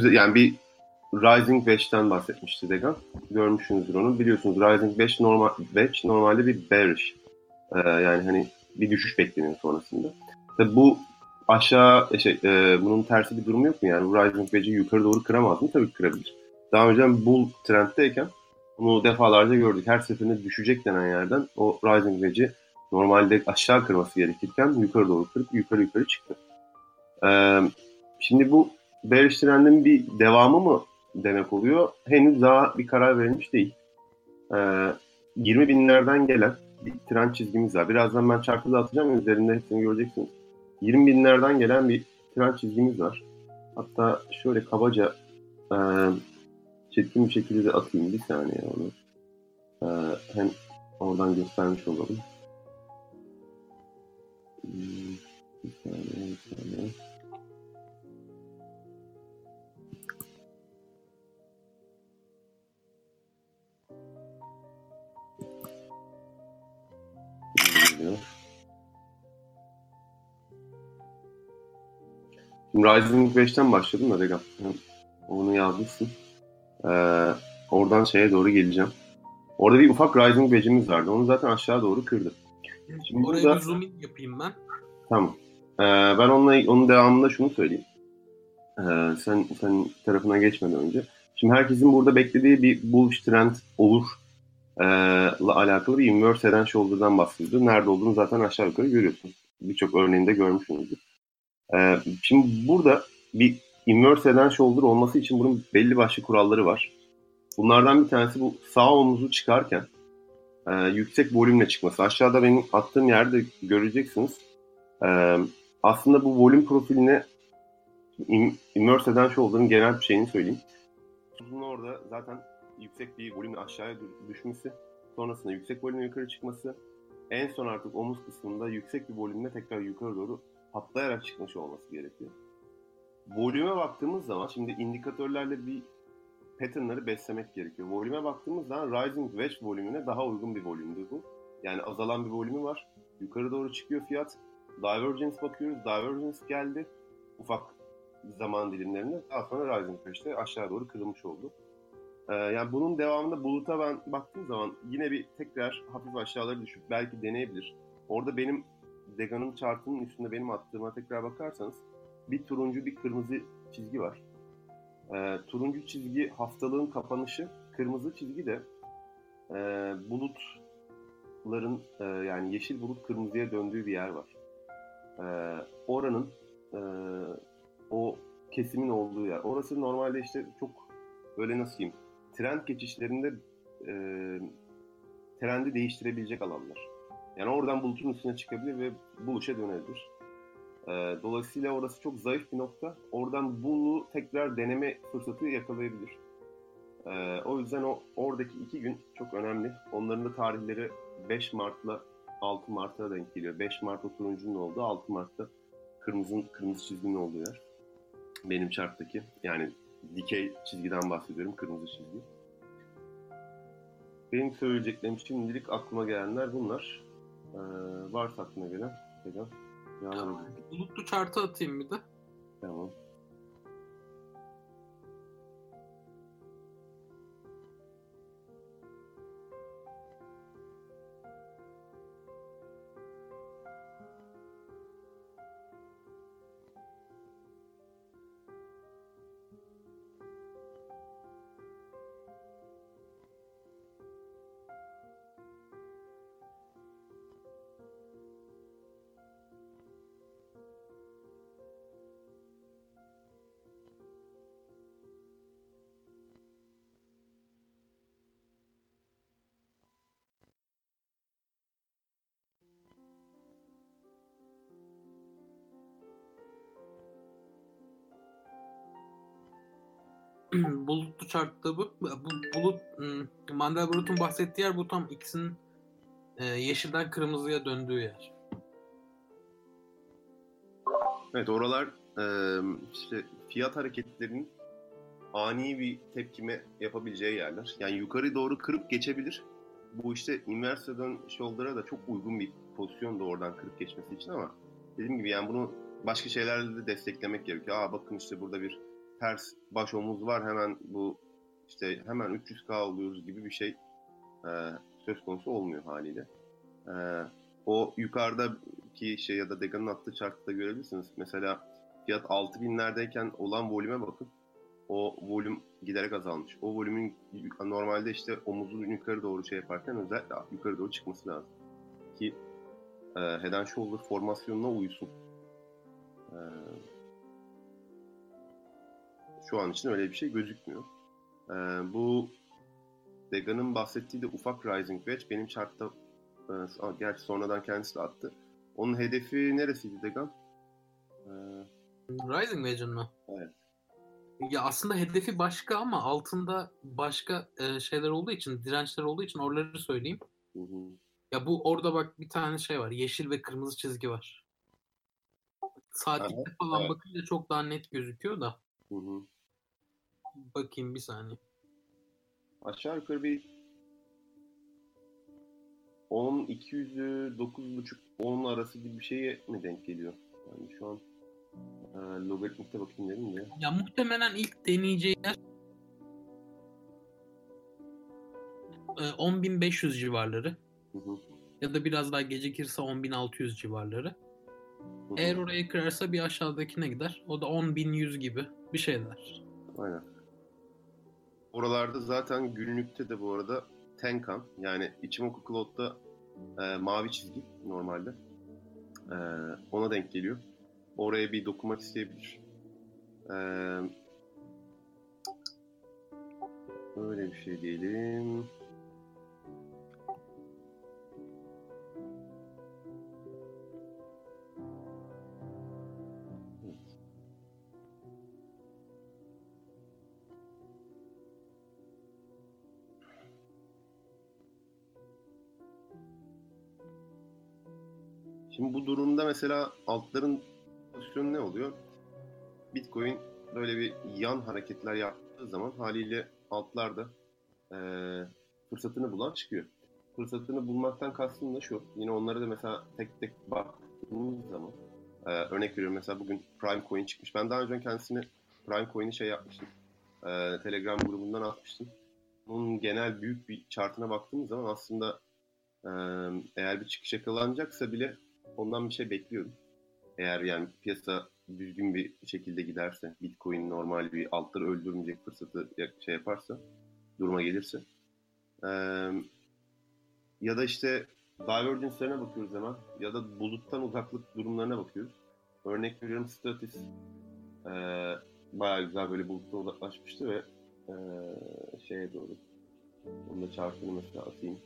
Önümüzde yani bir Rising 5'ten bahsetmişti Degan. Görmüşsünüzdür onu. Biliyorsunuz Rising 5 normal 5 normalde bir bearish. Ee, yani hani bir düşüş bekleniyor sonrasında. Tabii bu aşağı e, şey e, bunun tersi bir durum yok mu yani? Rising 5'i yukarı doğru kıramaz mı? Tabii kırabilir. Daha önce bull trenddeyken bunu defalarca gördük. Her seferinde düşecek denen yerden o Rising Wedge'i normalde aşağı kırması gerekirken yukarı doğru kırıp yukarı yukarı çıktı. Ee, şimdi bu bearish trendin bir devamı mı demek oluyor? Henüz daha bir karar verilmiş değil. Ee, 20 binlerden gelen bir trend çizgimiz var. Birazdan ben çarpı atacağım. Üzerinde hepsini göreceksiniz. 20 binlerden gelen bir trend çizgimiz var. Hatta şöyle kabaca e, çetkin bir şekilde de atayım. Bir saniye onu. E, hem oradan göstermiş olalım. Hmm, bir saniye, bir saniye. Geliyor. Şimdi Rising 5'ten başladım da Regan. Onu yazmışsın. Ee, oradan şeye doğru geleceğim. Orada bir ufak Rising 5'imiz vardı. Onu zaten aşağı doğru kırdı. Şimdi Oraya burada... bir zoom in yapayım ben. Tamam. Ee, ben onunla, onun devamında şunu söyleyeyim. Ee, sen sen tarafına geçmeden önce. Şimdi herkesin burada beklediği bir bullish trend olur ile alakalı bir inverse head and shoulder'dan bahsediyordu. Nerede olduğunu zaten aşağı yukarı görüyorsunuz. Birçok örneğinde görmüşsünüzdür. Ee, şimdi burada bir inverse eden shoulder olması için bunun belli başlı kuralları var. Bunlardan bir tanesi bu sağ omuzu çıkarken e, yüksek volümle çıkması. Aşağıda benim attığım yerde göreceksiniz. E, aslında bu volüm profiline immerse eden shoulder'ın genel bir şeyini söyleyeyim. Uzun orada zaten yüksek bir volümle aşağıya düşmesi, sonrasında yüksek volümle yukarı çıkması, en son artık omuz kısmında yüksek bir volümle tekrar yukarı doğru patlayarak çıkmış olması gerekiyor. Volüme baktığımız zaman şimdi indikatörlerle bir patternları beslemek gerekiyor. Volüme baktığımız zaman Rising Wedge volümüne daha uygun bir volümdür bu. Yani azalan bir volümü var. Yukarı doğru çıkıyor fiyat. Divergence bakıyoruz. Divergence geldi. Ufak zaman dilimlerinde. Daha sonra Rising Wedge'de aşağı doğru kırılmış oldu. Ee, yani bunun devamında buluta ben baktığım zaman yine bir tekrar hafif aşağıları düşüp belki deneyebilir. Orada benim Degan'ın chartının üstünde benim attığıma tekrar bakarsanız bir turuncu bir kırmızı çizgi var. Ee, turuncu çizgi haftalığın kapanışı, kırmızı çizgi de e, bulutların e, yani yeşil bulut kırmızıya döndüğü bir yer var. E, oranın e, o kesimin olduğu yer. Orası normalde işte çok böyle nasıl diyeyim trend geçişlerinde e, trendi değiştirebilecek alanlar. Yani oradan bulutun üstüne çıkabilir ve buluşa dönebilir. E, dolayısıyla orası çok zayıf bir nokta. Oradan bulu tekrar deneme fırsatı yakalayabilir. E, o yüzden o oradaki iki gün çok önemli. Onların da tarihleri 5 Mart'la 6 Mart'a denk geliyor. 5 Mart o turuncunun olduğu, 6 Mart'ta kırmızı kırmızı çizginin olduğu yer. Benim charttaki yani dikey çizgiden bahsediyorum, kırmızı çizgi. Benim söyleyeceklerim şimdilik aklıma gelenler bunlar. Ee, varsa aklına gelen. Gelen. Tamam. Bulutlu chartı atayım bir de. Tamam. Bulutlu chartta bu. Bu bulut hmm, Mandelbrot'un bahsettiği yer bu tam ikisinin e, yeşilden kırmızıya döndüğü yer. Evet oralar e, işte fiyat hareketlerinin ani bir tepkime yapabileceği yerler. Yani yukarı doğru kırıp geçebilir. Bu işte inverse dön shoulder'a da çok uygun bir pozisyon da oradan kırıp geçmesi için ama dediğim gibi yani bunu başka şeylerle de desteklemek gerekiyor. Aa bakın işte burada bir ters baş omuz var hemen bu işte hemen 300k oluyoruz gibi bir şey e, söz konusu olmuyor haliyle. E, o yukarıdaki şey ya da Dega'nın attığı chartta görebilirsiniz. Mesela fiyat 6000'lerdeyken olan volüme bakın. O volüm giderek azalmış. O volümün normalde işte omuzun yukarı doğru şey yaparken özellikle yukarı doğru çıkması lazım. Ki e, head shoulder formasyonuna uysun. E, şu an için öyle bir şey gözükmüyor. E, bu Dega'nın bahsettiği de ufak rising wedge benim chartta e, gerçi sonradan kendisi de attı. Onun hedefi neresiydi Degan? E, rising wedge'in mi? Evet. Ya aslında hedefi başka ama altında başka e, şeyler olduğu için, dirençler olduğu için oraları söyleyeyim. Hı hı. Ya bu orada bak bir tane şey var. Yeşil ve kırmızı çizgi var. Saatlikte falan evet. bakınca çok daha net gözüküyor da. Hı hı. Bakayım bir saniye. Aşağı yukarı bir 10 200'ü 9.5 10 arası gibi bir şeye mi denk geliyor? Yani şu an e, logaritmikte bakayım dedim de. Ya muhtemelen ilk deneyeceği yer e, 10.500 civarları. Hı hı. Ya da biraz daha gecikirse 10.600 civarları. Hı hı. Eğer oraya kırarsa bir aşağıdakine gider. O da 10.100 gibi bir şeyler. Aynen. Oralarda zaten günlükte de bu arada Tenkan yani Ichimoku Cloud'da e, mavi çizgi normalde. E, ona denk geliyor. Oraya bir dokunmak isteyebilir. E, öyle bir şey diyelim. Şimdi bu durumda mesela altların pozisyonu ne oluyor? Bitcoin böyle bir yan hareketler yaptığı zaman haliyle altlar da eee, fırsatını bulan çıkıyor. Fırsatını bulmaktan kastım da şu. Yine onlara da mesela tek tek baktığımız zaman eee, örnek veriyorum mesela bugün Prime Coin çıkmış. Ben daha önce kendisini Prime Coin'i şey yapmıştım. Eee, Telegram grubundan atmıştım. Bunun genel büyük bir chartına baktığımız zaman aslında eee, eğer bir çıkış yakalanacaksa bile ondan bir şey bekliyordum. Eğer yani piyasa düzgün bir şekilde giderse, Bitcoin normal bir altları öldürmeyecek fırsatı şey yaparsa, duruma gelirse. Ee, ya da işte divergence'lerine bakıyoruz hemen. Ya da buluttan uzaklık durumlarına bakıyoruz. Örnek veriyorum Stratis ee, bayağı güzel böyle buluttan uzaklaşmıştı ve ee, şeye doğru. Onu da chartını mesela atayım.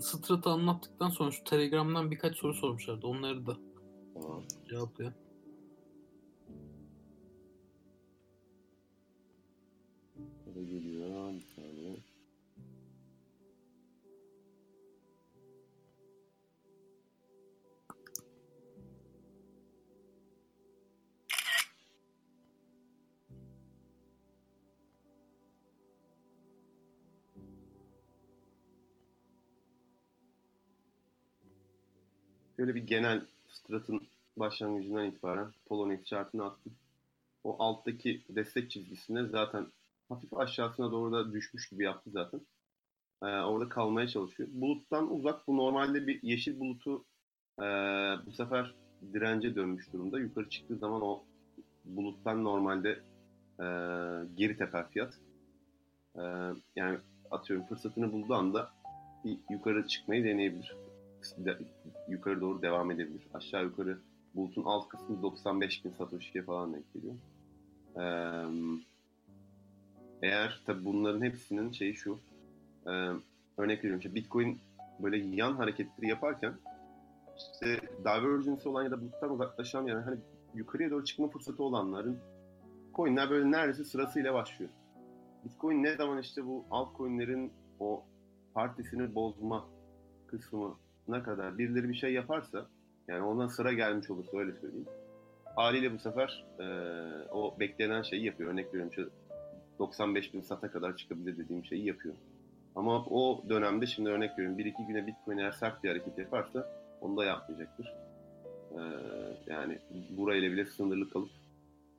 Strat'ı anlattıktan sonra şu Telegram'dan birkaç soru sormuşlardı. Onları da Tamam. cevaplıyor. Şöyle bir genel Strat'ın başlangıcından itibaren Poloniex chartını attım. O alttaki destek çizgisinde zaten hafif aşağısına doğru da düşmüş gibi yaptı zaten. Ee, orada kalmaya çalışıyor. Buluttan uzak. Bu normalde bir yeşil bulutu ee, bu sefer dirence dönmüş durumda. Yukarı çıktığı zaman o buluttan normalde ee, geri teper fiyat. Ee, yani atıyorum fırsatını bulduğu anda bir yukarı çıkmayı deneyebilir. De- yukarı doğru devam edebilir. Aşağı yukarı bulutun alt kısmı 95 bin satoshi'ye falan denk geliyor. Ee, eğer tabi bunların hepsinin şeyi şu. e, örnek veriyorum işte Bitcoin böyle yan hareketleri yaparken işte divergence olan ya da buluttan uzaklaşan yani hani yukarıya doğru çıkma fırsatı olanların coinler böyle neredeyse sırasıyla başlıyor. Bitcoin ne zaman işte bu altcoin'lerin o partisini bozma kısmına kadar birileri bir şey yaparsa yani ondan sıra gelmiş olursa öyle söyleyeyim. Haliyle bu sefer e, o beklenen şeyi yapıyor. Örnek veriyorum işte 95 bin sata kadar çıkabilir dediğim şeyi yapıyor. Ama o dönemde şimdi örnek veriyorum 1-2 güne Bitcoin eğer sert bir hareket yaparsa onu da yapmayacaktır. Ee, yani burayla bile sınırlı kalıp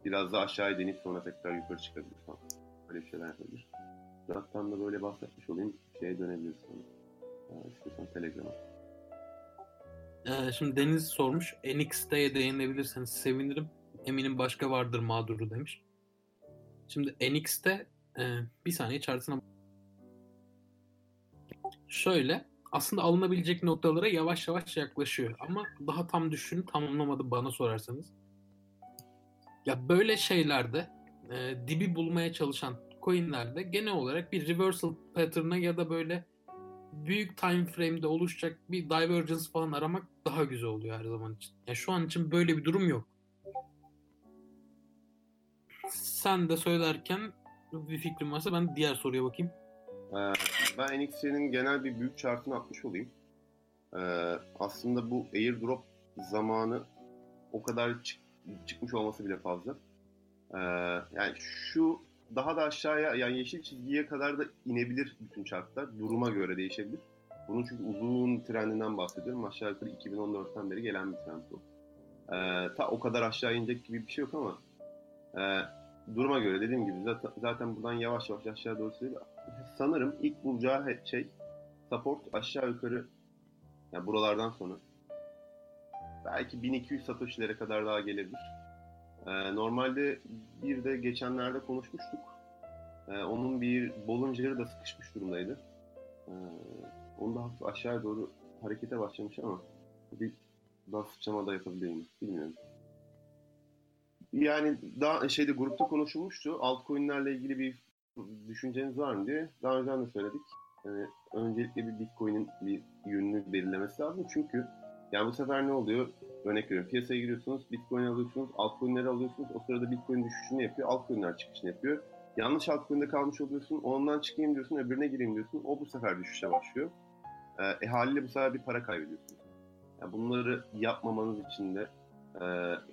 biraz da aşağıya denip sonra tekrar yukarı çıkabilir falan. Böyle bir şeyler yapabilir. Zaten da böyle bahsetmiş olayım. Şeye dönebiliriz sonra. Ee, istiyorsan Telegram'a. Ee, şimdi Deniz sormuş. NXT'ye değinebilirseniz sevinirim. Eminim başka vardır mağduru demiş. Şimdi NXT e, bir saniye chartına şöyle aslında alınabilecek noktalara yavaş yavaş yaklaşıyor ama daha tam düşün tamamlamadı bana sorarsanız. Ya böyle şeylerde e, dibi bulmaya çalışan coinlerde genel olarak bir reversal pattern'a ya da böyle büyük time frame'de oluşacak bir divergence falan aramak daha güzel oluyor her zaman için. Ya şu an için böyle bir durum yok. Sen de söylerken bir fikrin varsa ben diğer soruya bakayım. Ee, ben NXT'nin genel bir büyük chartını atmış olayım. Ee, aslında bu airdrop zamanı o kadar çık- çıkmış olması bile fazla. Ee, yani şu daha da aşağıya yani yeşil çizgiye kadar da inebilir bütün chartlar. Duruma göre değişebilir. Bunun çünkü uzun trendinden bahsediyorum. Aşağı yukarı 2014'ten beri gelen bir trend bu. Ee, ta o kadar aşağı inecek gibi bir şey yok ama e, duruma göre dediğim gibi zaten, zaten buradan yavaş yavaş aşağı doğru seyir. Sanırım ilk bulacağı şey support aşağı yukarı yani buralardan sonra belki 1200 satoshi'lere kadar daha gelebilir. Ee, normalde bir de geçenlerde konuşmuştuk. Ee, onun bir Bollinger'ı da sıkışmış durumdaydı. Ee, onu da hafif aşağıya doğru harekete başlamış ama bir daha sıçrama da yapabilir mi? Bilmiyorum. Yani daha şeyde grupta konuşulmuştu. Altcoin'lerle ilgili bir düşünceniz var mı diye. Daha önce de söyledik. Yani öncelikle bir Bitcoin'in bir yönünü belirlemesi lazım. Çünkü yani bu sefer ne oluyor? Örnek veriyorum. Piyasaya giriyorsunuz, Bitcoin alıyorsunuz, altcoin'leri alıyorsunuz. O sırada Bitcoin düşüşünü yapıyor, altcoin'ler çıkışını yapıyor. Yanlış altcoin'de kalmış oluyorsun, ondan çıkayım diyorsun, öbürüne gireyim diyorsun. O bu sefer düşüşe başlıyor. Ee, e, haliyle bu sefer bir para kaybediyorsunuz. Yani bunları yapmamanız için de e,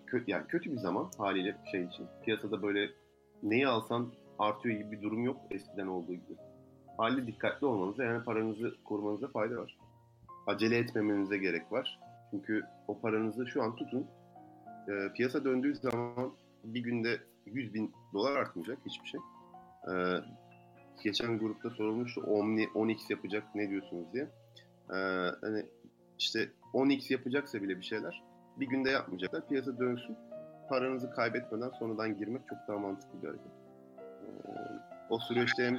kötü yani kötü bir zaman haliyle şey için. Piyasada böyle neyi alsan artıyor gibi bir durum yok eskiden olduğu gibi. Haliyle dikkatli olmanıza yani paranızı korumanıza fayda var. Acele etmemenize gerek var. Çünkü o paranızı şu an tutun. E, piyasa döndüğü zaman bir günde 100 bin dolar artmayacak hiçbir şey. E, geçen grupta sorulmuştu Omni 10x yapacak ne diyorsunuz diye. E, hani işte 10x yapacaksa bile bir şeyler bir günde yapmayacaklar. Piyasa dönsün. Paranızı kaybetmeden sonradan girmek çok daha mantıklı bir hareket. O süreçte hem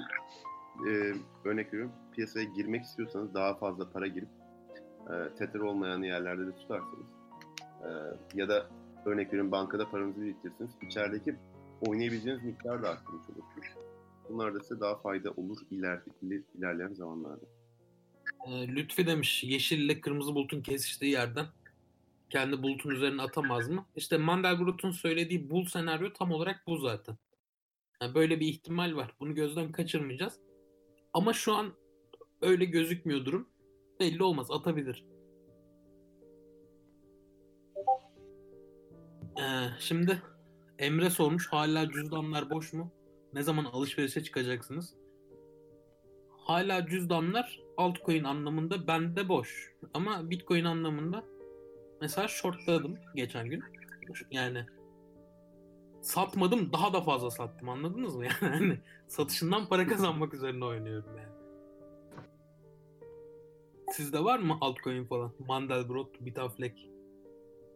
e, örnek veriyorum piyasaya girmek istiyorsanız daha fazla para girip e, tether olmayan yerlerde de tutarsanız e, ya da örnek veriyorum bankada paranızı biriktirirsiniz. İçerideki oynayabileceğiniz miktar da arttırmış olursunuz. Bunlar da size daha fayda olur iler, iler, ilerleyen zamanlarda. Ee, Lütfi demiş yeşille kırmızı bulutun kesiştiği yerden kendi bulutun üzerine atamaz mı? İşte Mandelbrot'un söylediği bul senaryo tam olarak bu zaten. Yani böyle bir ihtimal var. Bunu gözden kaçırmayacağız. Ama şu an öyle gözükmüyor durum. Belli olmaz. Atabilir. Ee, şimdi Emre sormuş. Hala cüzdanlar boş mu? Ne zaman alışverişe çıkacaksınız? Hala cüzdanlar altcoin anlamında bende boş. Ama bitcoin anlamında mesela shortladım geçen gün. Yani satmadım daha da fazla sattım anladınız mı? Yani satışından para kazanmak üzerine oynuyorum yani. Sizde var mı altcoin falan? Mandelbrot, Bitaflek.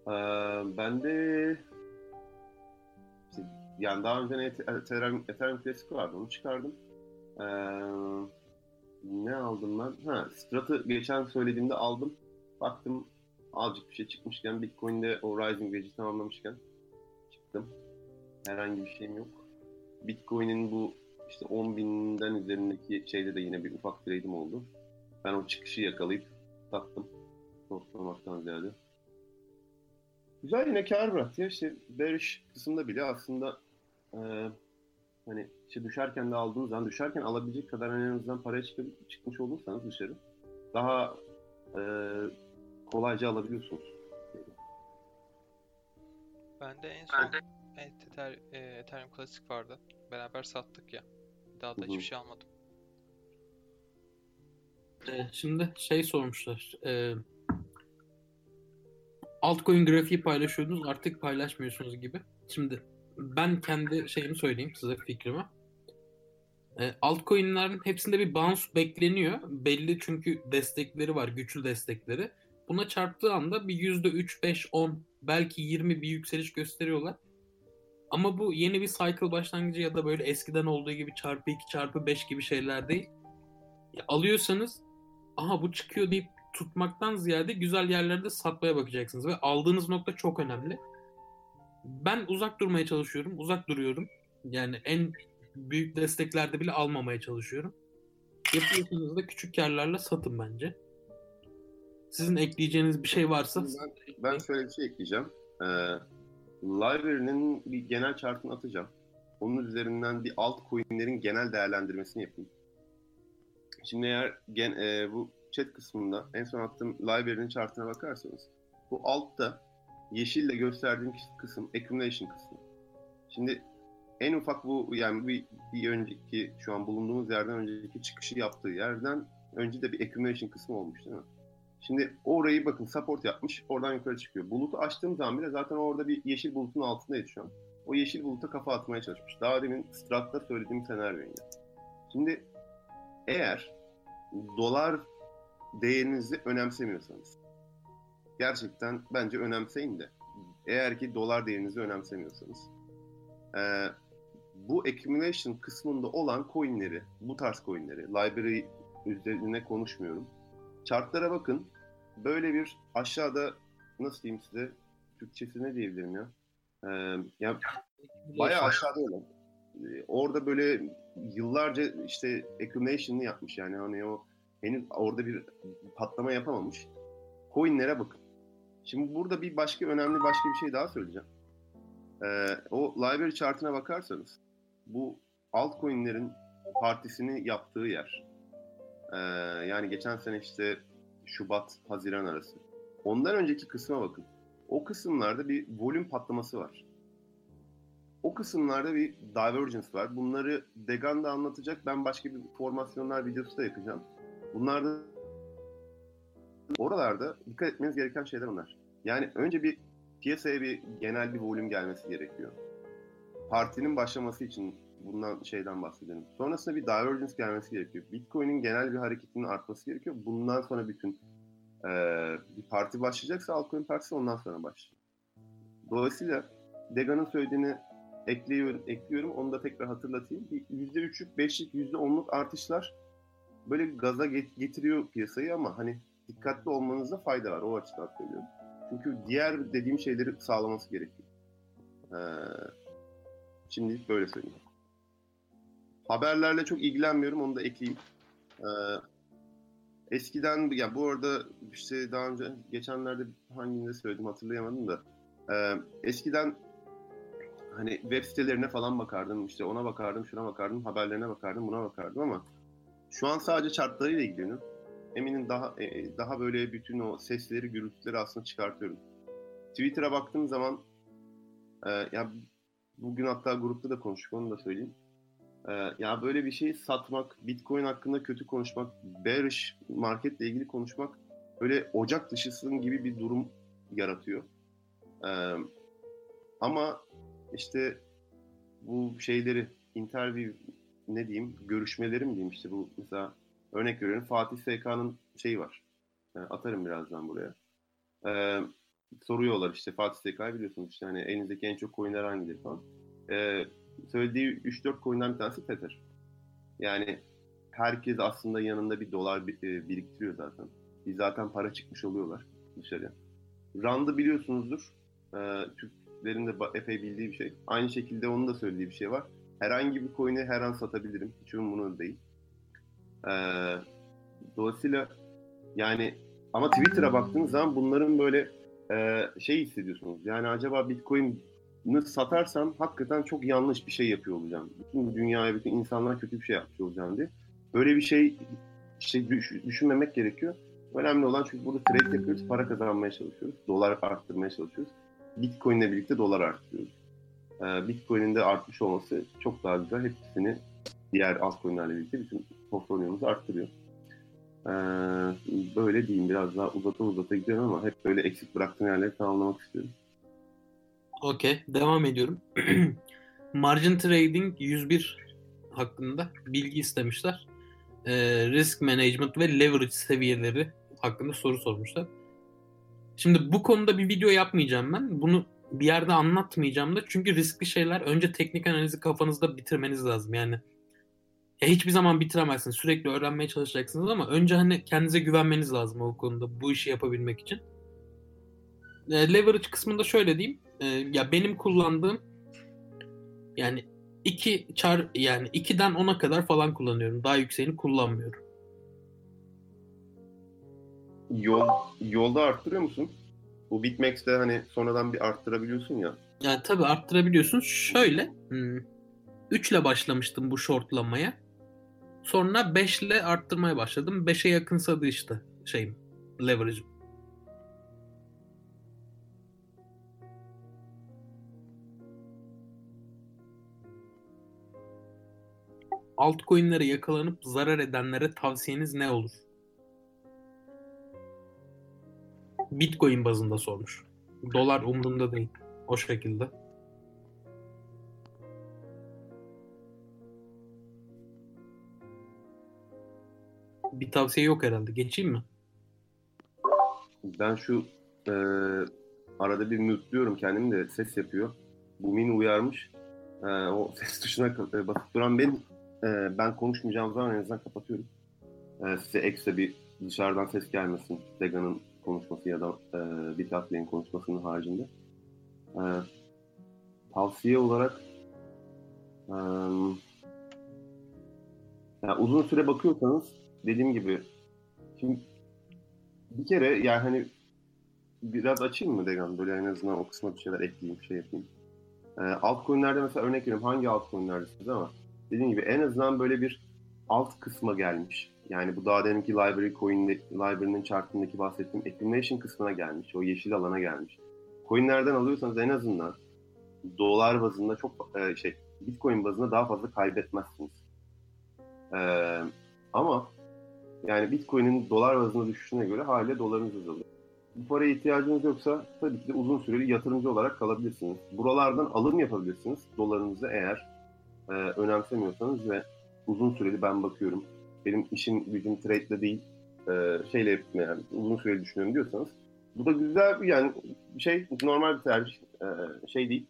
Ee, ben de yani daha önce Ethereum, Ethereum Classic vardı onu çıkardım. Ee, ne aldım ben? Ha, Strat'ı geçen söylediğimde aldım. Baktım azıcık bir şey çıkmışken Bitcoin'de o Rising Wedge'i tamamlamışken çıktım. Herhangi bir şeyim yok. Bitcoin'in bu işte 10 binden üzerindeki şeyde de yine bir ufak trade'im oldu. Ben o çıkışı yakalayıp sattım. Shortlamaktan ziyade. Güzel yine kar bıraktı ya işte bearish kısımda bile aslında e, hani işte düşerken de aldığınız zaman düşerken alabilecek kadar en azından paraya çıkıp, çıkmış olursanız dışarı daha e, kolayca alabiliyorsunuz. Ben de en son Ether, e, Ethereum Classic vardı. Beraber sattık ya. Daha da Hı hı. hiçbir şey almadım. Ee, şimdi şey sormuşlar. E, altcoin grafiği paylaşıyordunuz artık paylaşmıyorsunuz gibi. Şimdi ben kendi şeyimi söyleyeyim size fikrimi. E, altcoin'lerin hepsinde bir bounce bekleniyor. Belli çünkü destekleri var, güçlü destekleri. Buna çarptığı anda bir %3, 5, 10 belki 20 bir yükseliş gösteriyorlar. Ama bu yeni bir cycle başlangıcı ya da böyle eskiden olduğu gibi çarpı 2 çarpı 5 gibi şeyler değil. Ya alıyorsanız aha bu çıkıyor deyip tutmaktan ziyade güzel yerlerde satmaya bakacaksınız ve aldığınız nokta çok önemli. Ben uzak durmaya çalışıyorum, uzak duruyorum. Yani en büyük desteklerde bile almamaya çalışıyorum. Yapıyorsanız da küçük yerlerle satın bence. Sizin ekleyeceğiniz bir şey varsa... Ben, ben şöyle bir şey ekleyeceğim. Ee, Library'nin bir genel chartını atacağım. Onun üzerinden bir altcoin'lerin genel değerlendirmesini yapayım. Şimdi eğer gen, e, bu chat kısmında en son attığım library'nin chartına bakarsanız bu altta yeşille gösterdiğim kısım accumulation kısmı. Şimdi en ufak bu yani bir, bir önceki şu an bulunduğumuz yerden önceki çıkışı yaptığı yerden önce de bir accumulation kısmı olmuş değil mi? Şimdi orayı bakın support yapmış. Oradan yukarı çıkıyor. Bulutu açtığım zaman bile zaten orada bir yeşil bulutun altındaydı şu an. O yeşil buluta kafa atmaya çalışmış. Daha demin Strat'ta söylediğim senaryoydu. Şimdi eğer dolar değerinizi önemsemiyorsanız gerçekten bence önemseyin de eğer ki dolar değerinizi önemsemiyorsanız e, bu accumulation kısmında olan coinleri, bu tarz coinleri, library üzerine konuşmuyorum. Chartlara bakın. Böyle bir aşağıda nasıl diyeyim size Türkçesi ne diyebilirim ya? Ee, ya bayağı aşağıda olan. Ee, orada böyle yıllarca işte accumulation'ı yapmış yani hani o henüz orada bir patlama yapamamış. Coin'lere bakın. Şimdi burada bir başka önemli başka bir şey daha söyleyeceğim. Ee, o library chart'ına bakarsanız bu altcoin'lerin partisini yaptığı yer. Ee, yani geçen sene işte Şubat, Haziran arası. Ondan önceki kısma bakın. O kısımlarda bir volüm patlaması var. O kısımlarda bir divergence var. Bunları Degan da anlatacak. Ben başka bir formasyonlar videosu da yapacağım. Bunlarda oralarda dikkat etmeniz gereken şeyler onlar. Yani önce bir piyasaya bir genel bir volüm gelmesi gerekiyor. Partinin başlaması için bundan şeyden bahsedelim. Sonrasında bir divergence gelmesi gerekiyor. Bitcoin'in genel bir hareketinin artması gerekiyor. Bundan sonra bütün e, bir parti başlayacaksa altcoin partisi ondan sonra başlıyor. Dolayısıyla Dega'nın söylediğini ekliyorum, ekliyorum. Onu da tekrar hatırlatayım. %3'lük, 5'lik, %10'luk artışlar böyle gaza getiriyor piyasayı ama hani dikkatli olmanızda fayda var. O açıdan söylüyorum. Çünkü diğer dediğim şeyleri sağlaması gerekiyor. Ee, şimdilik böyle söyleyeyim. Haberlerle çok ilgilenmiyorum. Onu da ekleyeyim. Ee, eskiden, ya bu arada işte daha önce geçenlerde hanginde söyledim hatırlayamadım da. E, eskiden hani web sitelerine falan bakardım. işte ona bakardım, şuna bakardım, haberlerine bakardım, buna bakardım ama şu an sadece chartlarıyla ilgileniyorum. Eminim daha e, daha böyle bütün o sesleri, gürültüleri aslında çıkartıyorum. Twitter'a baktığım zaman e, ya bugün hatta grupta da konuştuk onu da söyleyeyim. Ee, ya böyle bir şey satmak, Bitcoin hakkında kötü konuşmak, bearish marketle ilgili konuşmak böyle ocak dışısın gibi bir durum yaratıyor. Ee, ama işte bu şeyleri interview ne diyeyim görüşmeleri mi diyeyim işte bu mesela örnek veriyorum Fatih SK'nın şeyi var. Yani atarım birazdan buraya. Ee, soruyorlar işte Fatih SK'yı biliyorsunuz işte hani elinizdeki en çok coinler hangileri falan. Ee, söylediği 3-4 coin'den bir tanesi Tether. Yani herkes aslında yanında bir dolar e, biriktiriyor zaten. Bir zaten para çıkmış oluyorlar dışarıya. Rand'ı biliyorsunuzdur. Ee, Türklerin de epey bildiği bir şey. Aynı şekilde onun da söylediği bir şey var. Herhangi bir coin'i her an satabilirim. Hiç umurumda değil. Ee, dolayısıyla yani ama Twitter'a baktığınız zaman bunların böyle e, şey hissediyorsunuz. Yani acaba Bitcoin satarsam hakikaten çok yanlış bir şey yapıyor olacağım. Bütün dünyaya, bütün insanlara kötü bir şey yapmış olacağım diye. Böyle bir şey işte düşünmemek gerekiyor. Önemli olan çünkü burada trade yapıyoruz, para kazanmaya çalışıyoruz. Dolar arttırmaya çalışıyoruz. Bitcoin ile birlikte dolar arttırıyoruz. Ee, Bitcoin'in de artmış olması çok daha güzel. Hepsini diğer altcoin'lerle birlikte bütün portfolyomuzu arttırıyor. Ee, böyle diyeyim biraz daha uzata uzata gidiyorum ama hep böyle eksik bıraktığım yerleri tamamlamak istiyorum. Okey. Devam ediyorum. Margin Trading 101 hakkında bilgi istemişler. Ee, risk management ve leverage seviyeleri hakkında soru sormuşlar. Şimdi bu konuda bir video yapmayacağım ben. Bunu bir yerde anlatmayacağım da çünkü riskli şeyler önce teknik analizi kafanızda bitirmeniz lazım. Yani ya hiçbir zaman bitiremezsiniz. Sürekli öğrenmeye çalışacaksınız ama önce hani kendinize güvenmeniz lazım o konuda bu işi yapabilmek için. E, leverage kısmında şöyle diyeyim. E, ya benim kullandığım yani 2 çar yani 2'den 10'a kadar falan kullanıyorum. Daha yükseğini kullanmıyorum. Yol, yolda arttırıyor musun? Bu Bitmax'te hani sonradan bir arttırabiliyorsun ya. Yani tabii arttırabiliyorsun. Şöyle 3 ile başlamıştım bu shortlamaya. Sonra 5 ile arttırmaya başladım. 5'e yakınsadı işte şeyim leverage'ım. altcoin'lere yakalanıp zarar edenlere tavsiyeniz ne olur? Bitcoin bazında sormuş. Dolar umurumda değil. O şekilde. Bir tavsiye yok herhalde. Geçeyim mi? Ben şu e, arada bir mute'luyorum kendimi de ses yapıyor. Bu min uyarmış. E, o ses tuşuna e, basıp duran benim. E, ben konuşmayacağım zaman en azından kapatıyorum. E, size ekstra bir dışarıdan ses gelmesin. Dega'nın konuşması ya da e, Bitaplay'in konuşmasının haricinde. E, tavsiye olarak e, yani uzun süre bakıyorsanız dediğim gibi şimdi bir kere yani hani biraz açayım mı Degan? Böyle en azından o kısma bir şeyler ekleyeyim, şey yapayım. E, altcoin'lerde mesela örnek veriyorum hangi altcoin'lerdesiniz ama dediğim gibi en azından böyle bir alt kısma gelmiş. Yani bu daha deminki library coin library'nin chartındaki bahsettiğim accumulation kısmına gelmiş. O yeşil alana gelmiş. Coinlerden alıyorsanız en azından dolar bazında çok e, şey Bitcoin bazında daha fazla kaybetmezsiniz. Ee, ama yani Bitcoin'in dolar bazında düşüşüne göre haliyle dolarınız azalıyor. Bu paraya ihtiyacınız yoksa tabii ki de uzun süreli yatırımcı olarak kalabilirsiniz. Buralardan alım yapabilirsiniz dolarınızı eğer e, önemsemiyorsanız ve uzun süreli ben bakıyorum benim işim gücüm trade'le değil e, şeyle yani uzun süreli düşünüyorum diyorsanız bu da güzel bir yani şey normal bir tercih e, şey değil.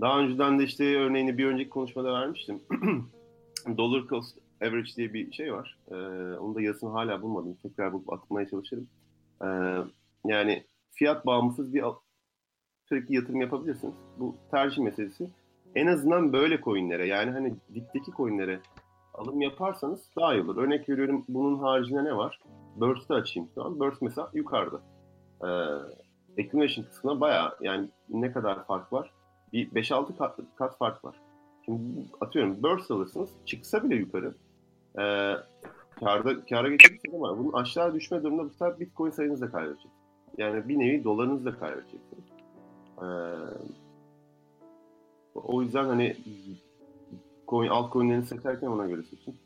Daha önceden de işte örneğini bir önceki konuşmada vermiştim. Dollar cost average diye bir şey var. E, onun da yazısını hala bulmadım. Tekrar bulup atmaya çalışırım. E, yani fiyat bağımsız bir sürekli yatırım yapabilirsiniz. Bu tercih meselesi. En azından böyle coinlere yani hani dipteki coinlere alım yaparsanız daha iyi olur. Örnek veriyorum bunun haricinde ne var? Burst'ı açayım şu an. Burst mesela yukarıda. Ee, accumulation kısmına bayağı yani ne kadar fark var? Bir 5-6 kat, kat fark var. Şimdi atıyorum Burst alırsınız. Çıksa bile yukarı e, karda, kara geçebilirsiniz ama bunun aşağı düşme durumunda bu sefer Bitcoin sayınızı da kaybedeceksiniz. Yani bir nevi dolarınızı da kaybedeceksiniz. Ee, o yüzden hani coin, altcoin'lerini seçerken ona göre seçin.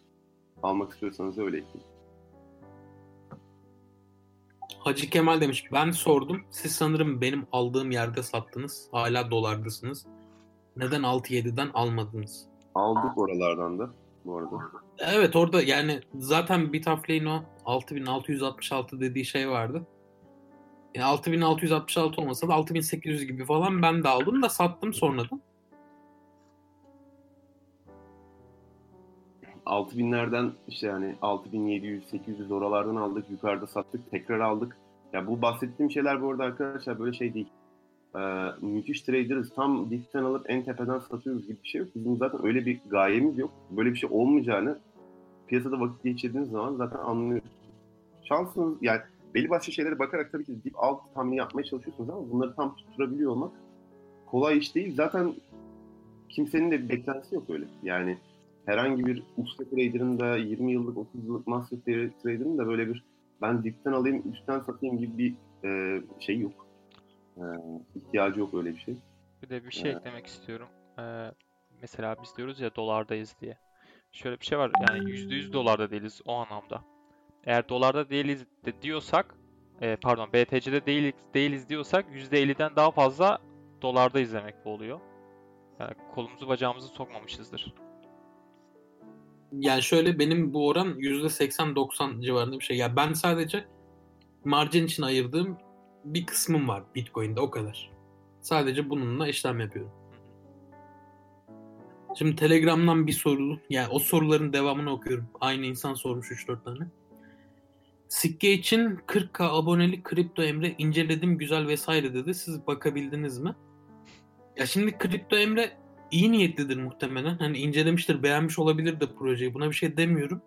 Almak istiyorsanız öyle ekleyin. Hacı Kemal demiş ben sordum. Siz sanırım benim aldığım yerde sattınız. Hala dolardasınız. Neden 6-7'den almadınız? Aldık oralardan da bu arada. Evet orada yani zaten Bitafley'in o 6666 dediği şey vardı. Yani 6666 olmasa da 6800 gibi falan ben de aldım da sattım sonradan. 6000'lerden işte yani 6700 800 oralardan aldık, yukarıda sattık, tekrar aldık. Ya bu bahsettiğim şeyler bu arada arkadaşlar böyle şey değil. Ee, müthiş traders tam dipten alıp en tepeden satıyoruz gibi bir şey yok. Bizim zaten öyle bir gayemiz yok. Böyle bir şey olmayacağını piyasada vakit geçirdiğiniz zaman zaten anlıyorsunuz. Şansınız yani belli başlı şeylere bakarak tabii ki dip alt tahmini yapmaya çalışıyorsunuz ama bunları tam tutturabiliyor olmak kolay iş değil. Zaten kimsenin de beklentisi yok öyle. Yani herhangi bir usta trader'ın da 20 yıllık 30 yıllık master trader'ın da böyle bir ben dipten alayım üstten satayım gibi bir e, şey yok. E, ihtiyacı yok öyle bir şey. Bir de bir şey evet. eklemek istiyorum. Ee, mesela biz diyoruz ya dolardayız diye. Şöyle bir şey var yani %100 dolarda değiliz o anlamda. Eğer dolarda değiliz de diyorsak e, pardon BTC'de değiliz, değiliz diyorsak %50'den daha fazla dolarda izlemek bu oluyor. Yani kolumuzu bacağımızı sokmamışızdır. Yani şöyle benim bu oran %80-90 civarında bir şey. Ya ben sadece margin için ayırdığım bir kısmım var Bitcoin'de o kadar. Sadece bununla işlem yapıyorum. Şimdi Telegram'dan bir soru, yani o soruların devamını okuyorum. Aynı insan sormuş 3-4 tane. Sikke için 40k aboneli kripto Emre inceledim güzel vesaire dedi. Siz bakabildiniz mi? Ya şimdi kripto Emre iyi niyetlidir muhtemelen. Hani incelemiştir, beğenmiş olabilir de projeyi. Buna bir şey demiyorum.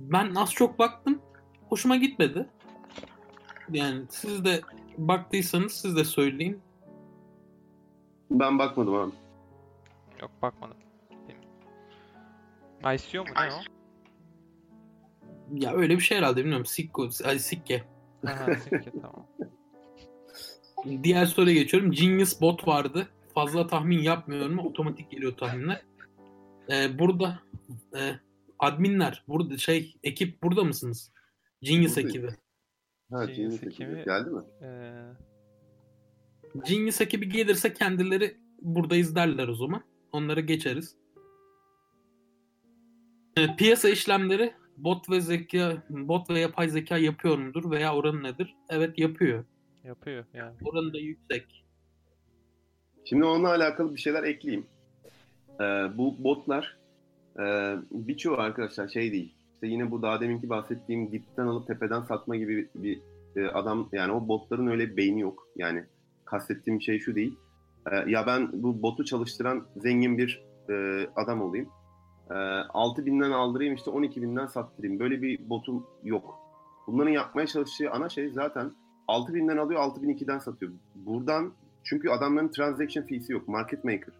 Ben az çok baktım. Hoşuma gitmedi. Yani siz de baktıysanız siz de söyleyin. Ben bakmadım abi. Yok bakmadım. ICO mu ne o? Ya öyle bir şey herhalde bilmiyorum. Sikko, ay, sikke. Aha, sikke, tamam. Diğer soruya geçiyorum. Genius bot vardı. Fazla tahmin yapmıyorum. Otomatik geliyor tahminler. Ee, burada e, adminler, burada şey ekip burada mısınız? Genius Buradayım. ekibi. Ha, Genius Genius ekibi- ekibi. Geldi mi? Ee, Genius ekibi gelirse kendileri buradayız derler o zaman. Onları geçeriz. Ee, piyasa işlemleri bot ve zeka, bot ve yapay zeka yapıyor mudur veya oranı nedir? Evet yapıyor. yapıyor yani. Oranı da yüksek. Şimdi onunla alakalı bir şeyler ekleyeyim. Ee, bu botlar e, birçoğu arkadaşlar şey değil. İşte yine bu daha deminki bahsettiğim dipten alıp tepeden satma gibi bir, bir, e, adam yani o botların öyle beyni yok. Yani kastettiğim şey şu değil. Ee, ya ben bu botu çalıştıran zengin bir e, adam olayım. E, 6000'den aldırayım işte 12.000'den sattırayım. Böyle bir botum yok. Bunların yapmaya çalıştığı ana şey zaten 6000'den alıyor 6002'den satıyor. Buradan çünkü adamların transaction fee'si yok. Market maker.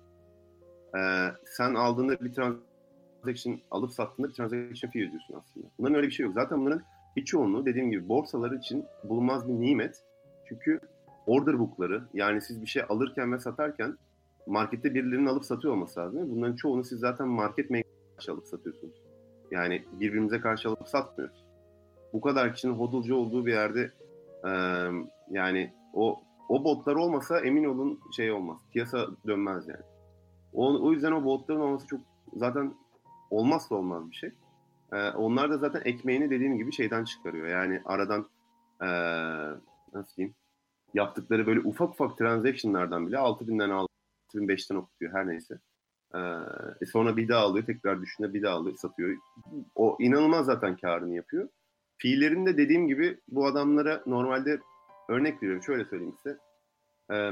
Ee, sen aldığında bir transaction alıp sattığında bir transaction fee ödüyorsun aslında. Bunların öyle bir şey yok. Zaten bunların bir çoğunluğu dediğim gibi borsaları için bulunmaz bir nimet. Çünkü order book'ları yani siz bir şey alırken ve satarken markette birilerinin alıp satıyor olması lazım. Bunların çoğunu siz zaten market maker alıp satıyorsunuz. Yani birbirimize karşı alıp satmıyoruz. Bu kadar kişinin hodulcu olduğu bir yerde eee, yani o o botlar olmasa emin olun şey olmaz. Piyasa dönmez yani. O, o yüzden o botların olması çok zaten olmazsa olmaz bir şey. Ee, onlar da zaten ekmeğini dediğim gibi şeyden çıkarıyor. Yani aradan ee, nasıl diyeyim yaptıkları böyle ufak ufak transactionlardan bile 6000'den al 6005'ten okutuyor her neyse. Ee, e sonra bir daha alıyor tekrar düşünüyor bir daha alıyor satıyor. O inanılmaz zaten karını yapıyor. Fiillerin de dediğim gibi bu adamlara normalde örnek veriyorum şöyle söyleyeyim size. Ee,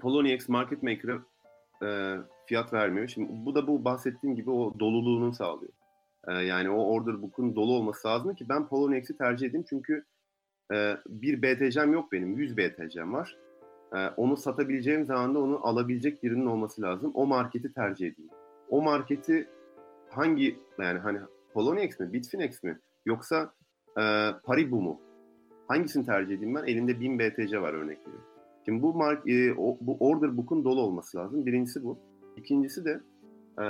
Poloniex Market Maker'a e, fiyat vermiyor. Şimdi bu da bu bahsettiğim gibi o doluluğunu sağlıyor. Ee, yani o order book'un dolu olması lazım ki ben Poloniex'i tercih edeyim çünkü e, bir BTC'm yok benim. 100 BTC'm var. E, onu satabileceğim zaman da onu alabilecek birinin olması lazım. O marketi tercih edeyim. O marketi hangi yani hani Poloniex mi, Bitfinex mi yoksa e, Paribu mu? Hangisini tercih edeyim ben? Elimde 1000 BTC var örnek veriyorum. Şimdi bu mark, e, o, bu order book'un dolu olması lazım. Birincisi bu. İkincisi de e,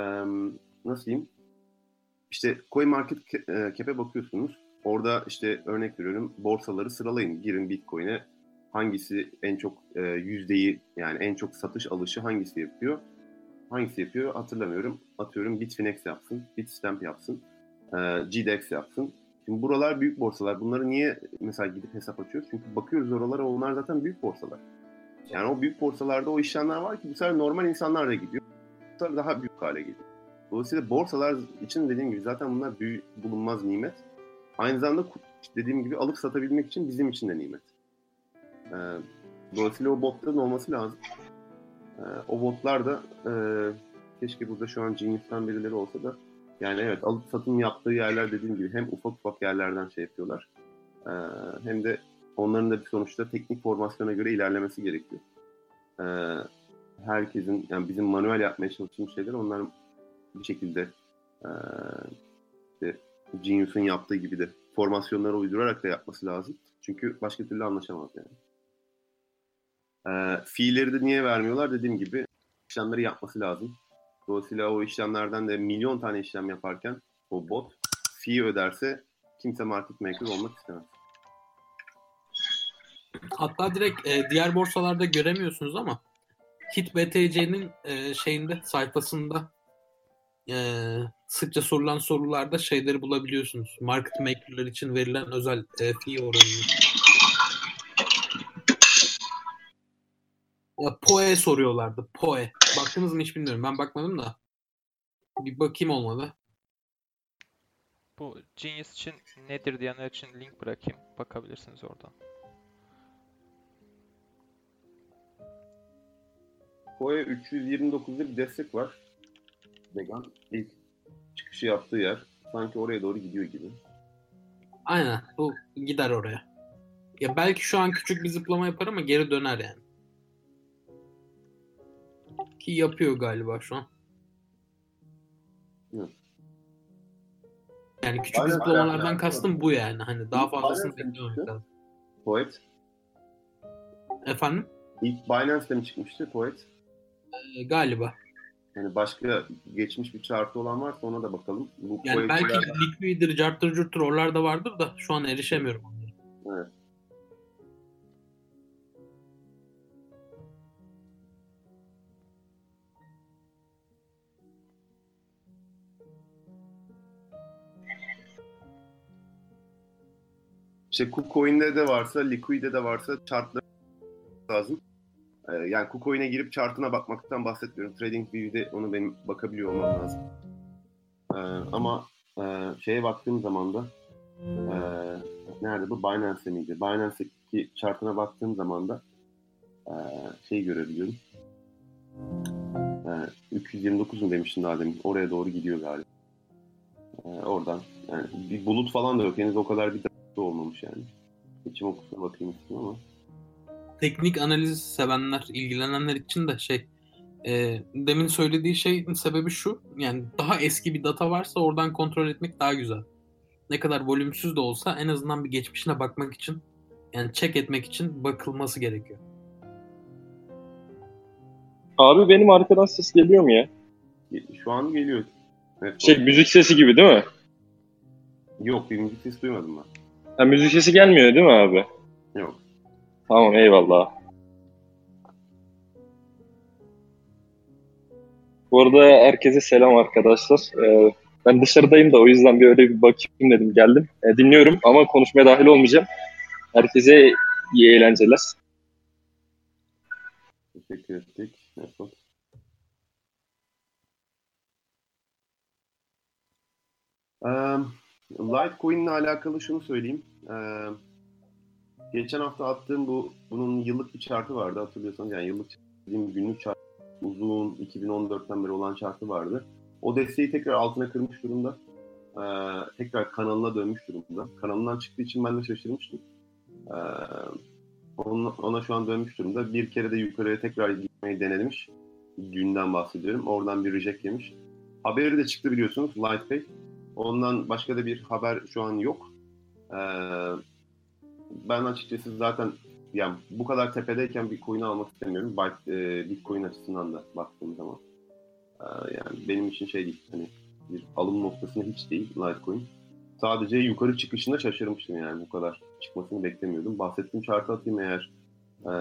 nasıl diyeyim? İşte Coin Market e, Cap'e bakıyorsunuz. Orada işte örnek veriyorum borsaları sıralayın. Girin Bitcoin'e hangisi en çok e, yüzdeyi yani en çok satış alışı hangisi yapıyor? Hangisi yapıyor hatırlamıyorum. Atıyorum Bitfinex yapsın, Bitstamp yapsın, e, GDEX yapsın. Şimdi buralar büyük borsalar. Bunları niye mesela gidip hesap açıyoruz? Çünkü bakıyoruz oralara onlar zaten büyük borsalar. Yani o büyük borsalarda o işlemler var ki bu sefer normal insanlar da gidiyor. Bu daha büyük hale geliyor. Dolayısıyla borsalar için dediğim gibi zaten bunlar büyük, bulunmaz nimet. Aynı zamanda dediğim gibi alıp satabilmek için bizim için de nimet. Ee, dolayısıyla o botların olması lazım. Ee, o botlar da e, keşke burada şu an Genius'tan birileri olsa da yani evet alıp satım yaptığı yerler dediğim gibi hem ufak ufak yerlerden şey yapıyorlar. Ee, hem de onların da bir sonuçta teknik formasyona göre ilerlemesi gerekiyor. Ee, herkesin yani bizim manuel yapmaya çalıştığımız şeyler onlar bir şekilde e, işte Genius'un yaptığı gibi de formasyonlara uydurarak da yapması lazım. Çünkü başka türlü anlaşamaz yani. E, fiilleri de niye vermiyorlar dediğim gibi işlemleri yapması lazım. Dolayısıyla o işlemlerden de milyon tane işlem yaparken o bot fee öderse kimse market maker olmak istemez. Hatta direkt e, diğer borsalarda göremiyorsunuz ama HitBTC'nin e, şeyinde sayfasında e, sıkça sorulan sorularda şeyleri bulabiliyorsunuz. Market maker'lar için verilen özel e, fee oranını. POE soruyorlardı. POE. Baktınız mı hiç bilmiyorum. Ben bakmadım da. Bir bakayım olmadı. Bu Genius için nedir diyenler için link bırakayım. Bakabilirsiniz oradan. POE 329'da bir destek var. Vegan ilk çıkışı yaptığı yer. Sanki oraya doğru gidiyor gibi. Aynen. Bu gider oraya. Ya belki şu an küçük bir zıplama yapar ama geri döner yani. Ki yapıyor galiba şu an. Hı. Yani küçük Aynen, zıplamalardan aynen. kastım bu yani. Hani daha fazlasını beklememek lazım. Poet. Efendim? İlk Binance'de mi çıkmıştı Poet? Ee, galiba. Yani başka geçmiş bir chartı olan varsa ona da bakalım. Bu Yani Poet'ler- belki Liquidir, Cartır, Curtur oralarda vardır da şu an erişemiyorum onlara. Evet. İşte KuCoin'de de varsa, Liquid'de de varsa chartlar lazım. Ee, yani KuCoin'e girip chartına bakmaktan bahsetmiyorum. TradingView'de onu benim bakabiliyor olmam lazım. Ee, ama e, şeye baktığım zaman da e, nerede bu? Binance'de miydi? Binance'deki chartına baktığım zaman da e, şey görebiliyorum. E, 329 mu demiştin daha demin? Oraya doğru gidiyor galiba. Oradan. Yani bir bulut falan da yok. Henüz o kadar bir da olmamış yani. İçim okusuna bakayım istedim ama. Teknik analiz sevenler, ilgilenenler için de şey e, demin söylediği şeyin sebebi şu. Yani daha eski bir data varsa oradan kontrol etmek daha güzel. Ne kadar volümsüz de olsa en azından bir geçmişine bakmak için yani check etmek için bakılması gerekiyor. Abi benim arkadan ses geliyor mu ya? Şu an geliyor. Evet, Şey müzik sesi gibi değil mi? Yok bir müzik sesi duymadım ben. Ha, müzik sesi gelmiyor değil mi abi? Yok. Tamam eyvallah. Bu arada herkese selam arkadaşlar. Ee, ben dışarıdayım da o yüzden bir öyle bir bakayım dedim geldim. Ee, dinliyorum ama konuşmaya dahil olmayacağım. Herkese iyi eğlenceler. Teşekkür ettik. Evet. Ee, Litecoin ile alakalı şunu söyleyeyim. Ee, geçen hafta attığım bu bunun yıllık bir chartı vardı hatırlıyorsanız. Yani yıllık dediğim günlük chart uzun 2014'ten beri olan chartı vardı. O desteği tekrar altına kırmış durumda. Ee, tekrar kanalına dönmüş durumda. Kanalından çıktığı için ben de şaşırmıştım. Ee, ona, ona şu an dönmüş durumda. Bir kere de yukarıya tekrar gitmeyi denemiş. Dünden bahsediyorum. Oradan bir reject yemiş. Haberi de çıktı biliyorsunuz. Lightpay. Ondan başka da bir haber şu an yok. Ee, ben açıkçası zaten yani bu kadar tepedeyken bir coin'i almak istemiyorum. E, Bitcoin açısından da baktığım zaman. Ee, yani benim için şey değil. Hani bir alım noktasında hiç değil Litecoin. Sadece yukarı çıkışında şaşırmıştım yani bu kadar çıkmasını beklemiyordum. Bahsettiğim chartı atayım eğer e,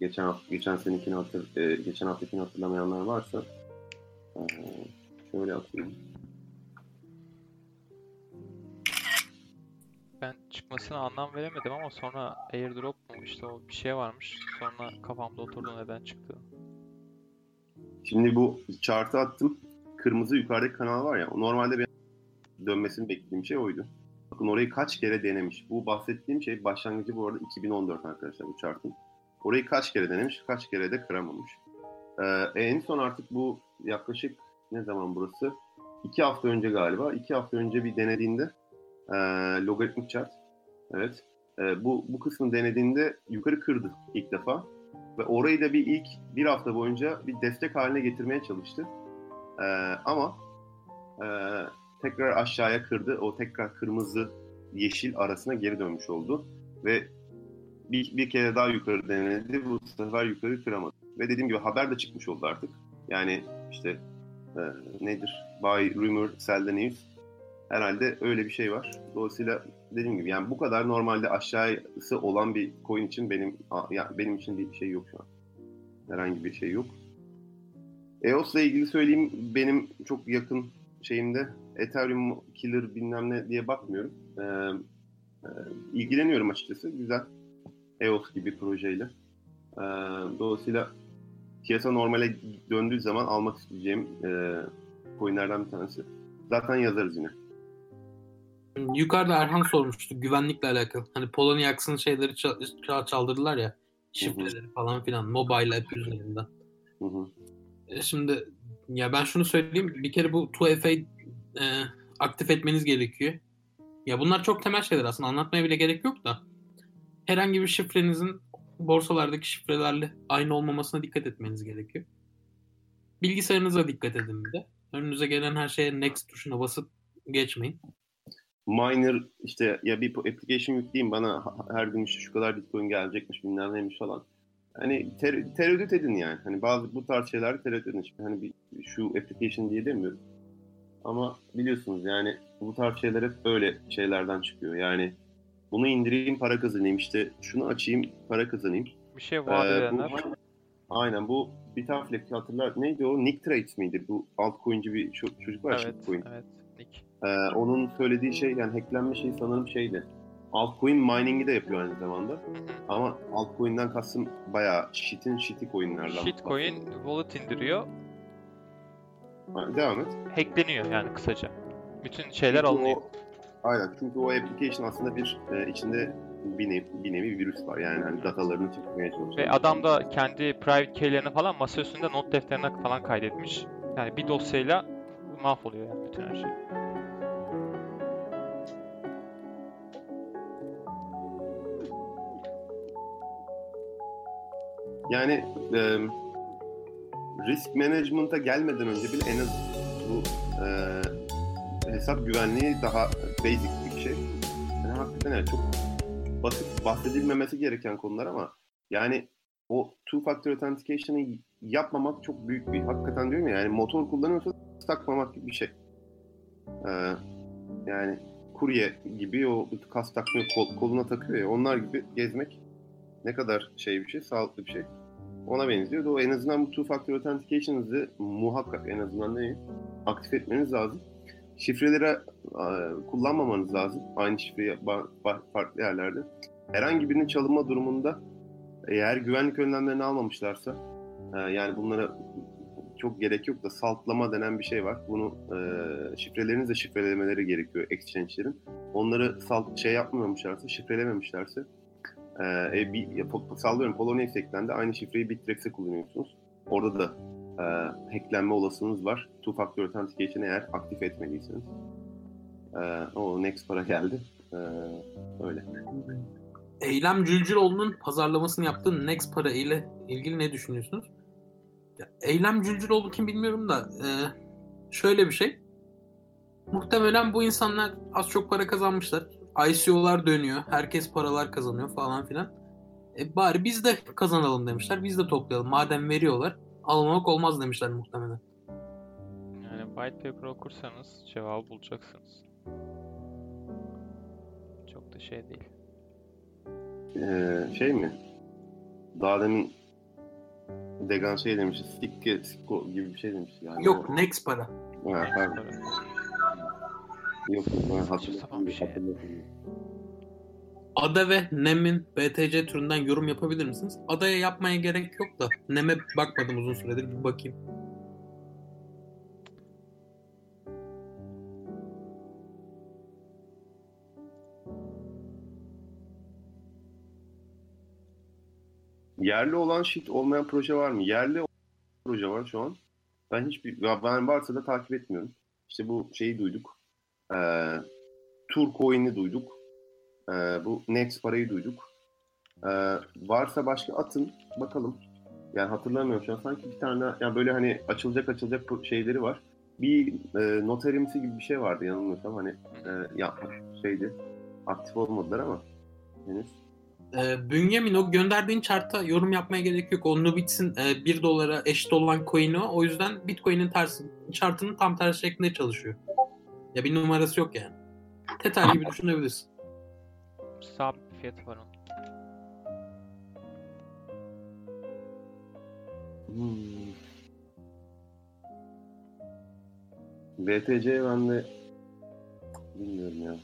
geçen hafta, geçen senekini hatır, e, geçen haftakini hatırlamayanlar varsa e, şöyle atayım. Çıkmasına anlam veremedim ama sonra airdrop mu işte o bir şey varmış. Sonra kafamda oturdu neden çıktı. Şimdi bu chartı attım. Kırmızı yukarıdaki kanal var ya. Normalde bir dönmesini beklediğim şey oydu. Bakın orayı kaç kere denemiş. Bu bahsettiğim şey başlangıcı bu arada 2014 arkadaşlar bu chartın. Orayı kaç kere denemiş, kaç kere de kıramamış. Ee, en son artık bu yaklaşık ne zaman burası? İki hafta önce galiba. iki hafta önce bir denediğinde e, logaritmik chart. Evet. E, bu, bu kısmı denediğinde yukarı kırdı ilk defa. Ve orayı da bir ilk bir hafta boyunca bir destek haline getirmeye çalıştı. Ee, ama e, tekrar aşağıya kırdı. O tekrar kırmızı yeşil arasına geri dönmüş oldu. Ve bir, bir kere daha yukarı denedi. Bu sefer yukarı kıramadı. Ve dediğim gibi haber de çıkmış oldu artık. Yani işte e, nedir? Buy rumor, sell the news. Herhalde öyle bir şey var. Dolayısıyla dediğim gibi yani bu kadar normalde aşağısı olan bir coin için benim ya benim için bir şey yok şu an. Herhangi bir şey yok. EOS'la ilgili söyleyeyim benim çok yakın şeyimde Ethereum killer bilmem ne diye bakmıyorum. Ee, e, ilgileniyorum açıkçası. Güzel. EOS gibi projeyle. Ee, dolayısıyla piyasa normale döndüğü zaman almak isteyeceğim e, coinlerden bir tanesi. Zaten yazarız yine. Yukarıda Erhan sormuştu güvenlikle alakalı. Hani Polonya'ksın şeyleri çal- çaldırdılar ya. Şifreleri Hı-hı. falan filan. Mobile app üzerinden. Hı hı. E şimdi ya ben şunu söyleyeyim. Bir kere bu 2FA e, aktif etmeniz gerekiyor. Ya bunlar çok temel şeyler aslında. Anlatmaya bile gerek yok da. Herhangi bir şifrenizin borsalardaki şifrelerle aynı olmamasına dikkat etmeniz gerekiyor. Bilgisayarınıza dikkat edin bir de. Önünüze gelen her şeye next tuşuna basıp geçmeyin. Miner işte ya bir application yükleyeyim bana her gün işte şu kadar bitcoin gelecekmiş bilmem neymiş falan. Hani ter, tereddüt edin yani. Hani bazı bu tarz şeyler tereddüt edin. Şimdi hani bir, şu application diye demiyorum. Ama biliyorsunuz yani bu tarz şeyler hep böyle şeylerden çıkıyor. Yani bunu indireyim para kazanayım işte şunu açayım para kazanayım. Bir şey vaat ee, edenler. Bu, aynen bu bir tane hatırlar. Neydi o? Nick Trades miydi? Bu altcoin'ci bir çocuk var. Evet, coin. evet. Nick. Ee, onun söylediği şey yani hacklenme şey sanırım şeydi. Altcoin mining'i de yapıyor aynı zamanda. Ama altcoin'den kastım bayağı shit'in shit'i coin'lerden. Shitcoin wallet indiriyor. Ha, devam et. Hackleniyor yani kısaca. Bütün şeyler çünkü alınıyor. O, aynen çünkü o application aslında bir e, içinde bir nevi, bir nevi virüs var yani hani datalarını çekmeye çalışıyor. Ve adam da kendi private key'lerini falan masa üstünde not defterine falan kaydetmiş. Yani bir dosyayla mahvoluyor yani bütün her şey. Yani e, risk management'a gelmeden önce bile en az bu e, hesap güvenliği daha basic bir şey. Yani hakikaten evet, çok basit bahsedilmemesi gereken konular ama yani o two factor authentication'ı yapmamak çok büyük bir hakikaten diyorum ya yani motor kullanıyorsa takmamak gibi bir şey. Ee, yani kurye gibi o kas takmıyor kol, koluna takıyor ya onlar gibi gezmek ne kadar şey bir şey sağlıklı bir şey ona benziyor. O en azından bu two factor authentication'ınızı muhakkak en azından değil aktif etmeniz lazım. Şifreleri kullanmamanız lazım. Aynı şifreyi farklı yerlerde. Herhangi birinin çalınma durumunda eğer güvenlik önlemlerini almamışlarsa e, yani bunlara çok gerek yok da saltlama denen bir şey var. Bunu e, şifrelerinizle şifrelemeleri gerekiyor exchange'lerin. Onları salt şey yapmamışlarsa, şifrelememişlerse e, bir, sallıyorum Poloniex eklendi. Aynı şifreyi Bitrex'e kullanıyorsunuz. Orada da e, hacklenme olasılığınız var. Two Factor Authentication'ı eğer aktif etmediyseniz. E, o next para geldi. E, öyle. Eylem Cülcüloğlu'nun pazarlamasını yaptığı Next para ile ilgili ne düşünüyorsunuz? Eylem Cülcüloğlu kim bilmiyorum da e, şöyle bir şey. Muhtemelen bu insanlar az çok para kazanmışlar. ICO'lar dönüyor. Herkes paralar kazanıyor falan filan. E bari biz de kazanalım demişler. Biz de toplayalım. Madem veriyorlar almamak olmaz demişler muhtemelen. Yani white paper okursanız cevabı bulacaksınız. Çok da şey değil. Ee, şey mi? Daha demin Degan şey demiş, Sikko gibi bir şey demiş. Yani Yok, o... Next para. Ha, pardon. Yok, ben hatırladım. Bir şey. Ada ve NEM'in BTC türünden yorum yapabilir misiniz? Ada'ya yapmaya gerek yok da NEM'e bakmadım uzun süredir bir bakayım. Yerli olan shit olmayan proje var mı? Yerli proje var şu an. Ben hiçbir ben varsa da takip etmiyorum. İşte bu şeyi duyduk. Ee, Turcoin'i duyduk. Ee, bu Next parayı duyduk. Ee, varsa başka atın bakalım. Yani hatırlamıyorum şu an. Sanki bir tane yani böyle hani açılacak açılacak şeyleri var. Bir e, noterimsi gibi bir şey vardı yanılmıyorsam hani e, yapmış şeydi. Aktif olmadılar ama henüz. E, Bünyamin o gönderdiğin chart'a yorum yapmaya gerek yok. O Nubits'in e, 1 dolara eşit olan coin'i o. O yüzden Bitcoin'in tersi, chart'ının tam tersi şeklinde çalışıyor. Ya bir numarası yok yani. Tether gibi düşünebilirsin. Sabit bir fiyatı var onun. Hmm. VTC ben de bilmiyorum ya.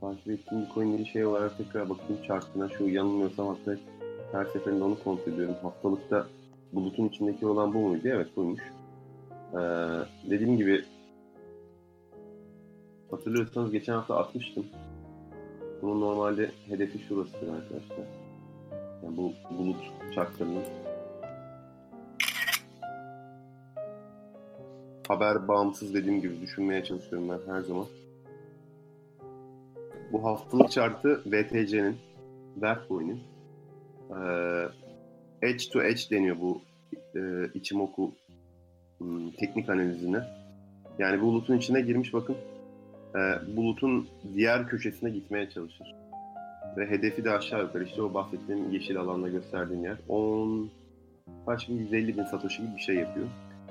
Takip ettiğim bir coinleri şey olarak tekrar bakayım chartına. Şu yanılmıyorsam hatta her seferinde onu kontrol ediyorum. Haftalıkta bulutun içindeki olan bu muydu? Evet buymuş. Ee, dediğim gibi hatırlıyorsanız geçen hafta atmıştım. Bunun normalde hedefi şurasıdır arkadaşlar. Yani bu bulut chartlarının haber bağımsız dediğim gibi düşünmeye çalışıyorum ben her zaman. Bu haftalık chartı VTC'nin, Vercoin'in eee edge to edge deniyor bu eee Ichimoku hmm, teknik analizine. Yani bulutun içine girmiş bakın. Eee, bulutun diğer köşesine gitmeye çalışır. Ve hedefi de aşağı yukarı işte o bahsettiğim yeşil alanda gösterdiğim yer. 10 kaç bin 150 bin satoshi gibi bir şey yapıyor.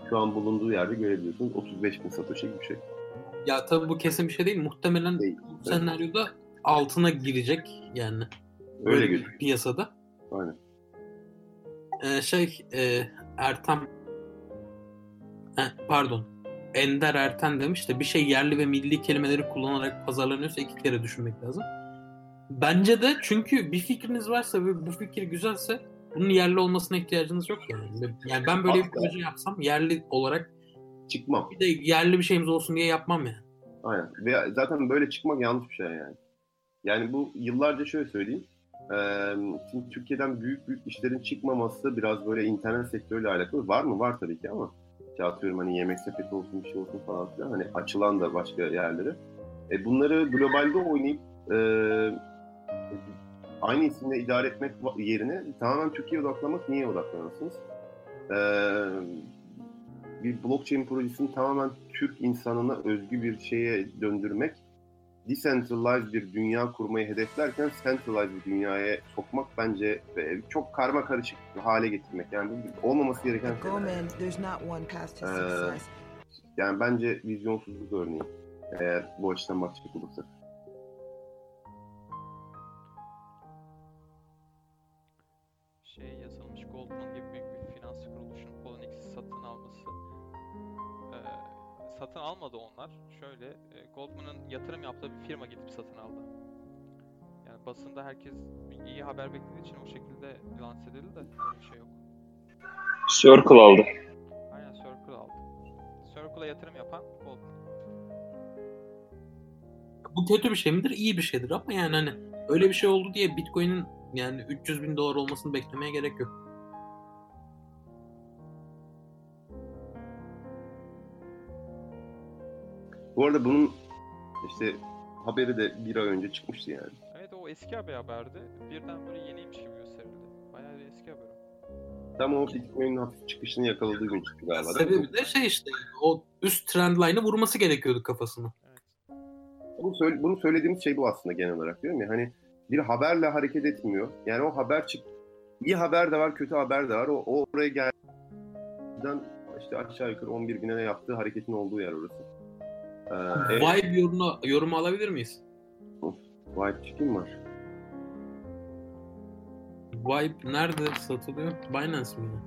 Şu an bulunduğu yerde görebiliyorsunuz 35 bin satoshi gibi bir şey. Ya tabii bu kesin bir şey değil. Muhtemelen Değil. bu senaryoda altına girecek yani. Öyle gözüküyor. piyasada. Aynen. Ee, şey e, Ertem Heh, pardon Ender Erten demiş de bir şey yerli ve milli kelimeleri kullanarak pazarlanıyorsa iki kere düşünmek lazım. Bence de çünkü bir fikriniz varsa ve bu fikir güzelse bunun yerli olmasına ihtiyacınız yok yani. Yani ben böyle bir Asla. proje yapsam yerli olarak Çıkmam. bir de yerli bir şeyimiz olsun diye yapmam yani. Aynen. Ve zaten böyle çıkmak yanlış bir şey yani. Yani bu yıllarca şöyle söyleyeyim. Şimdi Türkiye'den büyük büyük işlerin çıkmaması biraz böyle internet sektörüyle alakalı. Var mı? Var tabii ki ama işte atıyorum hani yemek sepeti olsun bir şey olsun falan filan. Hani açılan da başka yerlere. E bunları globalde oynayıp eee aynı isimle idare etmek yerine tamamen Türkiye'ye odaklamak niye odaklanırsınız? Eee bir blockchain projesini tamamen Türk insanına özgü bir şeye döndürmek, decentralized bir dünya kurmayı hedeflerken centralized bir dünyaya sokmak bence e, çok karma karışık bir hale getirmek. Yani bu olmaması gereken şeyler. success. Yani bence vizyonsuzluk örneği. Eğer bu açıdan bakacak olursak. Satın almadı onlar. Şöyle e, Goldman'ın yatırım yaptığı bir firma gidip satın aldı. Yani basında herkes iyi haber beklediği için o şekilde lanse edildi de öyle bir şey yok. Circle aldı. Aynen Circle aldı. Circle'a yatırım yapan Goldman. Bu kötü bir şey midir? İyi bir şeydir ama yani hani öyle bir şey oldu diye Bitcoin'in yani 300 bin dolar olmasını beklemeye gerek yok. Bu arada bunun işte haberi de bir ay önce çıkmıştı yani. Evet o eski haber haberdi. Birden böyle yeniymiş gibi gösterildi. Bayağı bir eski haber. Tam o Bitcoin'in hafif çıkışını yakaladığı gün çıktı galiba. Sebebi de şey işte o üst trend line'ı vurması gerekiyordu kafasını. Evet. Bunu, söyle, bunu söylediğimiz şey bu aslında genel olarak diyorum ya hani bir haberle hareket etmiyor. Yani o haber çık iyi haber de var, kötü haber de var. O, o oraya geldiğinden işte aşağı yukarı 11 bine yaptığı hareketin olduğu yer orası. Ee, e, Vibe yorumu, yorumu alabilir miyiz? White Chicken var. Vibe nerede satılıyor? Binance mi? yine?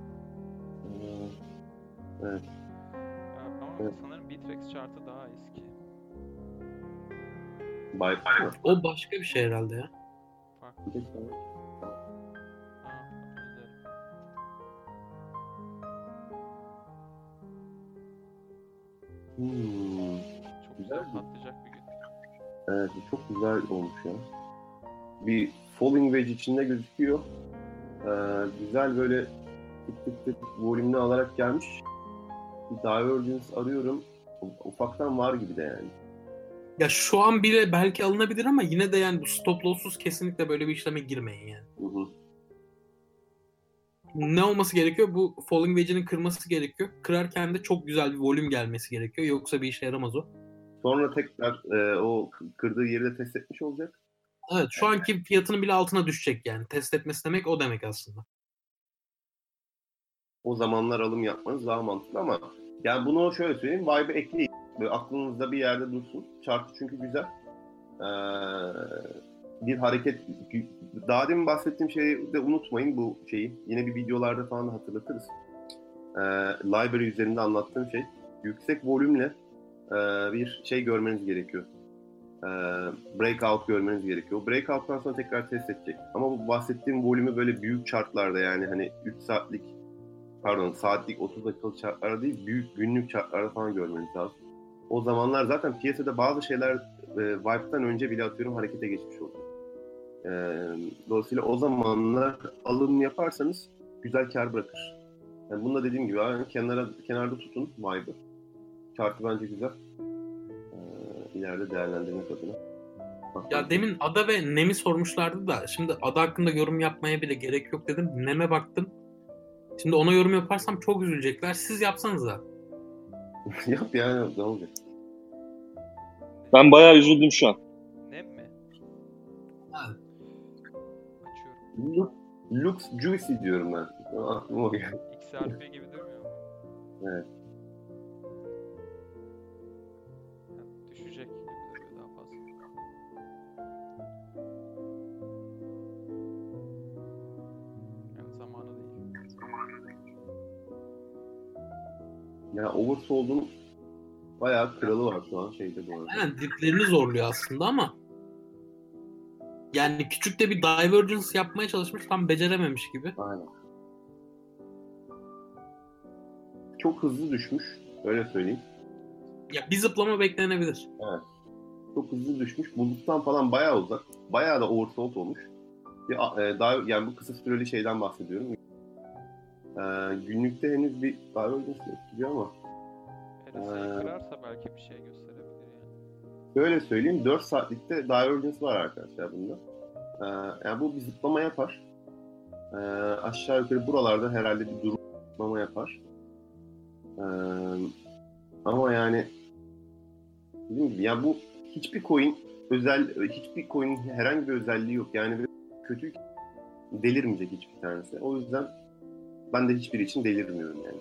Ee, Ee, Ama Evet. sanırım Bittrex chartı daha eski. Vibe mı? O başka bir şey herhalde ya. Farklı. Dilerim. Hmm. Güzel bir- patlayacak bir gün. Evet çok güzel olmuş ya. Bir falling wedge içinde gözüküyor. Ee, güzel böyle tık tık tık volümünü alarak gelmiş. Bir divergence arıyorum. Ufaktan var gibi de yani. Ya şu an bile belki alınabilir ama yine de yani bu stop loss'suz kesinlikle böyle bir işleme girmeyin yani. Hı hı. Ne olması gerekiyor? Bu falling wedge'inin kırması gerekiyor. Kırarken de çok güzel bir volüm gelmesi gerekiyor. Yoksa bir işe yaramaz o. Sonra tekrar e, o kırdığı yeri de test etmiş olacak. Evet şu anki fiyatının bile altına düşecek yani. Test etmesi demek o demek aslında. O zamanlar alım yapmanız daha mantıklı ama yani bunu şöyle söyleyeyim. Vibe'ı ekleyin. Böyle aklınızda bir yerde dursun. Şarkı çünkü güzel. Ee, bir hareket daha demin bahsettiğim şeyi de unutmayın bu şeyi. Yine bir videolarda falan hatırlatırız. Ee, library üzerinde anlattığım şey yüksek volümle e, bir şey görmeniz gerekiyor. E, breakout görmeniz gerekiyor. Breakout'tan sonra tekrar test edecek. Ama bu bahsettiğim volümü böyle büyük chartlarda yani hani 3 saatlik pardon saatlik 30 dakikalık chartlarda değil büyük günlük chartlarda falan görmeniz lazım. O zamanlar zaten piyasada bazı şeyler e, Vibe'dan önce bile atıyorum harekete geçmiş oluyor. E, dolayısıyla o zamanlar alım yaparsanız güzel kar bırakır. Yani bunu da dediğim gibi abi, kenara, kenarda tutun Vibe'ı. Chartı bence güzel. E, ileride değerlendirmek adına. Bak, Ya demin Ada ve Nem'i sormuşlardı da şimdi Ada hakkında yorum yapmaya bile gerek yok dedim. Nem'e baktım. Şimdi ona yorum yaparsam çok üzülecekler. Siz yapsanız da. Yap yani ne olacak? Ben bayağı üzüldüm şu an. Nem mi? Ha. Açıyorum. Look, looks juicy diyorum ben. Aklıma o geldi. XRP gibi durmuyor mu? Evet. Ya Oversold'un bayağı kralı var şu an şeyde bu arada. Aynen diplerini zorluyor aslında ama yani küçük de bir divergence yapmaya çalışmış tam becerememiş gibi. Aynen. Çok hızlı düşmüş. Öyle söyleyeyim. Ya bir zıplama beklenebilir. Çok hızlı düşmüş. Buluttan falan bayağı uzak. Bayağı da oversold olmuş. Bir, e, daha, yani bu kısa süreli şeyden bahsediyorum. E, günlükte henüz bir yok gibi ama RSI'yi Ee, kırarsa belki bir şey gösterebilir yani. Şöyle söyleyeyim 4 saatlikte divergence var arkadaşlar bunda. Ee, yani bu bir zıplama yapar. Ee, aşağı yukarı buralarda herhalde bir durum zıplama yapar. Ee, ama yani dediğim gibi yani bu hiçbir coin özel hiçbir coin'in herhangi bir özelliği yok. Yani kötü delirmeyecek hiçbir tanesi. O yüzden ben de hiçbir için delirmiyorum yani.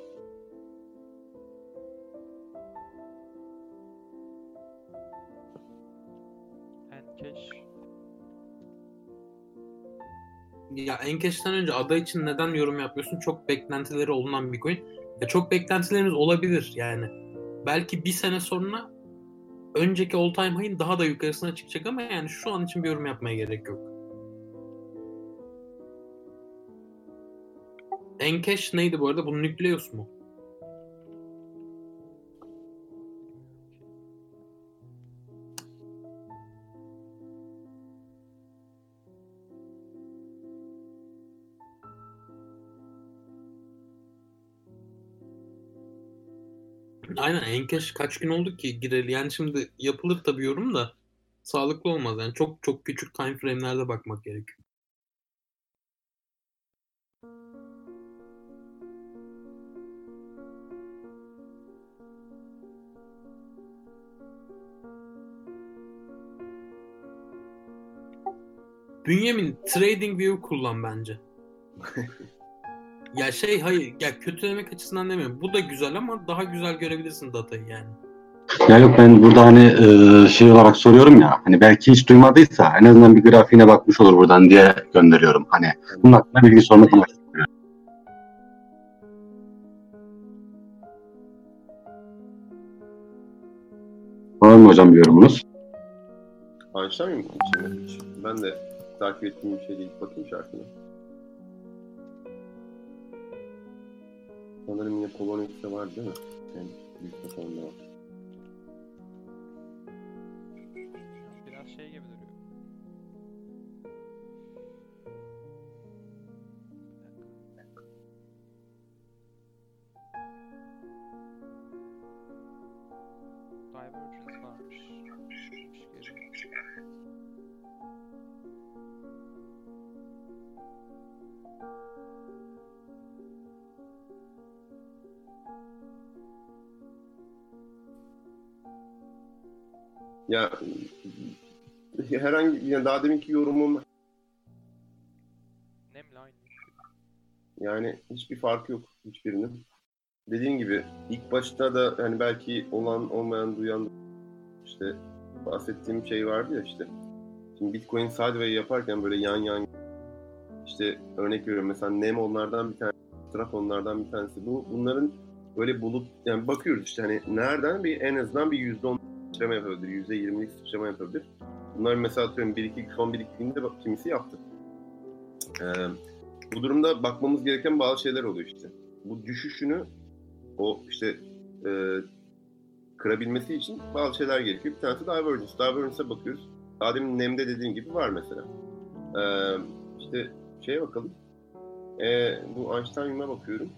Encash Ya Enkeş'ten önce ada için neden yorum yapıyorsun? Çok beklentileri olunan bir coin. Ya çok beklentileriniz olabilir yani. Belki bir sene sonra önceki all time high'in daha da yukarısına çıkacak ama yani şu an için bir yorum yapmaya gerek yok. Enkeş neydi bu arada? Bu Nükleus mu? Aynen Enkeş kaç gün oldu ki gireli? Yani şimdi yapılır tabii yorum da sağlıklı olmaz. Yani çok çok küçük time frame'lerde bakmak gerekiyor. Bünyamin TradingView kullan bence. ya şey hayır ya kötülemek açısından demiyorum. Bu da güzel ama daha güzel görebilirsin datayı yani. Ya yok ben burada hani e, şey olarak soruyorum ya hani belki hiç duymadıysa en azından bir grafiğine bakmış olur buradan diye gönderiyorum. Hani bunun hakkında bilgi sormak amaçlı. Var mı hocam bir yorumunuz? Einstein mi içinde? Ben de takip ettiğim bir şey değil. Bakayım şarkına. Sanırım yine Polonix'te var değil mi? Yani büyük tasarımda var. Ya herhangi yani daha deminki yorumum Nemle aynı. yani hiçbir farkı yok hiçbirinin. dediğim gibi ilk başta da hani belki olan olmayan duyan işte bahsettiğim şey vardı ya işte. Şimdi Bitcoin Sideway yaparken böyle yan yan işte örnek veriyorum mesela Nem onlardan bir tanesi, Strap onlardan bir tanesi. Bu bunların böyle bulut yani bakıyoruz işte hani nereden bir en azından bir yüzde on sıçrama yapabilir, yüzde yirmilik sıçrama yapabilir. Bunlar mesela atıyorum bir iki son bir iki günde bak- kimisi yaptı. Ee, bu durumda bakmamız gereken bazı şeyler oluyor işte. Bu düşüşünü o işte e, kırabilmesi için bazı şeyler gerekiyor. Bir tanesi divergence. Divergence'a bakıyoruz. Daha demin Nem'de dediğim gibi var mesela. Ee, işte şeye bakalım. Ee, bu Einstein'a bakıyorum.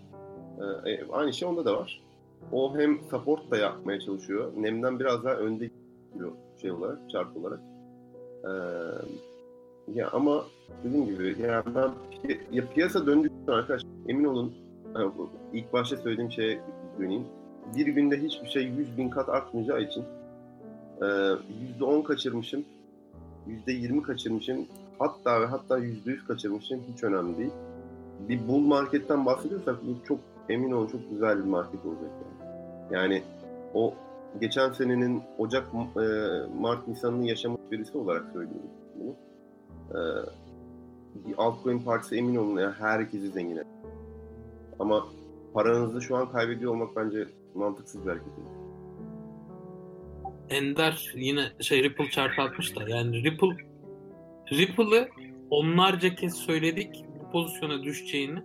Ee, e, aynı şey onda da var. O hem support da yapmaya çalışıyor. Nem'den biraz daha önde gidiyor şey olarak, çarp olarak. Ee, ya ama dediğim gibi ya ben ya piyasa sonra arkadaşlar emin olun yani bu ilk başta söylediğim şeye döneyim. Bir günde hiçbir şey 100 bin kat artmayacağı için e, %10 kaçırmışım, %20 kaçırmışım, hatta ve hatta %100 kaçırmışım hiç önemli değil. Bir bull marketten bahsediyorsak bu çok emin olun çok güzel bir market olacak yani. Yani o geçen senenin Ocak, e, Mart, Nisan'ını yaşamış birisi olarak söylüyorum bunu. E, altcoin partisi emin olun ya herkesi zengin eder. Ama paranızı şu an kaybediyor olmak bence mantıksız bir hareket değil. Ender yine şey Ripple çarpı atmış da yani Ripple Ripple'ı onlarca kez söyledik bu pozisyona düşeceğini.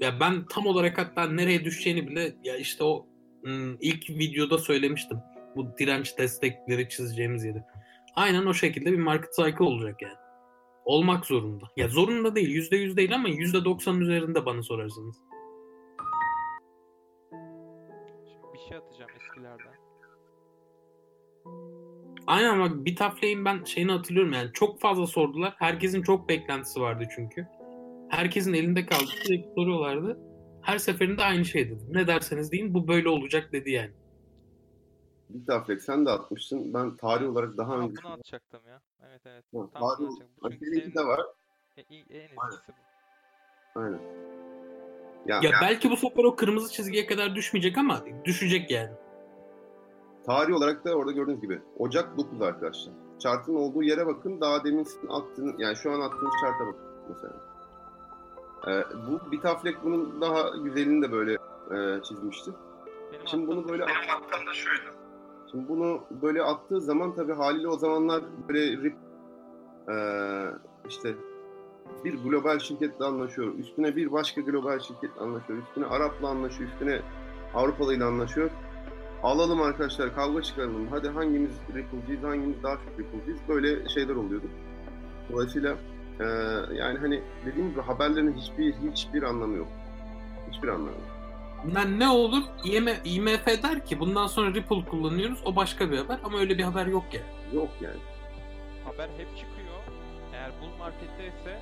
Ya ben tam olarak hatta nereye düşeceğini bile ya işte o ım, ilk videoda söylemiştim. Bu direnç destekleri çizeceğimiz yeri. Aynen o şekilde bir market cycle olacak yani. Olmak zorunda. Ya zorunda değil. Yüzde yüz değil ama yüzde doksanın üzerinde bana sorarsanız. Şimdi bir şey atacağım eskilerden. Aynen bak Bitafley'in ben şeyini hatırlıyorum yani çok fazla sordular. Herkesin çok beklentisi vardı çünkü. Herkesin elinde kaldı. Sürekli soruyorlardı. Her seferinde aynı şey dedi. Ne derseniz deyin bu böyle olacak dedi yani. Bir taflek sen de atmışsın. Ben tarih olarak daha Ha, önce... bunu atacaktım ya. Evet evet. Tamam, Tam tarih Seninki senin de var. e- en bu. Aynen. Ya, Ya belki bu sefer o kırmızı çizgiye kadar düşmeyecek ama düşecek yani. tarih olarak da orada gördüğünüz gibi. Ocak 9 arkadaşlar. Chart'ın olduğu yere bakın. Daha demin sizin attığınız, yani şu an attığınız chart'a bakın mesela. Ee, bu Bitaflek bunun daha güzelini de böyle e, çizmişti. Benim Şimdi bunu böyle da şu- Şimdi bunu böyle attığı zaman tabii haliyle o zamanlar böyle rip eee, işte bir global şirketle anlaşıyor. Üstüne bir başka global şirketle anlaşıyor. Üstüne Arap'la anlaşıyor. Üstüne Avrupalıyla anlaşıyor. Alalım arkadaşlar kavga çıkaralım. Hadi hangimiz Ripple'cıyız, hangimiz daha çok Ripple'cıyız. Böyle şeyler oluyordu. Dolayısıyla eee, yani hani dediğim gibi haberlerin hiçbir hiçbir anlamı yok. Hiçbir anlamı yok. Yani ne olur IM, IMF der ki bundan sonra Ripple kullanıyoruz o başka bir haber ama öyle bir haber yok yani. Yok yani. haber hep çıkıyor. Eğer bull markette ise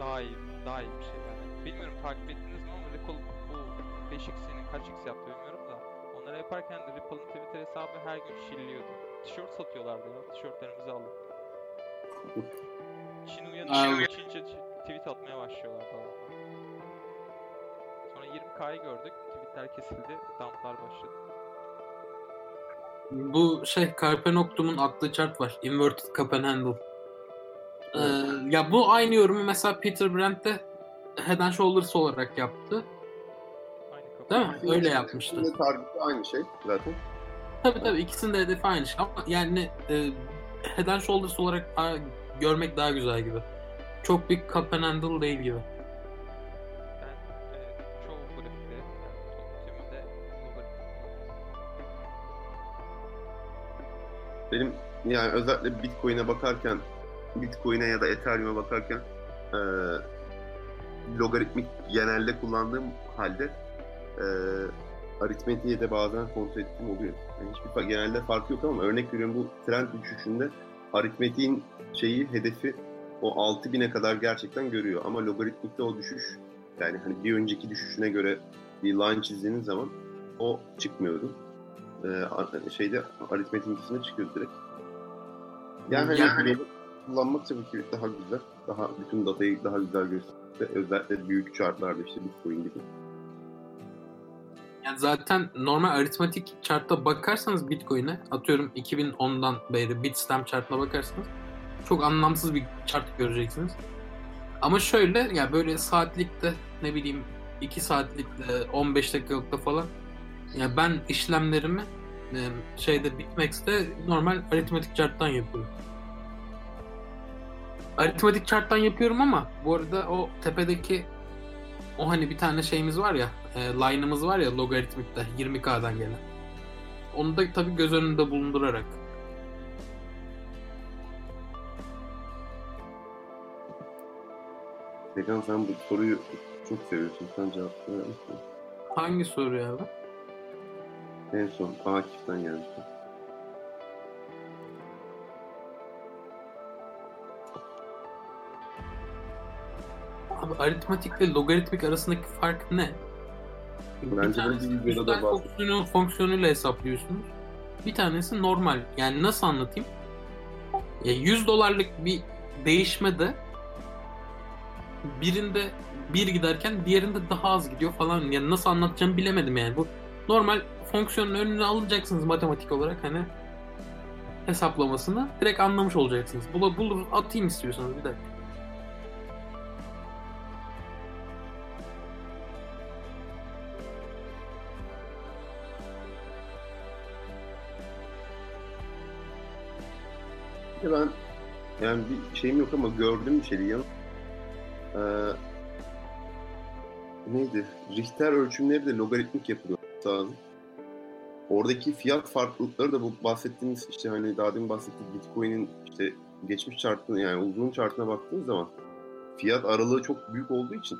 daha iyi, daha iyi bir şey yani. Bilmiyorum takip ettiniz mi ama Ripple bu 5x'ini kaç x yaptı bilmiyorum da. Onları yaparken Ripple'ın Twitter hesabı her gün şilliyordu. Tişört satıyorlardı ya. Tişörtlerimizi alın. Çin uyanınca Çince tweet atmaya başlıyorlar falan. Sonra 20K'yı gördük. Tweetler kesildi. Dumplar başladı. Bu şey Carpe Noctum'un attığı chart var. Inverted Cup and Handle. Ee, ya bu aynı yorumu mesela Peter Brandt de Head and Shoulders olarak yaptı. Değil mi? Öyle yapmıştı. Tarihte aynı şey zaten. Tabii tabii ikisinin de hedefi aynı şey ama yani e, Head and Shoulders olarak görmek daha güzel gibi. Çok bir Cup and Handle değil gibi. Benim yani özellikle Bitcoin'e bakarken, Bitcoin'e ya da Ethereum'e bakarken eee, logaritmik genelde kullandığım halde eee aritmetiğe de bazen kontrol ettiğim oluyor. Yani hiçbir genelde farkı yok ama örnek veriyorum bu trend düşüşünde aritmetiğin şeyi hedefi o 6000'e kadar gerçekten görüyor ama logaritmikte o düşüş yani hani bir önceki düşüşüne göre bir line çizdiğiniz zaman o çıkmıyordu e, a- şeyde aritmetik içinde çıkıyor direkt. Yani hani Yani- bunu kullanmak tabii ki daha güzel. Daha bütün datayı daha güzel gösteriyor. Özellikle büyük chartlarda işte Bitcoin gibi. Yani zaten normal aritmetik chartta bakarsanız Bitcoin'e atıyorum 2010'dan beri Bitstamp chartına bakarsanız çok anlamsız bir chart göreceksiniz. Ama şöyle ya yani böyle saatlikte ne bileyim 2 saatlikte 15 dakikalıkta falan ya ben işlemlerimi e, şeyde Bitmex'te normal aritmetik chart'tan yapıyorum. Aritmetik chart'tan yapıyorum ama bu arada o tepedeki o hani bir tane şeyimiz var ya e, line'ımız var ya logaritmikte 20K'dan gelen. Onu da tabii göz önünde bulundurarak. Tekan sen bu soruyu çok seviyorsun. Sen cevap verir misin? Hangi soru abi? En son Akif'ten gelmişti. Abi aritmetikle logaritmik arasındaki fark ne? Bence bir bahsettim. fonksiyonu, fonksiyonuyla hesaplıyorsunuz. Bir tanesi normal. Yani nasıl anlatayım? Ya 100 dolarlık bir değişmede birinde bir giderken diğerinde daha az gidiyor falan. Yani nasıl anlatacağımı bilemedim yani. Bu normal fonksiyonun önüne alacaksınız matematik olarak hani hesaplamasını direkt anlamış olacaksınız. Bulur, bulur atayım istiyorsanız bir dakika. De ben yani bir şeyim yok ama gördüğüm bir şey. Ee, neydi? Richter ölçümleri de logaritmik yapılıyor lazım. Oradaki fiyat farklılıkları da bu bahsettiğimiz işte hani daha demin bahsettiğim Bitcoin'in işte geçmiş chartına yani uzun chartına baktığınız zaman fiyat aralığı çok büyük olduğu için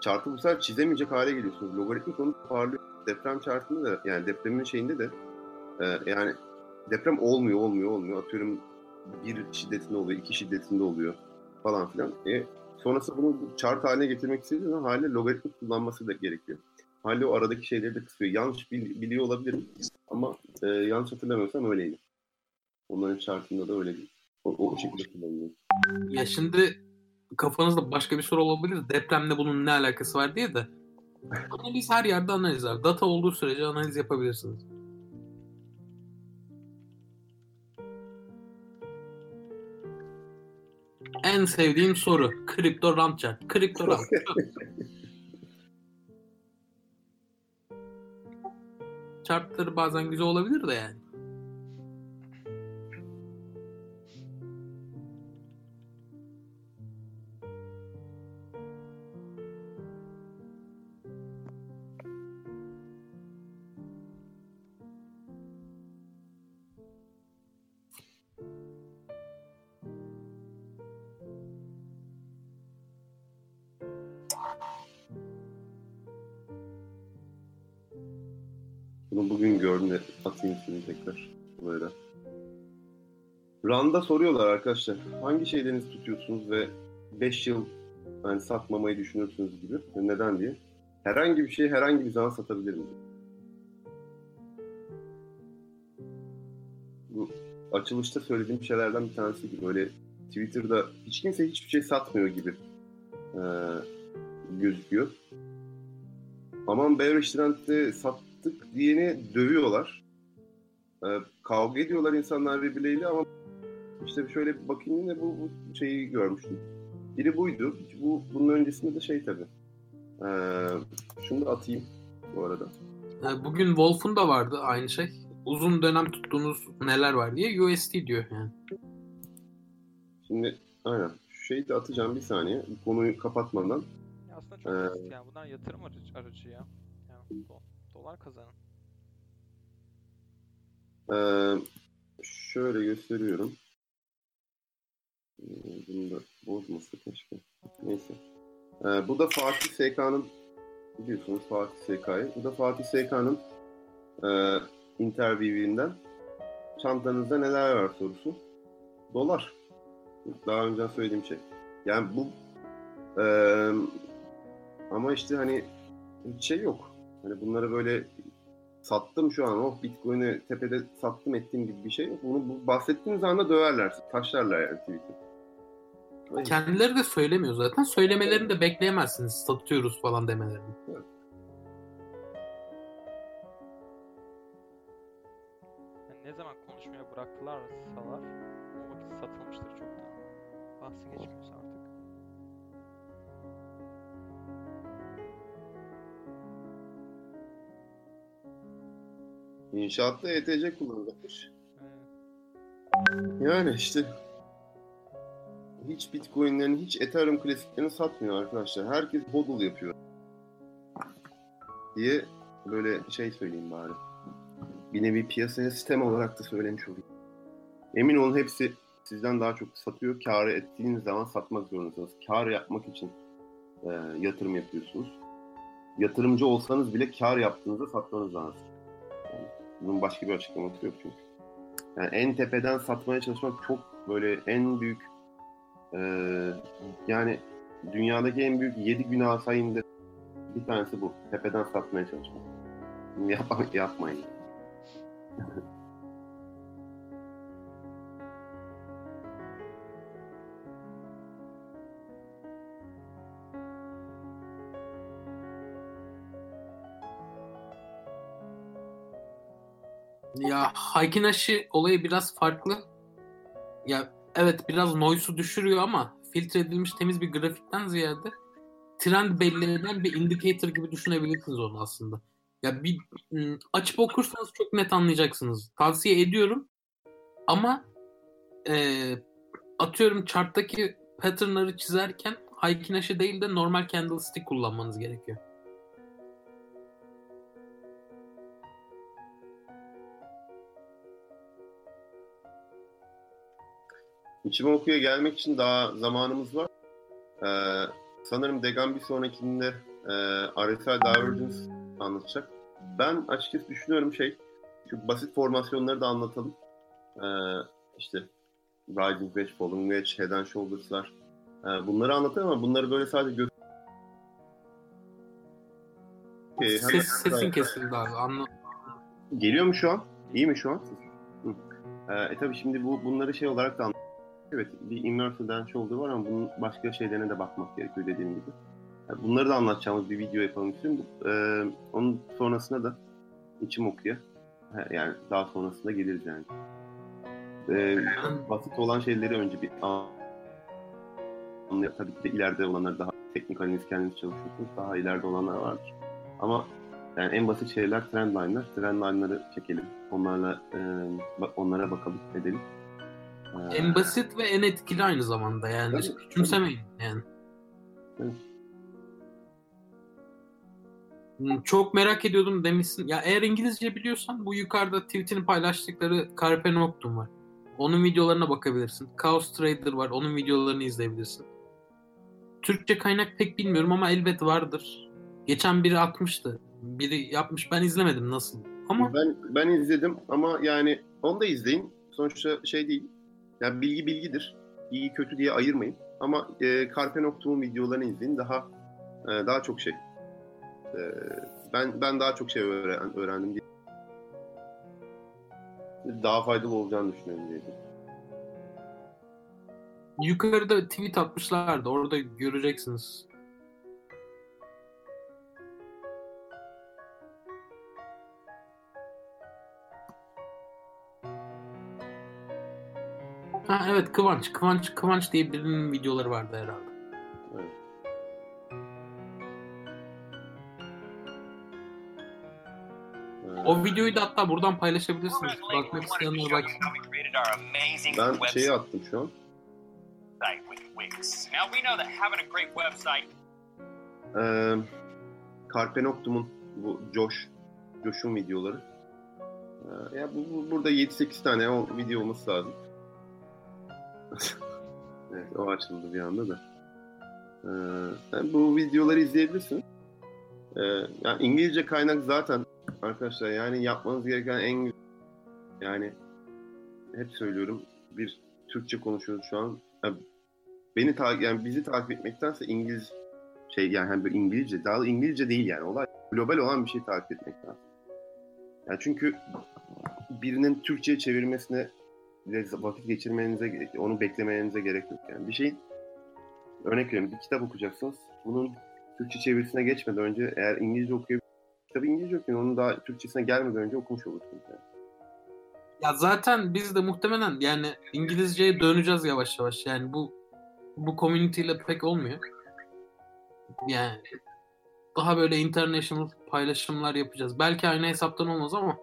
chartı bu sefer çizemeyecek hale geliyorsunuz. Logaritmik onu toparlıyor. Deprem chartında da yani depremin şeyinde de e, yani deprem olmuyor olmuyor olmuyor. Atıyorum bir şiddetinde oluyor, iki şiddetinde oluyor falan filan. E, sonrasında bunu chart haline getirmek istediği zaman haliyle logaritmik kullanması da gerekiyor. Haliyle o aradaki şeyleri de kısıyor. Yanlış bil- biliyor olabilirim ama e, yanlış hatırlamıyorsam öyleydi. Onların chartında da öyleydi. O, o şekilde kullanılıyor. Ya şimdi kafanızda başka bir soru olabilir. Depremle bunun ne alakası var diye de. Analiz her yerde analiz var. Data olduğu sürece analiz yapabilirsiniz. En sevdiğim soru. Kripto chart. Kripto rant. Chartları bazen güzel olabilir de yani. Soruyorlar arkadaşlar. Hangi şeylerinizi tutuyorsunuz ve 5 yıl yani satmamayı düşünüyorsunuz gibi. Neden diye. Herhangi bir şeyi herhangi bir zaman satabilirim. Bu açılışta söylediğim şeylerden bir tanesi gibi. Böyle Twitter'da hiç kimse hiçbir şey satmıyor gibi ee, gözüküyor. Aman Bearish Trend'de sattık diyeni dövüyorlar. Ee, kavga ediyorlar insanlar birbirleriyle ama işte şöyle bir bakayım yine bu, bu şeyi görmüştüm. Biri buydu. Bu bunun öncesinde de şey tabii. Ee, şunu da atayım bu arada. Bugün Wolf'un da vardı aynı şey. Uzun dönem tuttuğunuz neler var diye USD diyor yani. Şimdi aynen. Şu şeyi de atacağım bir saniye. Bu konuyu kapatmadan. Ya aslında çok Ee, basit yani. Bunlar yatırım aracı, aracı ya. Yani do- dolar kazanın. Ee, şöyle gösteriyorum. Ee, Bunu da bozması keşke. Neyse. Ee, bu da Fatih SK'nın biliyorsunuz Fatih SK'yı. Bu da Fatih SK'nın e, interview'inden çantanızda neler var sorusu. Dolar. Daha önce söylediğim şey. Yani bu e, ama işte hani hiç şey yok. Hani bunları böyle sattım şu an oh Bitcoin'i tepede sattım ettiğim gibi bir şey yok. Bunu bu bahsettiğiniz anda döverler, taşlarlar yani Twitter. Kendileri de söylemiyor zaten. Söylemelerini de bekleyemezsiniz. Satıyoruz falan demelerini. Yani ne zaman konuşmaya bıraktılar salar o vakit satılmıştır çoktan. Bahsi geçmiyorsa artık. İnşaatta ETC kullanılmış. Evet. Yani işte hiç Bitcoin'lerin, hiç Ethereum klasiklerini satmıyor arkadaşlar. Herkes hodl yapıyor. Diye böyle şey söyleyeyim bari. Bir nevi piyasaya sistem olarak da söylemiş olayım. Emin olun hepsi sizden daha çok satıyor. Kârı ettiğiniz zaman satmak zorundasınız. Kâr yapmak için e, yatırım yapıyorsunuz. Yatırımcı olsanız bile kâr yaptığınızda satmanız lazım. Yani bunun başka bir açıklaması yok çünkü. Yani en tepeden satmaya çalışmak çok böyle en büyük e, yani dünyadaki en büyük yedi günah sayında bir tanesi bu. Tepeden satmaya çalışmak. Yap, yapmayın. Ya Haykinashi olayı biraz farklı. Ya evet biraz noise'u düşürüyor ama filtre temiz bir grafikten ziyade trend belli eden bir indicator gibi düşünebilirsiniz onu aslında. Ya bir açıp okursanız çok net anlayacaksınız. Tavsiye ediyorum. Ama eee, atıyorum charttaki patternları çizerken Haykinashi değil de normal candlestick kullanmanız gerekiyor. Ichimoku'ya gelmek için daha zamanımız var. Ee, sanırım Degan bir sonrakinde e, RSI Divergence anlatacak. Ben açıkçası düşünüyorum şey, şu basit formasyonları da anlatalım. Ee, işte Rising Wedge, Falling Wedge, Head and Shoulders'lar. Ee, bunları anlatalım ama bunları böyle sadece gö- hemen- Ses, sesin kesildi abi. Anla. Geliyor mu şu an? İyi mi şu an? Hı. Ee, e tabii şimdi bu bunları şey olarak da. Evet bir inverted and shoulder var ama bunun başka şeylerine de bakmak gerekiyor dediğim gibi. Yani bunları da anlatacağımız bir video yapalım istiyorum. Ee, onun sonrasında da içim okuyor. Yani daha sonrasında geliriz yani. Ee, basit olan şeyleri önce bir an- anlayıp tabii ki de ileride olanlar daha teknik analiz kendiniz çalışıyorsunuz. Daha ileride olanlar vardır. Ama yani en basit şeyler trendline'lar. Trendline'ları çekelim. Onlarla e, onlara bakalım, edelim. Ee, En basit ve en etkili aynı zamanda yani. Tabii, Küçümsemeyin yani. Evet. Hmm, Çok merak ediyordum demişsin. Ya eğer İngilizce biliyorsan bu yukarıda tweetini paylaştıkları Carpe Noctum var. Onun videolarına bakabilirsin. Chaos Trader var. Onun videolarını izleyebilirsin. Türkçe kaynak pek bilmiyorum ama elbet vardır. Geçen biri atmıştı. Biri yapmış. Ben izlemedim nasıl. Ama Ben ben izledim ama yani onu da izleyin. Sonuçta şey değil. Yani bilgi bilgidir. İyi kötü diye ayırmayın. Ama e, Carpe Noctum'un videolarını izleyin. Daha e, daha çok şey. E, ben ben daha çok şey öğren, öğrendim diye. Daha faydalı olacağını düşünüyorum diye. yukarıda tweet atmışlardı. Orada göreceksiniz. Ha evet Kıvanç. Kıvanç Kıvanç diye birinin videoları vardı herhalde. Evet. O videoyu da hatta buradan paylaşabilirsiniz. Bakmak isteyenler baksın. ben şeyi attım şu an. Ee, Carpe Noctum'un bu Josh, Josh'un videoları. Ee, ya bu, bu- burada 7-8 tane o video olması lazım. Evet, o açıldı bir anda da. Ee, bu videoları izleyebilirsiniz. Ee, yani İngilizce kaynak zaten arkadaşlar yani yapmanız gereken en güzel yani hep söylüyorum bir Türkçe konuşuyoruz şu an. Yani beni takip yani bizi takip etmektense İngiliz şey yani hem böyle İngilizce daha da İngilizce değil yani olay global olan bir şey takip etmek lazım. Yani çünkü birinin Türkçe'ye çevirmesine vakit geçirmenize onu beklemenize gerek yok yani. Bir şeyin örnek veriyorum bir kitap okuyacaksınız. Bunun Türkçe çevirisine geçmeden önce eğer İngilizce okuyabilirsiniz kitabı İngilizce okuyun. Onun daha Türkçesine gelmeden önce okumuş olursunuz yani. Ya zaten biz de muhtemelen yani İngilizceye döneceğiz yavaş yavaş. Yani bu bu community ile pek olmuyor. Yani daha böyle international paylaşımlar yapacağız. Belki aynı hesaptan olmaz ama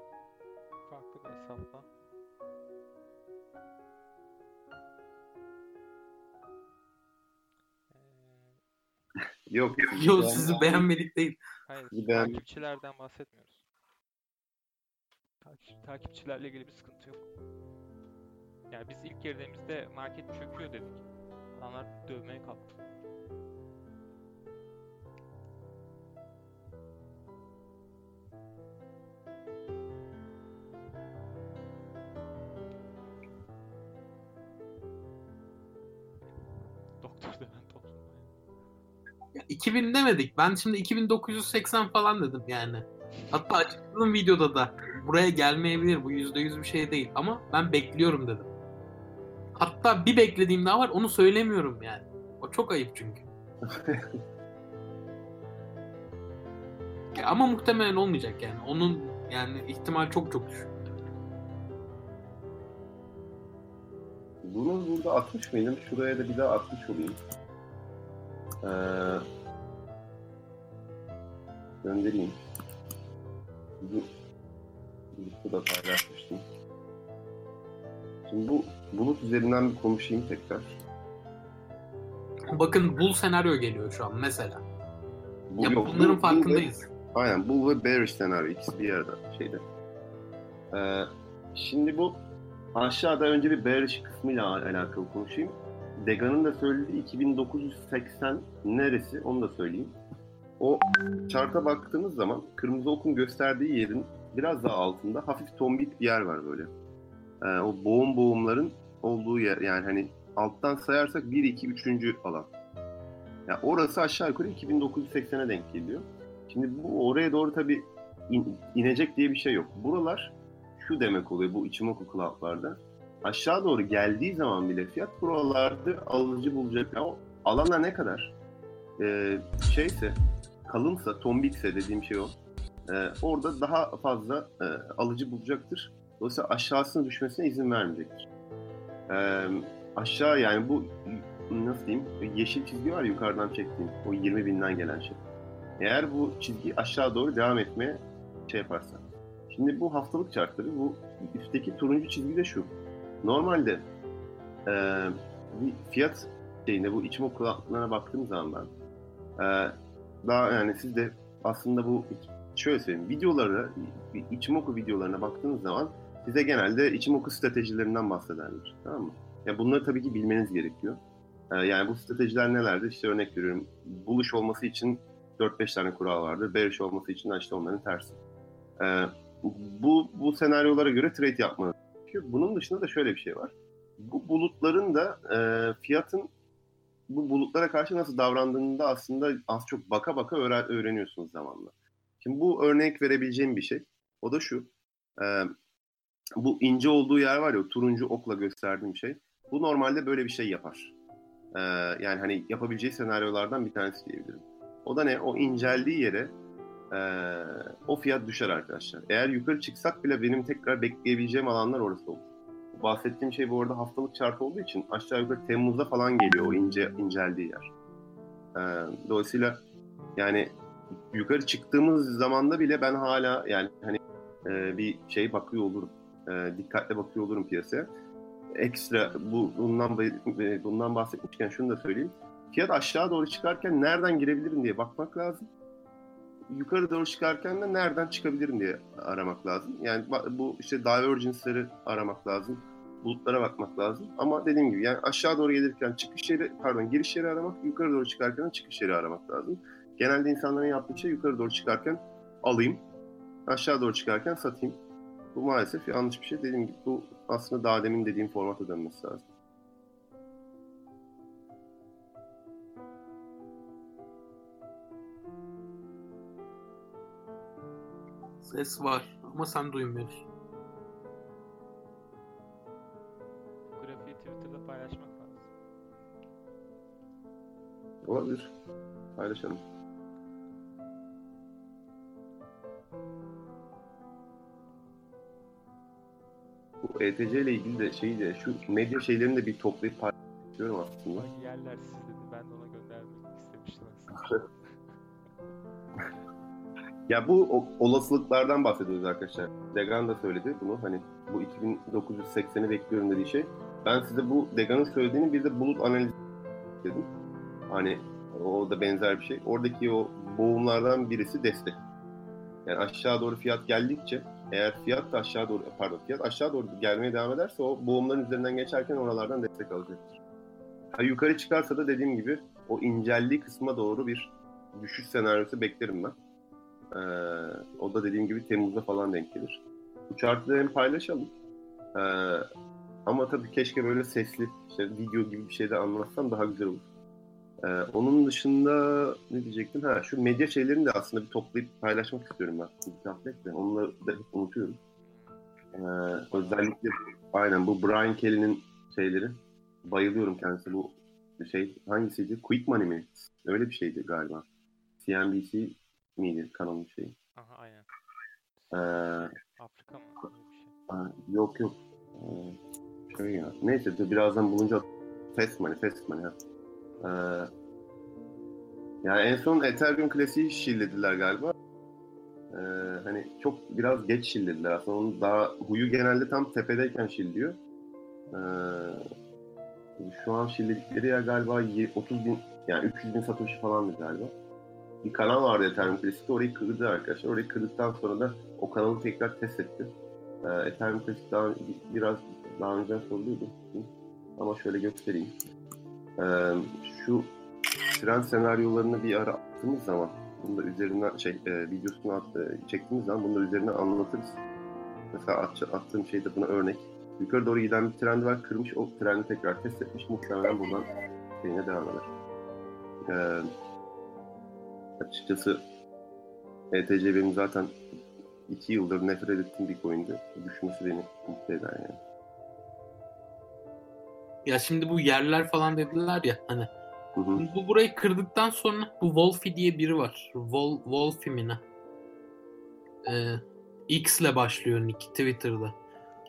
Ee, Yok. yo sizi beğenmedik değil. hayır, takipçilerden bahsetmiyoruz. Takip, takipçilerle ilgili bir sıkıntı yok. Yani biz ilk girdiğimizde market çöküyor dedik. Adamlar dövmeye kalktı. 2000 demedik. Ben şimdi 2980 falan dedim yani. Hatta açıkladım videoda da. Buraya gelmeyebilir. Bu %100 bir şey değil. Ama ben bekliyorum dedim. Hatta bir beklediğim daha var. Onu söylemiyorum yani. O çok ayıp çünkü. Ama muhtemelen olmayacak yani. Onun yani ihtimal çok çok düşük. Bunu burada atmış mıydım? Şuraya da bir daha atmış olayım. Ee, göndereyim. Bu bulutlu da paylaşmıştım. Şimdi bu bulut üzerinden bir konuşayım tekrar. Bakın Bull senaryo geliyor şu an mesela. Bu, Ya yok, bunların bu- bu ve- farkındayız. Aynen Bull ve Bearish senaryo ikisi bir arada şeyde. Ee, şimdi bu aşağıda önce bir Bearish kısmıyla al- alakalı konuşayım. Dega'nın da söylediği 2980 neresi onu da söyleyeyim. O chart'a baktığımız zaman kırmızı okun gösterdiği yerin biraz daha altında hafif tombik bir yer var böyle. Ee, o boğum boğumların olduğu yer yani hani alttan sayarsak 1 2 3. alan. Yani orası aşağı yukarı 2980'e denk geliyor. Şimdi bu oraya doğru tabii in- inecek diye bir şey yok. Buralar şu demek oluyor bu Ichimoku Club'larda. Aşağı doğru geldiği zaman bile fiyat buralarda alıcı bulacak. Yani o alana ne kadar e, şeyse, kalınsa, tombikse dediğim şey o. e, orada daha fazla e, alıcı bulacaktır. Dolayısıyla aşağısına düşmesine izin vermeyecektir. E, aşağı yani bu nasıl diyeyim yeşil çizgi var yukarıdan çektiğim o 20 binden gelen şey. Eğer bu çizgi aşağı doğru devam etmeye şey yaparsa. Şimdi bu haftalık chartları bu üstteki turuncu çizgi de şu. Normalde e, bir fiyat şeyinde bu içim okullarına baktığım zaman ben daha yani siz de aslında bu şöyle söyleyeyim videoları içimoku videolarına baktığınız zaman size genelde içimoku stratejilerinden bahsederler. Tamam mı? Ya bunları tabii ki bilmeniz gerekiyor. E, yani bu stratejiler nelerdir? İşte örnek veriyorum. Buluş olması için 4-5 tane kural vardır. Bearish olması için işte onların tersi. Ee, bu, bu senaryolara göre trade yapmanız gerekiyor. Bunun dışında da şöyle bir şey var. Bu bulutların da e, fiyatın bu bulutlara karşı nasıl davrandığını da aslında az çok baka baka öğren, öğreniyorsunuz zamanla. Şimdi bu örnek verebileceğim bir şey. O da şu. E, bu ince olduğu yer var ya, turuncu okla gösterdiğim şey. Bu normalde böyle bir şey yapar. E, yani hani yapabileceği senaryolardan bir tanesi diyebilirim. O da ne? O inceldiği yere e, o fiyat düşer arkadaşlar. Eğer yukarı çıksak bile benim tekrar bekleyebileceğim alanlar orası olur. Bahsettiğim şey bu arada haftalık chart olduğu için aşağı yukarı Temmuz'da falan geliyor o ince inceldiği yer. E, dolayısıyla yani yukarı çıktığımız zamanda bile ben hala yani hani e, bir şey bakıyor olurum. E, dikkatle bakıyor olurum piyasaya. Ekstra bu bundan bundan bahsetmişken şunu da söyleyeyim fiyat aşağı doğru çıkarken nereden girebilirim diye bakmak lazım. Yukarı doğru çıkarken de nereden çıkabilirim diye aramak lazım. Yani bu işte divergence'ları aramak lazım. Bulutlara bakmak lazım. Ama dediğim gibi yani aşağı doğru gelirken çıkış yeri, pardon giriş yeri aramak, yukarı doğru çıkarken de çıkış yeri aramak lazım. Genelde insanların yaptığı şey yukarı doğru çıkarken alayım, aşağı doğru çıkarken satayım. Bu maalesef yanlış bir şey. Dediğim gibi bu aslında daha demin dediğim formata dönmesi lazım. Ses var ama sen duymuyorsun. Grafiği Twitter'da paylaşmak lazım. Olabilir. Paylaşalım. Bu ETC ile ilgili de şeyi de şu medya şeylerini de bir toplayıp paylaşmak bekliyorum aslında. Yerler siz dedi. Ben de ona göndermek istemiştim aslında. Ya bu o- olasılıklardan bahsediyoruz arkadaşlar. Degan da söyledi bunu. Hani bu 2980'i bekliyorum dediği şey. Ben size bu Degan'ın söylediğini bir de bulut analizi dedim. Hani o da benzer bir şey. Oradaki o boğumlardan birisi destek. Yani aşağı doğru fiyat geldikçe eğer fiyat da aşağı doğru pardon fiyat aşağı doğru gelmeye devam ederse o boğumların üzerinden geçerken oralardan destek alacaktır. Ha, yukarı çıkarsa da dediğim gibi o inceldiği kısma doğru bir düşüş senaryosu beklerim ben. Ee, o da dediğim gibi Temmuz'da falan denk gelir. Bu da hem paylaşalım. Ee, ama tabii keşke böyle sesli, işte video gibi bir şey de anlatsam daha güzel olur. Ee, onun dışında ne diyecektim? Ha, şu medya şeylerini de aslında bir toplayıp paylaşmak istiyorum ben. Bir tabletle. Onları da hep unutuyorum. Ee, özellikle aynen bu Brian Kelly'nin şeyleri. Bayılıyorum kendisi. Bu şey hangisiydi? Quick Money mi? Öyle bir şeydi galiba. CNBC miydi kanalın şeyi? Aha aynen. Ee, Afrika mı? Şey. yok yok. Ee, şey ya. Neyse dur birazdan bulunca Fast Money, Fast Money. Ha. Ee, yani en son Ethereum klasiği şillediler galiba. Ee, hani çok biraz geç şillediler aslında. Onun daha huyu genelde tam tepedeyken şilliyor. Ee, şu an şilledikleri yer galiba y- 30 bin yani 300 bin satoshi falandı galiba. Bir kanal vardı Ethereum klasikte orayı kırdı arkadaşlar. Orayı kırdıktan sonra da o kanalı tekrar test etti. Ee, Ethereum klasik daha biraz daha önce soruluyordu. Ama şöyle göstereyim. Ee, şu trend senaryolarını bir ara attığımız zaman bunu da üzerinden şey e, videosunu at, e, çektiğimiz zaman bunu da üzerine anlatırız. Mesela at, attığım şey de buna örnek. Yukarı doğru giden bir trend var. Kırmış o trendi tekrar test etmiş. Muhtemelen buradan şeyine devam eder. Ee, açıkçası ETC benim zaten iki yıldır nefret ettiğim bir coin'di. Düşmesi beni mutlu eder yani. Ya şimdi bu yerler falan dediler ya hani. Hı hı. Bu burayı kırdıktan sonra bu Wolfie diye biri var. Wol, Wolfie mi ne? Ee, X ile başlıyor nick Twitter'da.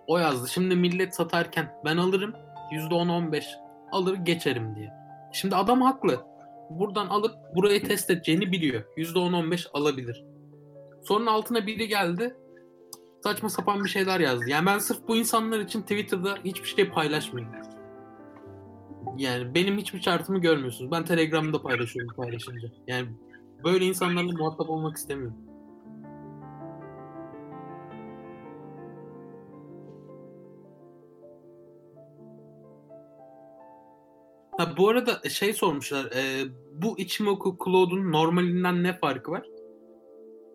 O yazdı. Şimdi millet satarken ben alırım %10-15 alır geçerim diye. Şimdi adam haklı. Buradan alıp burayı test edeceğini biliyor. %10-15 alabilir. Sonra altına biri geldi. Saçma sapan bir şeyler yazdı. Yani ben sırf bu insanlar için Twitter'da hiçbir şey paylaşmıyorum. Yani benim hiçbir şartımı görmüyorsunuz. Ben Telegram'da paylaşıyorum paylaşınca. Yani böyle insanlarla muhatap olmak istemiyorum. Ha, bu arada şey sormuşlar. e, bu Ichimoku Cloud'un normalinden ne farkı var?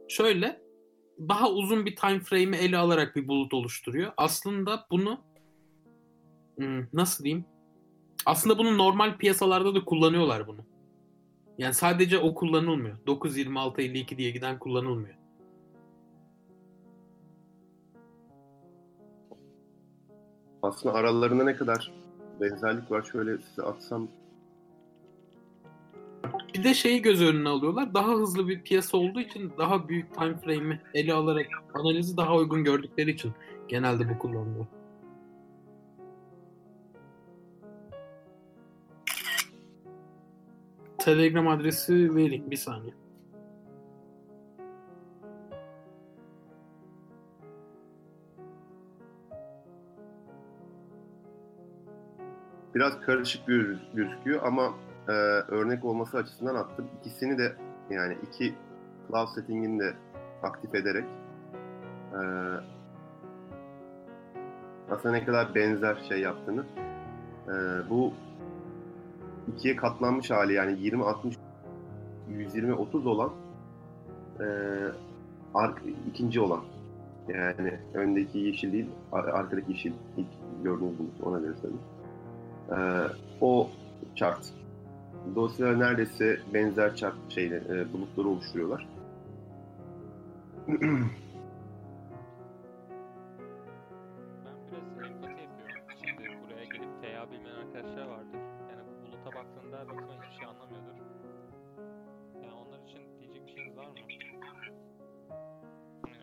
Şöyle daha uzun bir time frame'i ele alarak bir bulut oluşturuyor. Aslında bunu hmm, nasıl diyeyim? Aslında bunu normal piyasalarda da kullanıyorlar bunu. Yani sadece o kullanılmıyor. 9.26.52 diye giden kullanılmıyor. Aslında aralarında ne kadar benzerlik var şöyle size atsam Bir de şeyi göz önüne alıyorlar. Daha hızlı bir piyasa olduğu için daha büyük time frame'i ele alarak analizi daha uygun gördükleri için genelde bu kullanılıyor. Telegram adresi vereyim bir saniye. Biraz karışık göz- gözüküyor ama e, örnek olması açısından attım. İkisini de yani iki cloud settingini de aktif ederek e, aslında ne kadar benzer şey yaptığını e, bu ikiye katlanmış hali yani 20 60 120 30 olan e, ark, ikinci olan yani öndeki yeşil değil ar- arkadaki yeşil ilk gördüğünüz bulut ona göre söyleyeyim. Ee, o chart. Dolayısıyla neredeyse benzer chart şeyle e, bulutları oluşturuyorlar. Ben biraz empati yapıyorum. Şimdi buraya gelip TA bilmeyen arkadaşlar vardır. Yani bu buluta baktığında büyük ihtimalle hiçbir şey anlamıyordur. Yani onlar için diyecek bir şeyiniz var mı?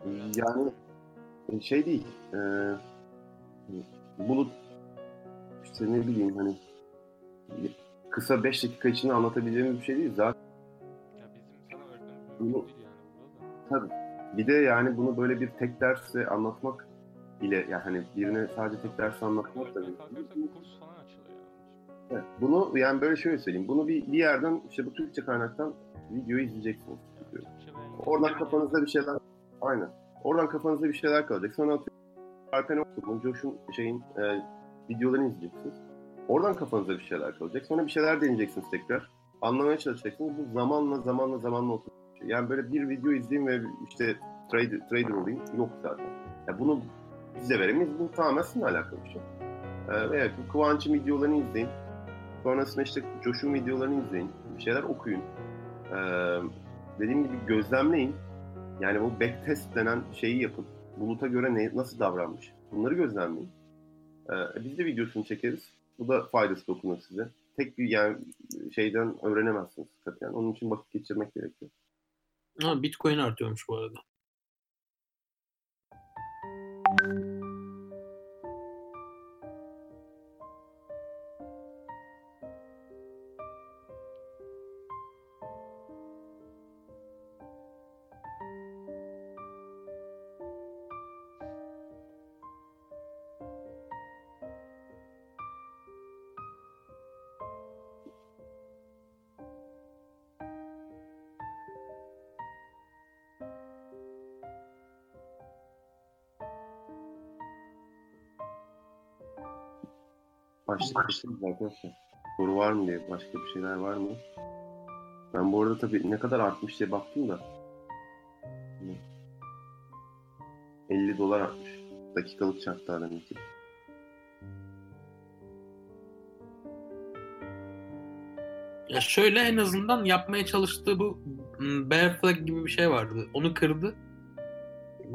Yani öğrenci- Yani e, şey değil. E, bulut işte ne bileyim hani kısa 5 dakika içinde anlatabileceğimiz bir şey değil. Zaten Ya bizim sana Bunu- mümkün değil yani da. bir de yani bunu böyle bir tek derse anlatmak bile yani hani birine sadece tek derse anlatmak da kurs falan açılıyor yani. Evet, bunu yani böyle şöyle söyleyeyim. Bunu bir, bir yerden işte bu Türkçe kaynaktan videoyu izleyeceksiniz. diyor. Oradan kafanızda bir şeyler aynen. Oradan kafanızda bir şeyler kalacak. Sonra atıyorum Alpen Okut'un, Josh'un şeyin e, videolarını izleyeceksiniz. Oradan kafanızda bir şeyler kalacak. Sonra bir şeyler deneyeceksiniz tekrar. Anlamaya çalışacaksınız. Bu zamanla zamanla zamanla oturacak. şey. Yani böyle bir video izleyeyim ve işte trader, trader olayım yok zaten. Ya bunu biz de veremeyiz. Bu tamamen sizinle alakalı bir şey. E, veya Kıvanç'ın videolarını izleyin. Sonrasında işte Josh'un videolarını izleyin. Bir şeyler okuyun. E, dediğim gibi gözlemleyin. Yani bu backtest denen şeyi yapın. Buluta göre ne, nasıl davranmış? Bunları gözlemleyin. Ee, biz de videosunu çekeriz. Bu da faydası dokunur size. Tek bir yani şeyden öğrenemezsiniz katiyen. Onun için vakit geçirmek gerekiyor. Ha, Bitcoin artıyormuş bu arada. Başlıyoruz arkadaşlar. Soru var mı diye. Başka bir şeyler var mı? Ben bu arada tabii ne kadar artmış diye baktım da. Hani 50 dolar artmış. Dakikalık çarptı aramızda. Ya şöyle en azından yapmaya çalıştığı bu hmm, bear flag gibi bir şey vardı. Onu kırdı.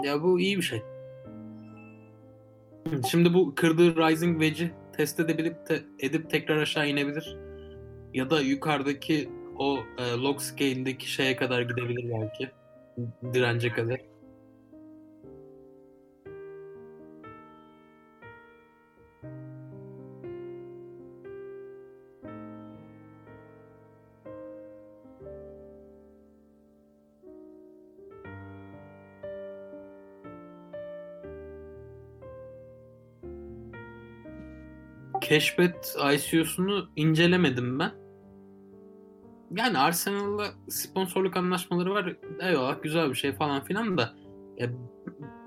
Ya bu iyi bir şey. Şimdi bu kırdığı rising wedge'i test edebilip de edip tekrar aşağı inebilir. Ya da yukarıdaki o e, log scale'deki şeye kadar gidebilir belki. Dirence kadar. Cashbet ICO'sunu incelemedim ben. Yani Arsenal'la sponsorluk anlaşmaları var. Eyvallah güzel bir şey falan filan da ya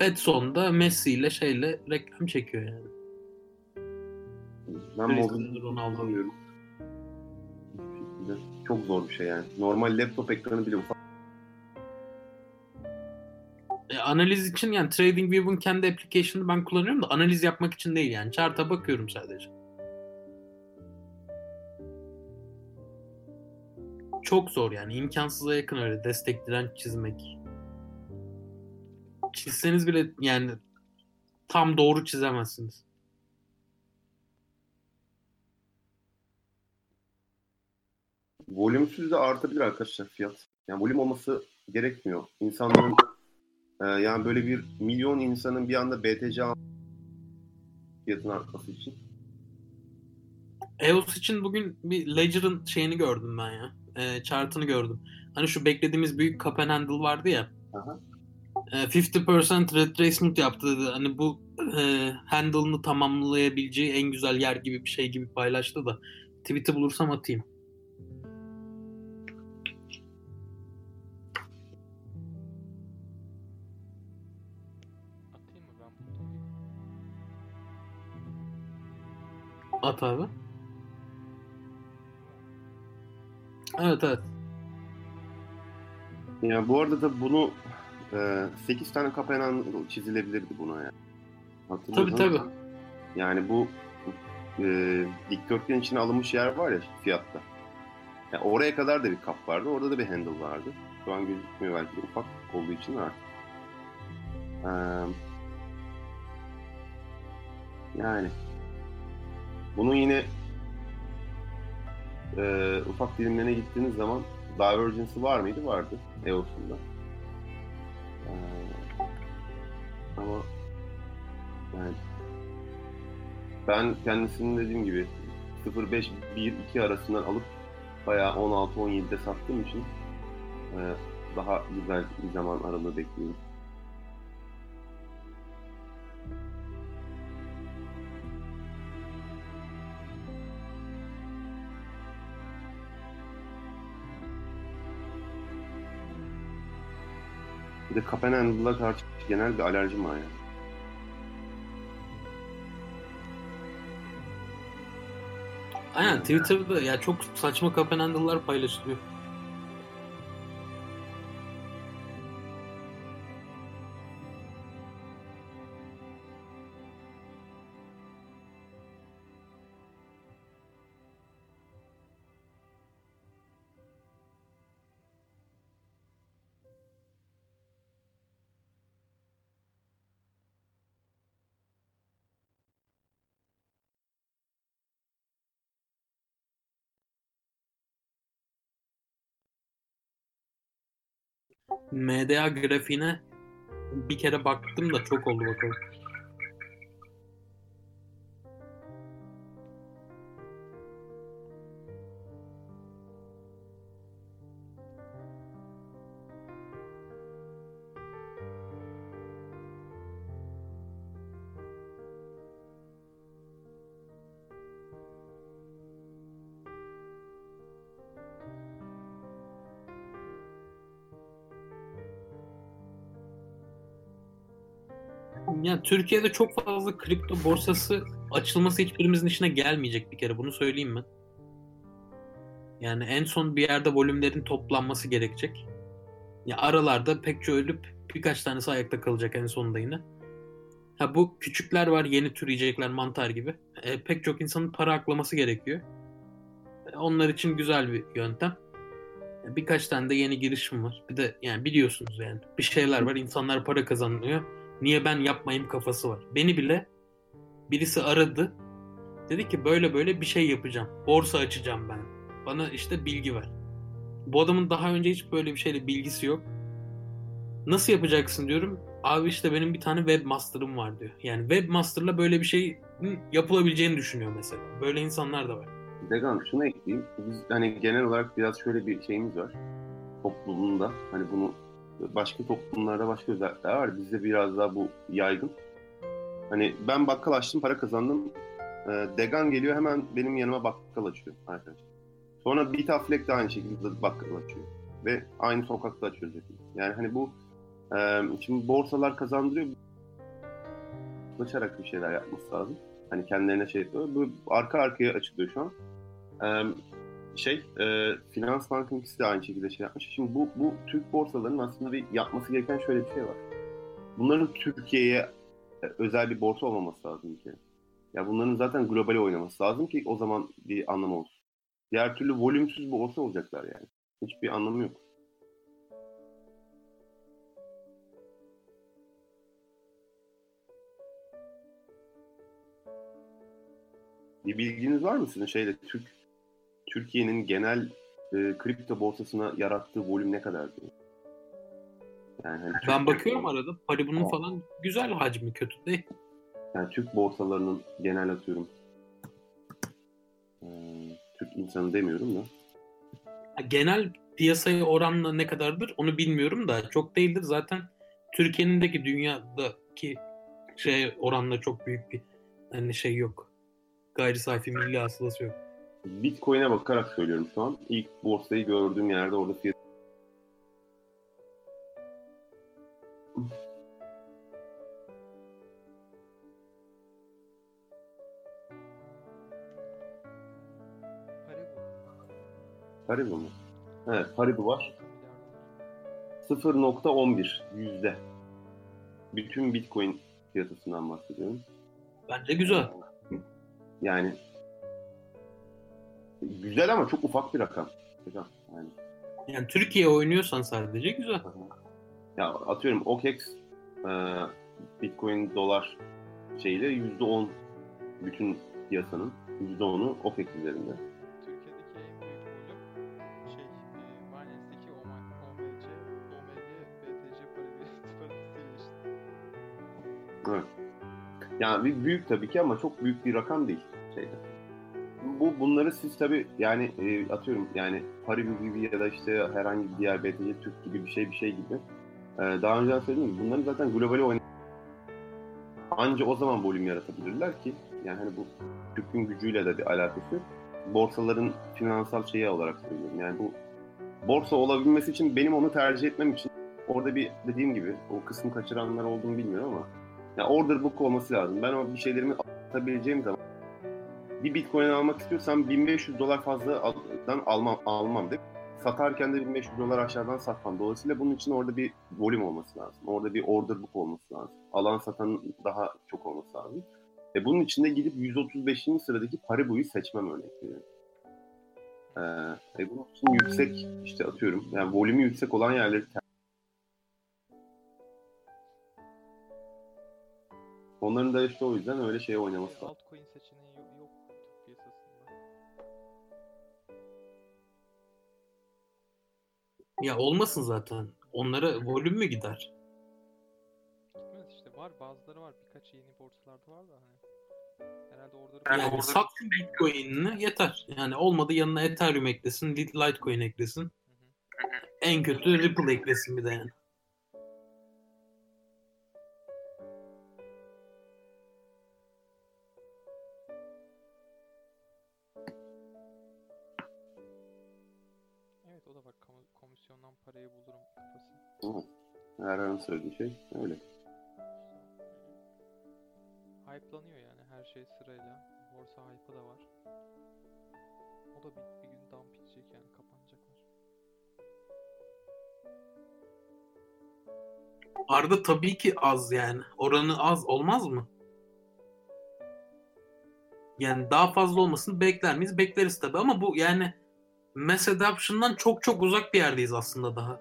Betson'da Messi ile şeyle reklam çekiyor yani. Ben Cristiano Ronaldo. şekilde. Çok zor bir şey yani. Normal laptop ekranı bile ufak. E, analiz için yani TradingView'un kendi application'ını ben kullanıyorum da analiz yapmak için değil yani. Chart'a bakıyorum sadece. Çok zor yani. imkansıza yakın öyle destek direnç çizmek. Çizseniz bile yani tam doğru çizemezsiniz. Volümsüz de artabilir arkadaşlar fiyat. Yani volüm olması gerekmiyor. İnsanların e, yani böyle bir milyon insanın bir anda BTC al- fiyatın artması için. EOS için bugün bir Ledger'ın şeyini gördüm ben ya. E, chart'ını gördüm. Hani şu beklediğimiz büyük cup and handle vardı ya. Aha. E, 50% retracement yaptı dedi. Hani bu e, handle'ını tamamlayabileceği en güzel yer gibi bir şey gibi paylaştı da. Tweet'i bulursam atayım. Atayım mı ben buldum. At abi. Evet evet. Ya bu arada da bunu e, 8 tane kapayan çizilebilirdi buna yani. Hatırlıyorsan- Tabii tabii. Yani bu e, dikdörtgen içine alınmış yer var ya fiyatta. Yani oraya kadar da bir kap vardı. Orada da bir handle vardı. Şu an gözükmüyor belki de ufak olduğu için var. Ee, yani bunun yine e, ufak dilimlerine gittiğiniz zaman divergence'ı var mıydı? Vardı. EOS'unda. Ee, ama yani ben kendisinin dediğim gibi 0.5-1-2 arasından alıp bayağı 16-17'de sattığım için e, daha güzel bir zaman aralığı bekliyorum. Bir de Copenhagen'la karşı genel bir alerjim var yani. Aynen Twitter'da ya çok saçma Copenhagen'lar paylaşılıyor. MDA grafiğine bir kere baktım da çok oldu bakalım. Türkiye'de çok fazla kripto borsası açılması hiçbirimizin işine gelmeyecek bir kere bunu söyleyeyim ben. Yani en son bir yerde volümlerin toplanması gerekecek. Ya aralarda pek çok ölüp birkaç tanesi ayakta kalacak en sonunda yine. Ha bu küçükler var yeni tür yiyecekler mantar gibi. E, pek çok insanın para aklaması gerekiyor. E, onlar için güzel bir yöntem. E, birkaç tane de yeni girişim var. Bir de yani biliyorsunuz yani bir şeyler var insanlar para kazanıyor. Niye ben yapmayayım kafası var. Beni bile birisi aradı. Dedi ki böyle böyle bir şey yapacağım. Borsa açacağım ben. Bana işte bilgi ver. Bu adamın daha önce hiç böyle bir şeyle bilgisi yok. Nasıl yapacaksın diyorum. Abi işte benim bir tane webmaster'ım var diyor. Yani webmaster'la böyle bir şey yapılabileceğini düşünüyor mesela. Böyle insanlar da var. Degan şunu ekleyeyim. Biz hani genel olarak biraz şöyle bir şeyimiz var. Toplumunda hani bunu başka toplumlarda başka özellikler var. Bizde biraz daha bu yaygın. Hani ben bakkal açtım, para kazandım. Ee, Degan geliyor hemen benim yanıma bakkal açıyor arkadaşlar. Sonra Bitaflek de aynı şekilde bakkal açıyor. Ve aynı sokakta hepimiz. Yani hani bu e, şimdi borsalar kazandırıyor. Açarak bir şeyler yapması lazım. Hani kendilerine şey yapıyor. Bu arka arkaya açılıyor şu an. E, şey, e, Finans Bank'ın ikisi de aynı şekilde şey yapmış. Şimdi bu, bu Türk borsalarının aslında bir yapması gereken şöyle bir şey var. Bunların Türkiye'ye e, özel bir borsa olmaması lazım kere. Ya bunların zaten globale oynaması lazım ki o zaman bir anlamı olsun. Diğer türlü volümsüz bir borsa olacaklar yani. Hiçbir anlamı yok. Bir bilginiz var mı sizin şeyde Türk Türkiye'nin genel e, kripto borsasına yarattığı volüm ne kadar diyor? Yani hani ben bakıyorum arada. Paribu'nun falan güzel hacmi kötü değil. Yani Türk borsalarının genel atıyorum e, Türk insanı demiyorum da. Genel piyasaya oranla ne kadardır onu bilmiyorum da çok değildir. Zaten Türkiye'nindeki dünyadaki şey oranla çok büyük bir hani şey yok. Gayri safi milli hasılası yok. Bitcoin'e bakarak söylüyorum şu an. İlk borsayı gördüğüm yerde orada fiyat Paribu mu? Evet, Paribu var. 0.11 yüzde. Bütün Bitcoin piyasasından bahsediyorum. Bence güzel. Yani güzel ama çok ufak bir rakam. Hocam, yani. yani Türkiye oynuyorsan sadece güzel. Ya atıyorum OKEX e, Bitcoin dolar şeyle yüzde on bütün piyasanın yüzde onu OKEX üzerinde. Türkiye'deki en büyük volüm şey e, Binance'deki OMC, OMG, BTC paritesiyle eşit. Evet. Yani bir büyük tabii ki ama çok büyük bir rakam değil şeyde. Bu bunları siz tabii yani e, atıyorum yani Paribu gibi ya da işte herhangi bir diğer BTC Türk gibi bir şey bir şey gibi e, daha önce söyledim mi? Bunların zaten globali oynay Anca o zaman volüm yaratabilirler ki yani hani bu Türk'ün gücüyle de bir alakası yok. Borsaların finansal şeyi olarak söylüyorum. Yani bu borsa olabilmesi için benim onu tercih etmem için orada bir dediğim gibi o kısmı kaçıranlar olduğunu bilmiyorum ama ya order book olması lazım. Ben o bir şeylerimi atabileceğim zaman bir bitcoin almak istiyorsam 1500 dolar fazladan almam, almam değil? Satarken de 1500 dolar aşağıdan satmam. Dolayısıyla bunun için orada bir volüm olması lazım. Orada bir order book olması lazım. Alan satan daha çok olması lazım. E bunun için de gidip 135. sıradaki Paribu'yu seçmem örnek veriyorum. Ee, e bunun için yüksek işte atıyorum yani volümü yüksek olan yerleri Onların da işte o yüzden öyle şey oynaması lazım. Altcoin seçeneği yok, Ya olmasın zaten. Onlara volüm mü gider? Gitmez işte var bazıları var birkaç yeni borsalarda var da hani. Herhalde orada Yani sat şu Bitcoin'ini yeter. Yani olmadı yanına Ethereum eklesin, Litecoin eklesin. En kötü Ripple eklesin bir de yani. Parayı bulurum kafası. Evet. Erhan'ın söylediği şey öyle. Hype'lanıyor yani her şey sırayla. Borsa hype'ı da var. O da bir, bir gün dump bitecek yani kapanacaklar. Arda tabii ki az yani. Oranı az olmaz mı? Yani daha fazla olmasını bekler miyiz? Bekleriz tabii ama bu yani mass adoption'dan çok çok uzak bir yerdeyiz aslında daha.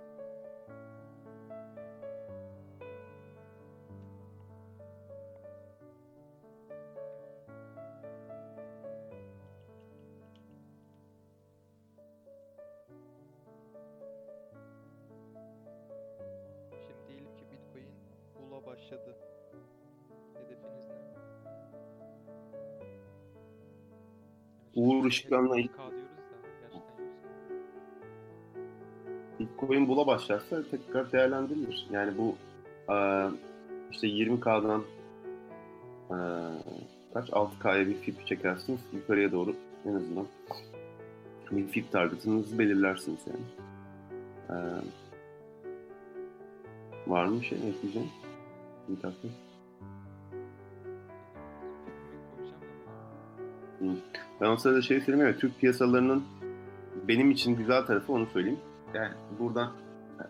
Şimdi diyelim ki Bitcoin bula başladı. Hedefiniz ne? Uğur Işıkhan'la 100K. Bitcoin bula başlarsa tekrar değerlendirilir. Yani bu eee, işte 20K'dan eee, kaç 6K'ya bir FIP çekersiniz yukarıya doğru en azından bir FIP target'ınızı belirlersiniz yani. Eee, var mı şey ekleyeceğim? Bir dakika. Ben o sırada şey söyleyeyim evet Türk piyasalarının benim için güzel tarafı onu söyleyeyim. Yani buradan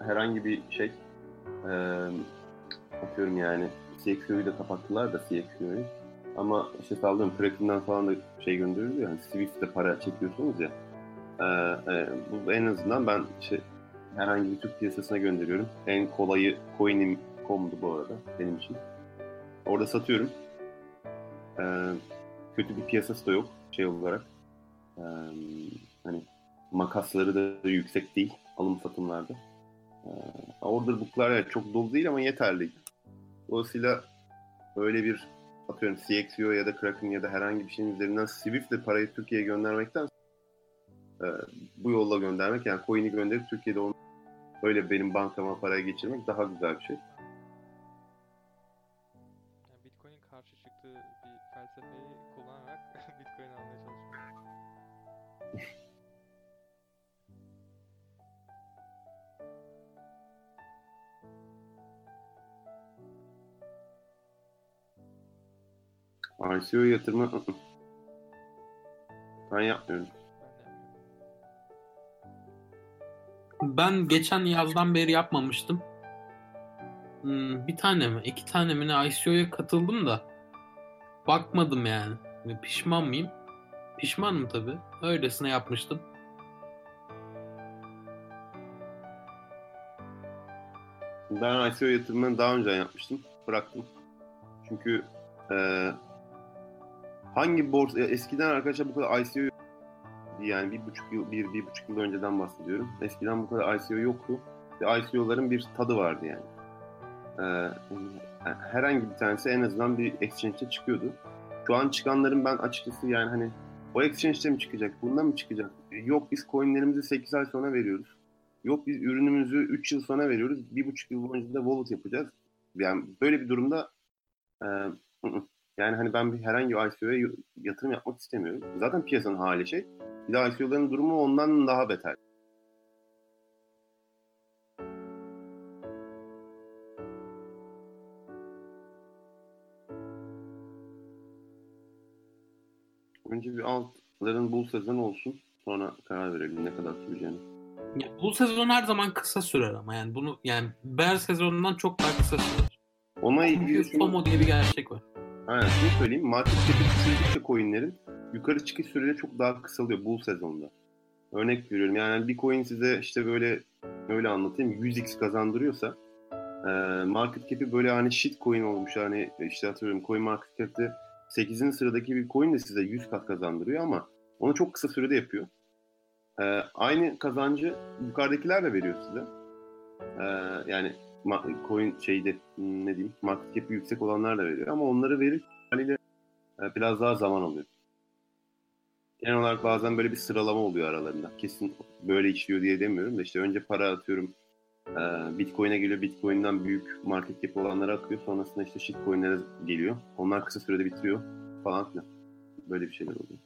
herhangi bir şey eee atıyorum yani CXO'yu da kapattılar da CXO'yu. Ama işte sallıyorum Kraken'dan falan da şey gönderiliyor yani Swift'te para çekiyorsunuz ya. Eee, e, bu en azından ben işte herhangi bir Türk piyasasına gönderiyorum. En kolayı coinim.com'du bu arada benim için. Orada satıyorum. Eee kötü bir piyasası da yok şey olarak. Eee, hani makasları da yüksek değil alım satımlarda. Eee order book'lar evet, çok dolu değil ama yeterli. Dolayısıyla öyle bir atıyorum CXO ya da Kraken ya da herhangi bir şeyin üzerinden Swift'le parayı Türkiye'ye göndermekten eee, bu yolla göndermek yani coin'i gönderip Türkiye'de onu öyle benim bankama paraya geçirmek daha güzel bir şey. ICO yatırımı ı-ı. ben yapmıyorum. Ben geçen yazdan beri yapmamıştım. Hmm, bir tane mi? iki tane mi ne ICO'ya katıldım da bakmadım yani. Pişman mıyım? Pişmanım tabii. Öylesine yapmıştım. Ben ICO yatırımını daha önce yapmıştım. Bıraktım. Çünkü eee, hangi borsa ya eskiden arkadaşlar bu kadar ICO yok- yani bir buçuk yıl bir bir buçuk yıl önceden bahsediyorum. Eskiden bu kadar ICO yoktu. Ve ICO'ların bir tadı vardı yani. Eee, herhangi bir tanesi en azından bir exchange'e çıkıyordu. Şu an çıkanların ben açıkçası yani hani O exchange'de mi çıkacak? Bundan mı çıkacak? E, Yok biz coinlerimizi 8 ay sonra veriyoruz. Yok biz ürünümüzü 3 yıl sonra veriyoruz. 1,5 yıl boyunca da wallet yapacağız. Yani böyle bir durumda e. yani hani ben bir herhangi bir ICO'ya yatırım yapmak istemiyorum. Zaten piyasanın hali şey. Bir de ICO'ların durumu ondan daha beter. Önce bir altların bull sezonu olsun. Sonra karar verelim ne kadar süreceğini. Ya, bu sezon her zaman kısa sürer ama yani bunu yani bear sezonundan çok daha kısa sürer. Ona ilgili FOMO diye bir gerçek var. Aynen şunu söyleyeyim. Market cap'i küçüldükçe coinlerin yukarı çıkış süreleri çok daha kısalıyor bull sezonda. Örnek veriyorum yani bir coin size işte böyle öyle anlatayım 100x kazandırıyorsa e, market cap'i böyle hani shit coin olmuş hani işte atıyorum coin market cap'te 8. sıradaki bir coin de size 100 kat kazandırıyor ama onu çok kısa sürede yapıyor. E, aynı kazancı yukarıdakiler de veriyor size. E, yani coin şeyde hmm, ne diyeyim market cap'i yüksek olanlar da veriyor ama onları verir haliyle e, biraz daha zaman alıyor. Genel olarak bazen böyle bir sıralama oluyor aralarında. Kesin böyle işliyor diye demiyorum da işte önce para atıyorum e, Bitcoin'e geliyor. Bitcoin'den büyük market cap olanlara akıyor. Sonrasında işte shitcoin'lere geliyor. Onlar kısa sürede bitiriyor falan filan. Böyle bir şeyler oluyor.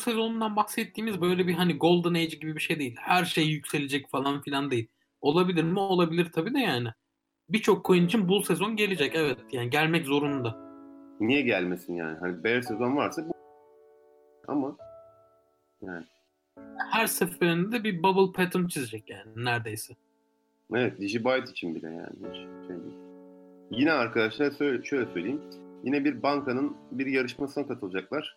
Sezonundan bahsettiğimiz böyle bir hani Golden Age gibi bir şey değil. Her şey yükselecek falan filan değil. Olabilir mi? Olabilir tabii de yani. Birçok coin için bull sezon gelecek evet. Yani gelmek zorunda. Niye gelmesin yani? Hani bear sezon varsa bu ama yani Her seferinde bir bubble pattern çizecek yani neredeyse. Evet, Digibyte için bile yani şey. Yine arkadaşlar şöyle söyleyeyim. Yine bir bankanın bir yarışmasına katılacaklar.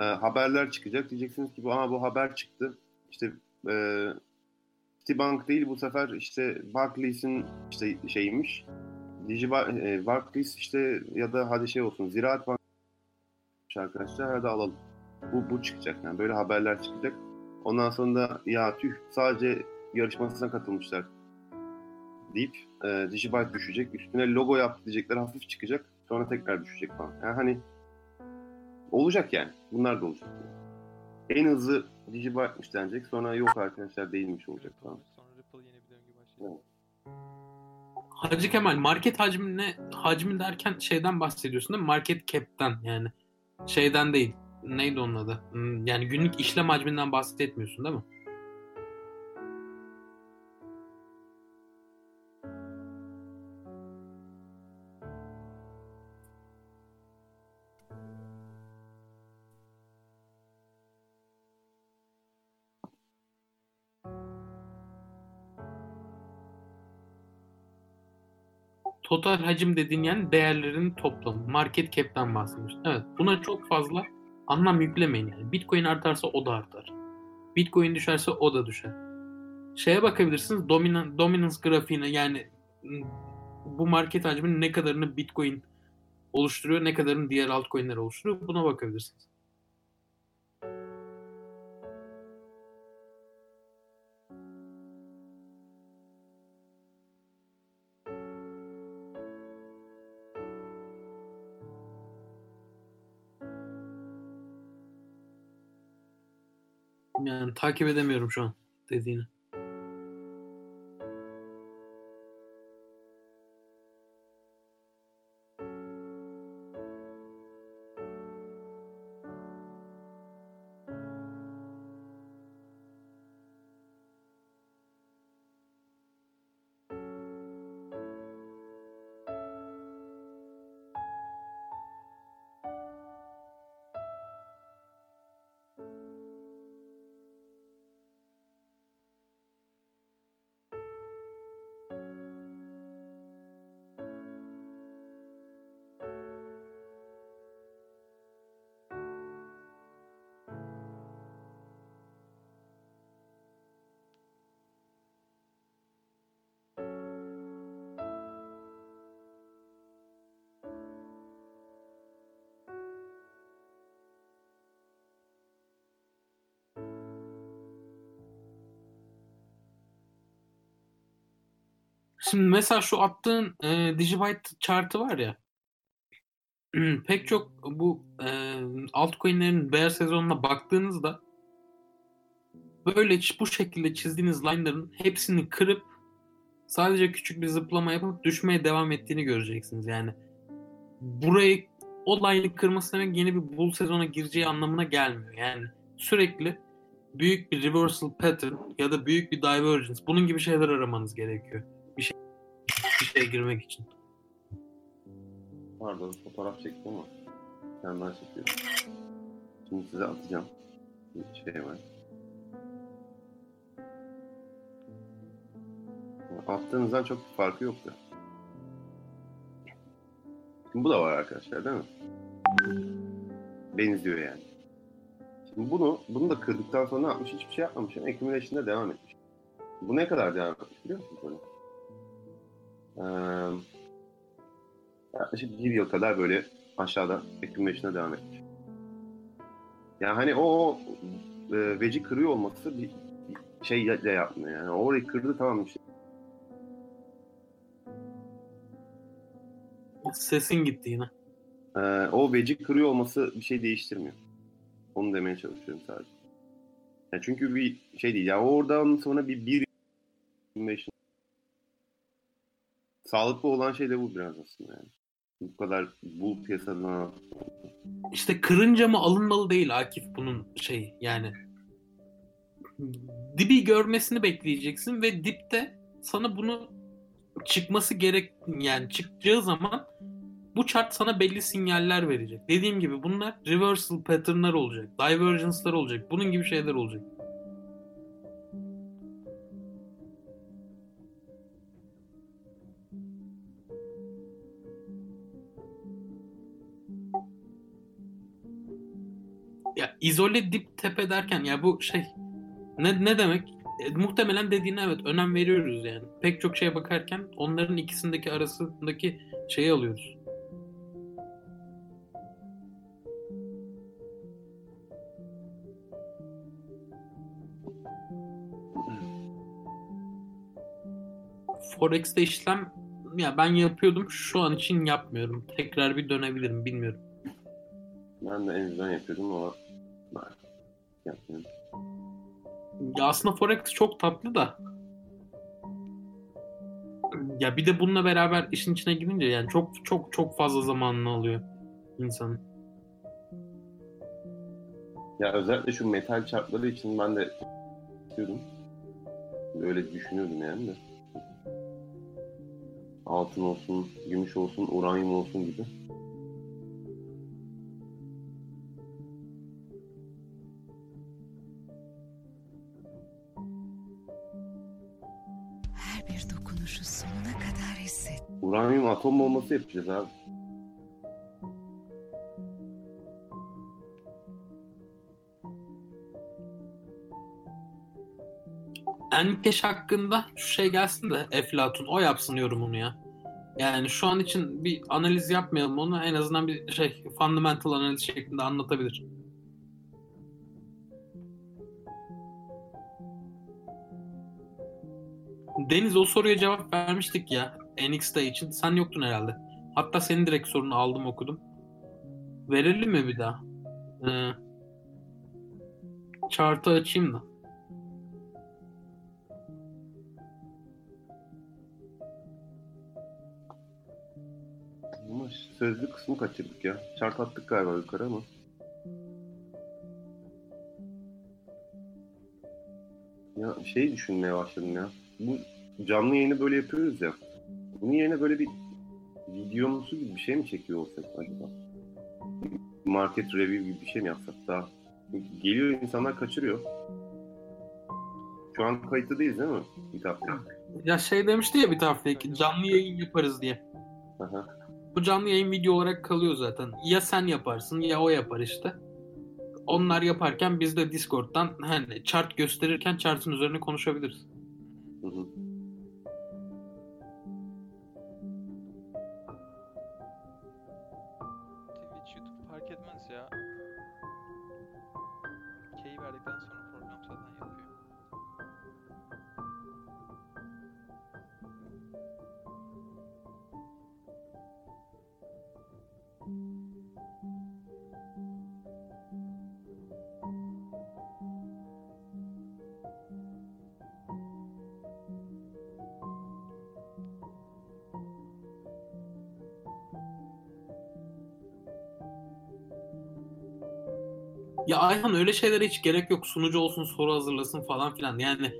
Ee, haberler çıkacak. Diyeceksiniz ki bu, Aa, bu haber çıktı. İşte e, Citibank değil bu sefer işte Barclays'in işte şeymiş. Digibyte, e, Barclays işte ya da hadi şey olsun Ziraat Bank arkadaşlar hadi alalım. Bu, bu çıkacak yani böyle haberler çıkacak. Ondan sonra da ya tüh sadece yarışmasına katılmışlar deyip e, Digibyte düşecek. Üstüne logo yaptı diyecekler hafif çıkacak. Sonra tekrar düşecek falan. Yani hani olacak yani. Bunlar da olacak. Yani. En hızlı Digibyte'miş denecek. Sonra yok arkadaşlar değilmiş olacak falan. Sonra Ripple yeni bir döngü başlayacak. Hacı Kemal market hacmine hacmi derken şeyden bahsediyorsun değil mi? Market cap'ten yani. Şeyden değil. Neydi onun adı? Hmm, Yani günlük işlem hacminden bahsetmiyorsun değil mi? Total hacim dediğin yani değerlerin toplamı. Market cap'ten bahsediyorsun. Evet. Buna çok fazla anlam yüklemeyin yani. Bitcoin artarsa o da artar. Bitcoin düşerse o da düşer. Şeye bakabilirsiniz. Dominan, dominance grafiğine yani bu market hacminin ne kadarını Bitcoin oluşturuyor, ne kadarını diğer altcoin'ler oluşturuyor. Buna bakabilirsiniz. Yani takip edemiyorum şu an dediğini. Şimdi mesela şu attığın e, Digibyte chartı var ya pek çok bu e, altcoin'lerin bear sezonuna baktığınızda böyle bu şekilde çizdiğiniz line'ların hepsini kırıp sadece küçük bir zıplama yapıp düşmeye devam ettiğini göreceksiniz. Yani burayı o line'ı kırması demek yeni bir bull sezona gireceği anlamına gelmiyor. Yani sürekli büyük bir reversal pattern ya da büyük bir divergence bunun gibi şeyler aramanız gerekiyor. Şeye girmek için. Pardon fotoğraf çektim ama yandan çekiyorum. Şimdi size atacağım. Bir şey var. Attığınızdan çok bir farkı yoktu. Şimdi bu da var arkadaşlar değil mi? Benziyor yani. Şimdi bunu, bunu da kırdıktan sonra ne yapmış? Hiçbir şey yapmamış. Yani devam etmiş. Bu ne kadar devam etmiş biliyor musunuz böyle? Ee, yaklaşık bir yıl kadar böyle aşağıda accumulation'a devam etmiş. Yani hani o, o e, veci kırıyor olması bir, bir şey de yapmıyor yani. Orayı kırdı tamam işte. Sesin gitti yine. Ee, o veci kırıyor olması bir şey değiştirmiyor. Onu demeye çalışıyorum sadece. Yani çünkü bir şey değil. Ya oradan sonra bir bir sağlıklı olan şey de bu biraz aslında yani. Bu kadar bu piyasadan İşte kırınca mı alınmalı değil Akif bunun şey yani. Dibi görmesini bekleyeceksin ve dipte sana bunu çıkması gerek yani çıkacağı zaman bu chart sana belli sinyaller verecek. Dediğim gibi bunlar reversal pattern'lar olacak. Divergence'lar olacak. Bunun gibi şeyler olacak. İzole dip tepe derken ya bu şey ne ne demek? E, muhtemelen dediğine evet önem veriyoruz yani. Pek çok şeye bakarken onların ikisindeki arasındaki şeyi alıyoruz. Forex'te işlem ya ben yapıyordum şu an için yapmıyorum. Tekrar bir dönebilirim bilmiyorum. Ben de en yapıyordum ama yapmıyorum. Ya aslında Forex çok tatlı da. Ya bir de bununla beraber işin içine girince yani çok çok çok fazla zamanını alıyor insanın. Ya özellikle şu metal çarpları için ben de istiyordum. Öyle düşünüyordum yani de. Altın olsun, gümüş olsun, uranyum olsun gibi. Uranyum atom bombası yapacağız abi. Enkeş hakkında şu şey gelsin de Eflatun o yapsın yorumunu ya. Yani şu an için bir analiz yapmayalım onu en azından bir şey fundamental analiz şeklinde anlatabilir. Deniz o soruya cevap vermiştik ya NXT için. Sen yoktun herhalde. Hatta senin direkt sorunu aldım okudum. Verelim mi bir daha? Ee, chart'ı açayım da. Ama sözlü kısmı kaçırdık ya. Çarp attık galiba yukarı ama. Ya şey düşünmeye başladım ya. Bu canlı yayını böyle yapıyoruz ya. Bunun yerine böyle bir videomsu gibi bir şey mi çekiyor olsak acaba? Market review gibi bir şey mi yapsak daha? Geliyor insanlar kaçırıyor. Şu an kayıtlı değiliz değil mi? Bir hafta. Ya şey demişti ya bir taraftaki canlı yayın yaparız diye. Aha. Bu canlı yayın video olarak kalıyor zaten. Ya sen yaparsın ya o yapar işte. Onlar yaparken biz de Discord'dan hani chart gösterirken chartın üzerine konuşabiliriz. Hı hı. Ayhan öyle şeylere hiç gerek yok. Sunucu olsun soru hazırlasın falan filan. Yani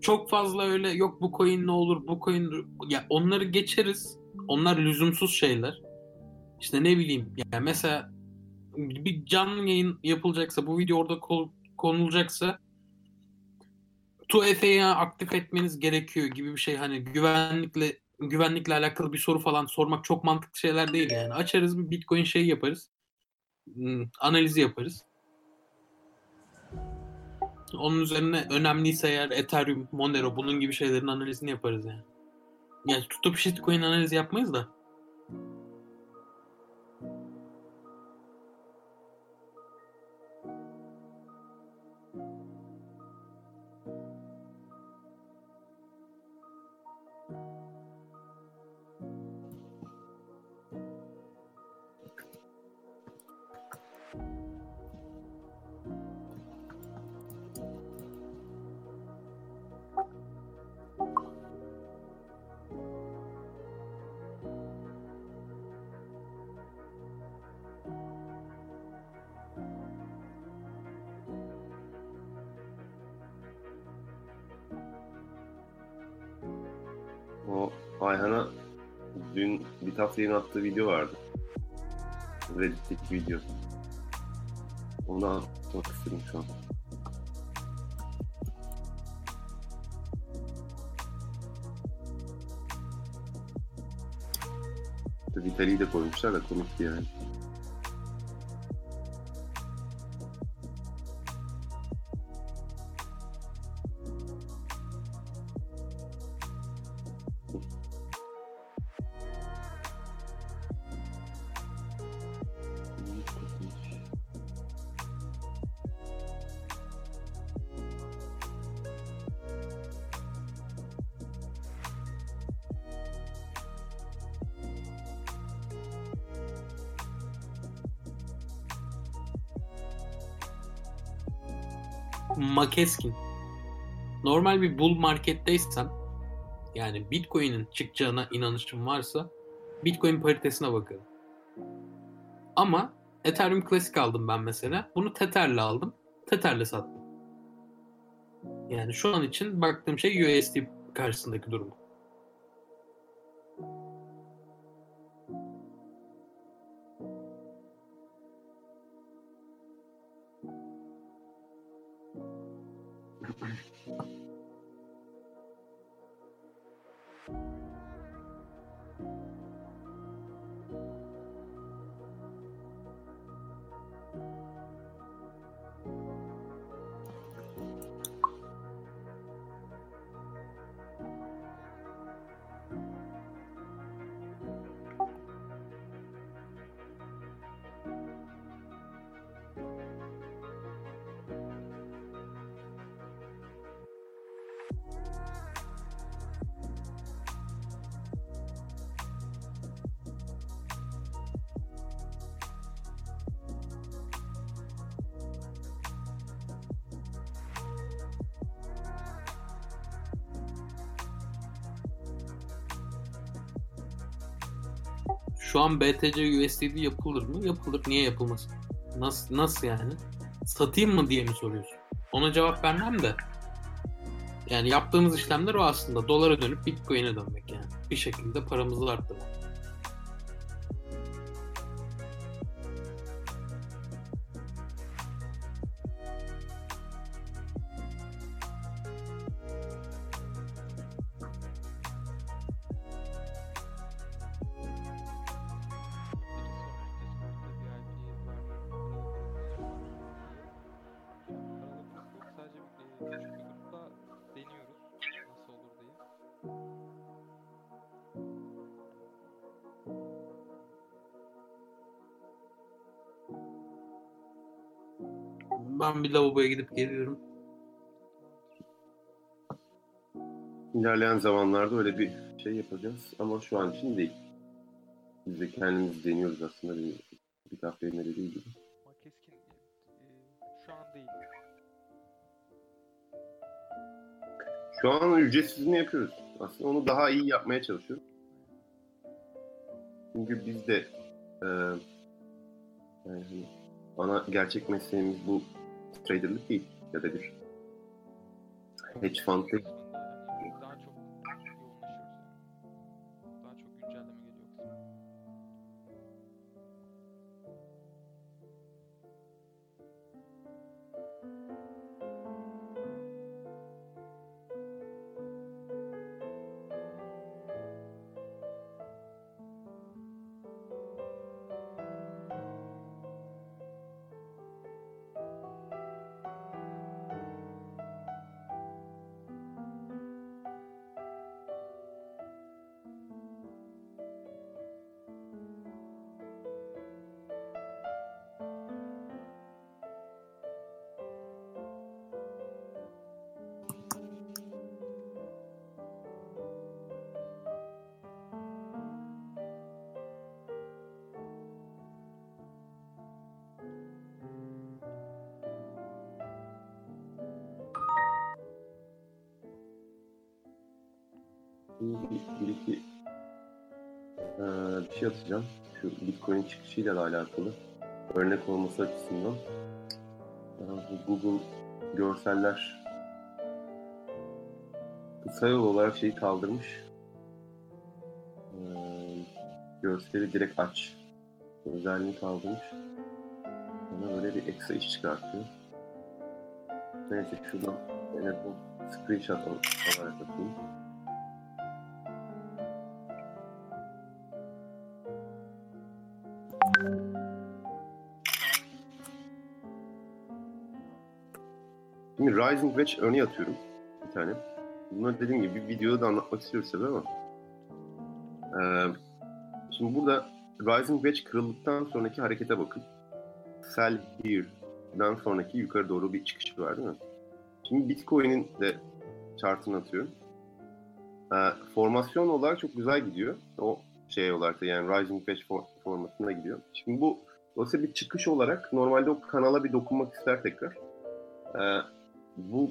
çok fazla öyle yok bu coin ne olur bu coin ya onları geçeriz. Onlar lüzumsuz şeyler. İşte ne bileyim ya mesela bir canlı yayın yapılacaksa bu video orada konulacaksa TUEF'yi aktif etmeniz gerekiyor gibi bir şey hani güvenlikle güvenlikle alakalı bir soru falan sormak çok mantıklı şeyler değil yani. Açarız bir Bitcoin şeyi yaparız. Hmm, Analizi yaparız. Onun üzerine önemliyse eğer Ethereum, Monero bunun gibi şeylerin analizini yaparız yani. Yani tutup shitcoin analizi yapmayız da. Bir yayın attığı video vardı. Reddit'teki video. Onu atmak istedim şu an. Vitali'yi de koymuşlar da komikti yani. Makeskin. Normal bir bull marketteysen yani Bitcoin'in çıkacağına inanışım varsa Bitcoin paritesine bakarım. Ama Ethereum Classic aldım ben mesela. Bunu Tether'le aldım. Tether'le sattım. Yani şu an için baktığım şey USD karşısındaki durum. Şu an BTC USDT yapılır mı? Yapılır. Niye yapılmasın? Nasıl nasıl yani? Satayım mı diye mi soruyorsun? Ona cevap vermem de. Yani yaptığımız işlemler o aslında. Dolara dönüp Bitcoin'e dönmek yani. Bir şekilde paramızı arttırmak. Bir lavaboya gidip geliyorum. İlerleyen zamanlarda öyle bir şey yapacağız ama şu an için değil. Biz de kendimiz deniyoruz aslında bir, bir kahve dediği gibi. Ama keskin e, şu an değil. Şu an ücretsizini yapıyoruz. Aslında onu daha iyi yapmaya çalışıyoruz. Çünkü biz de e, yani hani ana gerçek mesleğimiz bu traderlık değil ya da bir hedge fund değil. Bir, iki eee, bir şey atacağım. Şu Bitcoin çıkışıyla da alakalı. Örnek olması açısından. Bu Google görseller kısa yol olarak şeyi kaldırmış. Eee, görseli direkt aç. Özelliğini kaldırmış. Bana böyle bir ekstra iş çıkartıyor. Neyse şuradan bu screenshot alarak atayım. Rising Wedge örneği atıyorum bir tane. Bunları dediğim gibi bir videoda da anlatmak istiyoruz tabii ama. Ee, şimdi burada Rising Wedge kırıldıktan sonraki harekete bakın. Sell here'dan sonraki yukarı doğru bir çıkış var değil mi? Şimdi Bitcoin'in de chartını atıyorum. Ee, formasyon olarak çok güzel gidiyor. O şey olarak da yani Rising Wedge for- formatına gidiyor. Şimdi bu dolayısıyla bir çıkış olarak normalde o kanala bir dokunmak ister tekrar. Ee, bu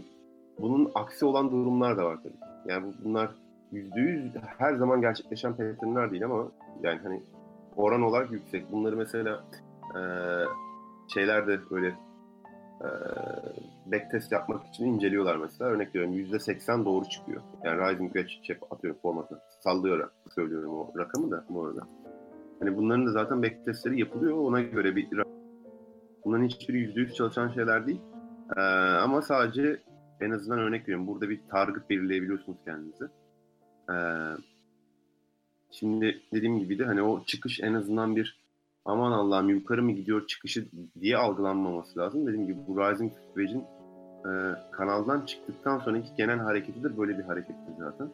bunun aksi olan durumlar da var tabii. Yani bu- bunlar yüzde yüz her zaman gerçekleşen patternler değil ama yani hani oran olarak yüksek. Bunları mesela e, şeyler de böyle e, backtest yapmak için inceliyorlar mesela. Örnek veriyorum yüzde seksen doğru çıkıyor. Yani Rising Wedge şey atıyorum formatı. Sallıyorum, söylüyorum o rakamı da bu arada. Hani bunların da zaten backtestleri yapılıyor. Ona göre bir Bunların hiçbiri yüzde yüz çalışan şeyler değil. Ee, ama sadece en azından örnek veriyorum. Burada bir target belirleyebiliyorsunuz kendinize. Ee, şimdi dediğim gibi de hani o çıkış en azından bir aman Allah'ım yukarı mı gidiyor çıkışı diye algılanmaması lazım. Dediğim gibi bu Rising Wedge'in e, kanaldan çıktıktan sonraki genel hareketidir. Böyle bir harekettir zaten.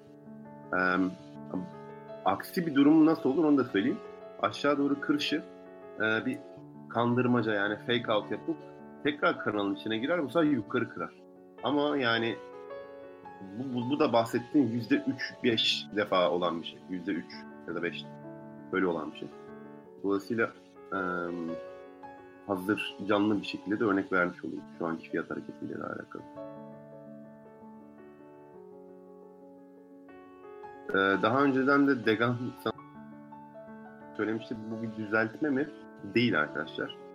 Ee, aksi bir durum nasıl olur onu da söyleyeyim. Aşağı doğru kırışı e, bir kandırmaca yani fake out yapıp tekrar kanalın içine girer bu sefer yukarı kırar. Ama yani bu, bu, bu da bahsettiğim yüzde üç, beş defa olan bir şey. Yüzde üç ya da beş. Böyle olan bir şey. Dolayısıyla eee, hazır canlı bir şekilde de örnek vermiş oluyor şu anki fiyat hareketiyle de alakalı. Eee, daha önceden de Degan söylemişti. Bu bir düzeltme mi? Değil arkadaşlar.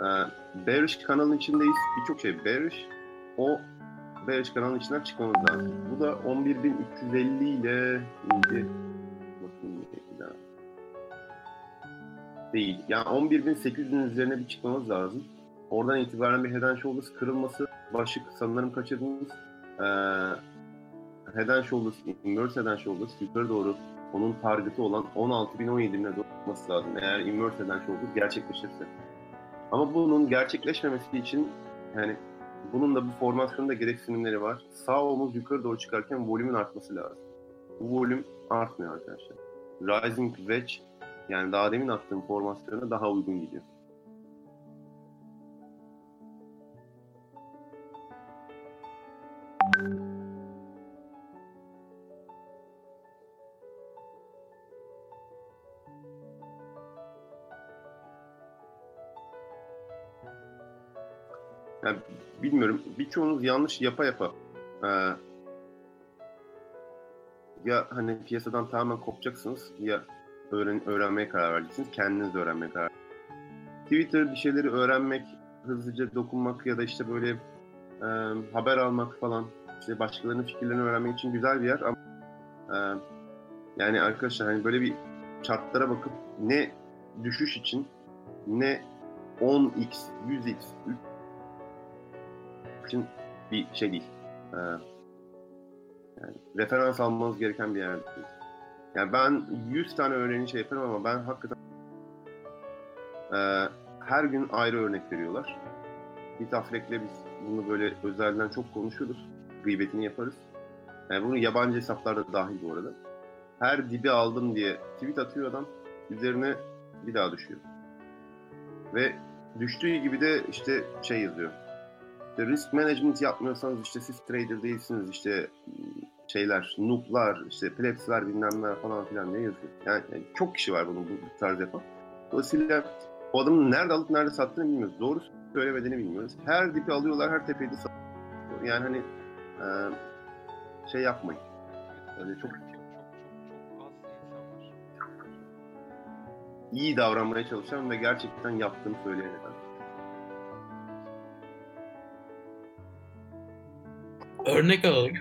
Ee, Bearish kanalın içindeyiz. Birçok şey Bearish. O Bearish kanalın içinden çıkmamız lazım. Bu da 11.350 ile neydi? Değil. Yani 11.800'ün üzerine bir çıkmamız lazım. Oradan itibaren bir Head and Shoulders kırılması. Başlık sanırım kaçırdığımız ee, Head and Shoulders, Inverse Head and Shoulders yukarı doğru onun targetı olan 16.017'ine doğru lazım. Eğer Inverse Head and Shoulders gerçekleşirse. Ama bunun gerçekleşmemesi için yani bunun da bu formasyonda gereksinimleri var. Sağ omuz yukarı doğru çıkarken volümün artması lazım. Bu volüm artmıyor arkadaşlar. Rising Wedge yani daha demin attığım formasyona daha uygun gidiyor. Bilmiyorum. Birçoğunuz yanlış yapa yapa e, ya hani piyasadan tamamen kopacaksınız ya öğren öğrenmeye karar vereceksiniz. Kendiniz de öğrenmeye karar Twitter bir şeyleri öğrenmek, hızlıca dokunmak ya da işte böyle e, haber almak falan, işte başkalarının fikirlerini öğrenmek için güzel bir yer ama e, yani arkadaşlar hani böyle bir chartlara bakıp ne düşüş için ne 10x, 100x, 3 için bir şey değil. Ee, yani referans almanız gereken bir yer değil. Yani ben 100 tane örneğini şey yaparım ama ben hakikaten e, her gün ayrı örnek veriyorlar. Pete Affleck'le biz bunu böyle özelden çok konuşuruz. Gıybetini yaparız. Yani bunu yabancı hesaplarda dahil bu arada. Her dibi aldım diye tweet atıyor adam. Üzerine bir daha düşüyor. Ve düştüğü gibi de işte şey yazıyor. İşte risk management yapmıyorsanız işte siz trader değilsiniz işte şeyler, noob'lar, işte plebsler bilmem ne falan filan ne yazıyor. Yani, yani çok kişi var bunu bu, tarz yapan. Dolayısıyla o adamın nerede alıp nerede sattığını bilmiyoruz. Doğru söylemediğini bilmiyoruz. Her dipi alıyorlar, her tepeyi de satıyorlar. Yani hani e, şey yapmayın. Öyle çok iyi davranmaya çalışan ve gerçekten yaptığını söyleyen adam. Örnek alalım.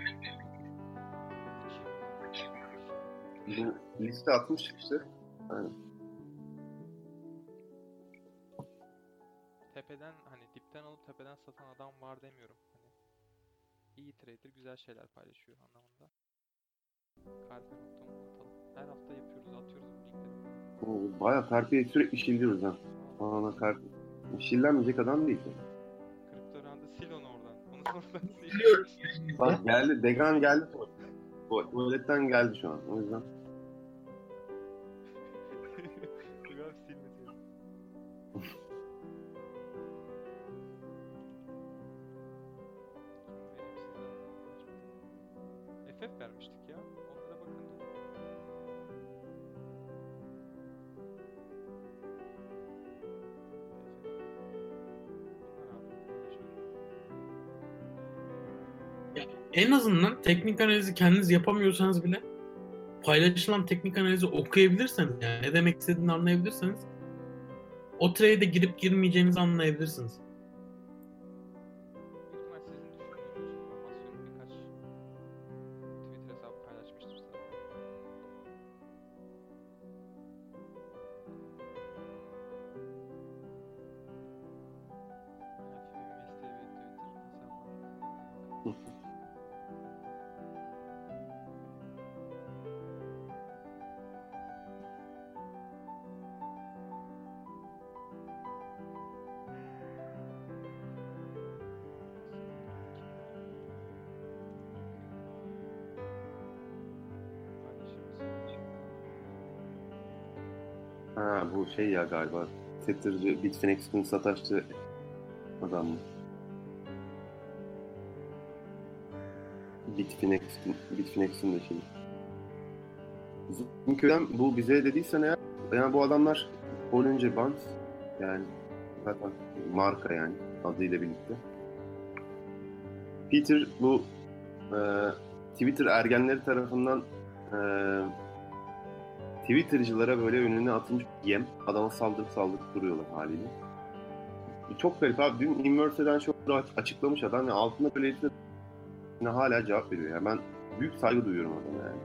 Bu liste atmış işte. Yani Tepeden hani dipten alıp tepeden satan adam var demiyorum. Hani iyi trader güzel şeyler paylaşıyor anlamında. Kalp.com atalım. Her hafta yapıyoruz, atıyoruz bu linkleri. o bayağı Karpi'yi sürekli şilliyoruz ha. Ana Karpi. Şillenmeyecek adam değil. Kripto Biliyorum. Bak geldi, Degan geldi. Tuvaletten geldi şu an. O yüzden. En azından teknik analizi kendiniz yapamıyorsanız bile paylaşılan teknik analizi okuyabilirseniz yani ne demek istediğini anlayabilirseniz o trade'e girip girmeyeceğinizi anlayabilirsiniz. Şey ya galiba. Tether'cı Bitfinex'in sataşçı adam mı? Bitfinex'in, Bitfinex'in de şeyi. Zinköy'den bu bize dediysen eğer yani bu adamlar Bollinger Bands yani zaten marka yani adıyla birlikte. Peter bu e, Twitter ergenleri tarafından e, Twitter'cılara böyle önüne atılmış yem. Adama saldırıp saldırıp duruyorlar haliyle. Çok garip abi. Dün Inverse'den çok açıklamış adam. Yani altında böyle ne hala cevap veriyor. Yani ben büyük saygı duyuyorum adama yani.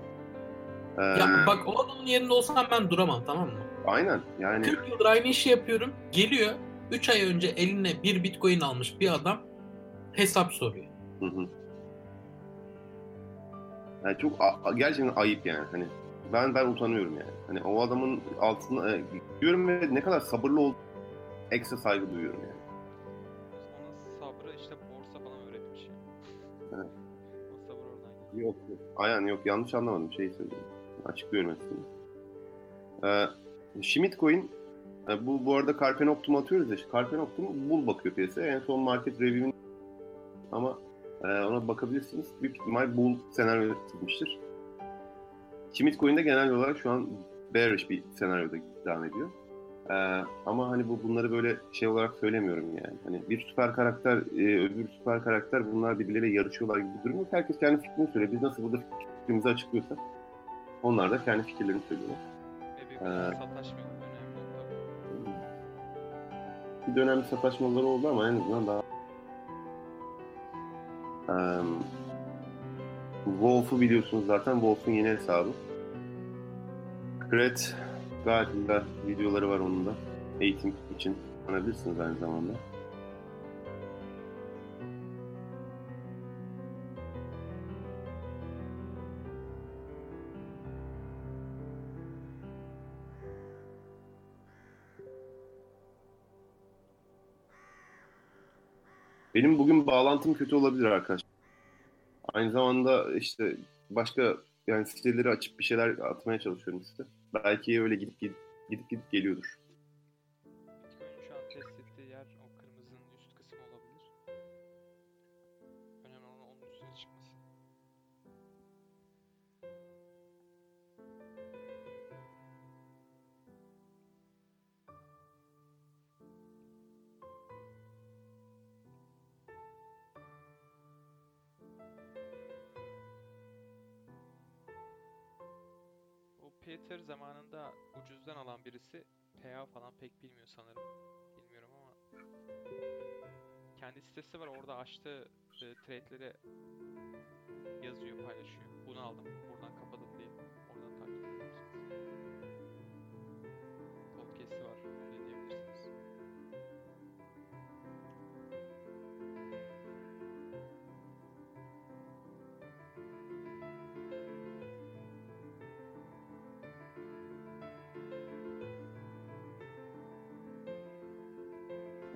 Ee, Ya bak o adamın yerinde olsam ben duramam tamam mı? Aynen yani 40 yıldır aynı işi yapıyorum. Geliyor 3 ay önce eline bir bitcoin almış bir adam hesap soruyor. Hı hı. Yani çok gerçekten ayıp yani. Hani ben ben utanıyorum yani. Hani o adamın altına e, diyorum ve ne kadar sabırlı ol ekstra saygı duyuyorum yani. Ona sabrı işte borsa bana öğretmiş. Evet. o sabır oradan. Yok yok. Aynen yok yanlış anlamadım şey söyleyeyim. Açıklıyorum hepsini. Ee, Schmidt Coin e, bu bu arada Carpe Noctum atıyoruz ya. Carpe Noctum bull bakıyor piyasaya. En son market review'in ama e, ona bakabilirsiniz. Büyük ihtimal bull senaryo çıkmıştır. Schmidt Coin'de genel olarak şu an bearish bir senaryoda devam ediyor. Ee, ama hani bu bunları böyle şey olarak söylemiyorum yani. Hani bir süper karakter, e, öbür süper karakter bunlar birbirleriyle yarışıyorlar gibi bir durum yok. Herkes kendi fikrini söylüyor. Biz nasıl burada fikrimizi açıklıyorsak onlar da kendi fikirlerini söylüyorlar. Ee, bir dönem sataşmaları oldu ama en azından daha Eee, Wolf'u biliyorsunuz zaten. Wolf'un yeni hesabı. Gayet güzel videoları var onun da. Eğitim için kullanabilirsiniz aynı zamanda. Benim bugün bağlantım kötü olabilir arkadaşlar. Aynı zamanda işte başka yani siteleri açıp bir şeyler atmaya çalışıyorum size. Belki öyle gidip gidip gidip, gidip geliyordur. Peter zamanında ucuzdan alan birisi PA falan pek bilmiyor sanırım. Bilmiyorum ama kendi sitesi var orada açtığı e, trade'leri yazıyor, paylaşıyor. Bunu aldım, buradan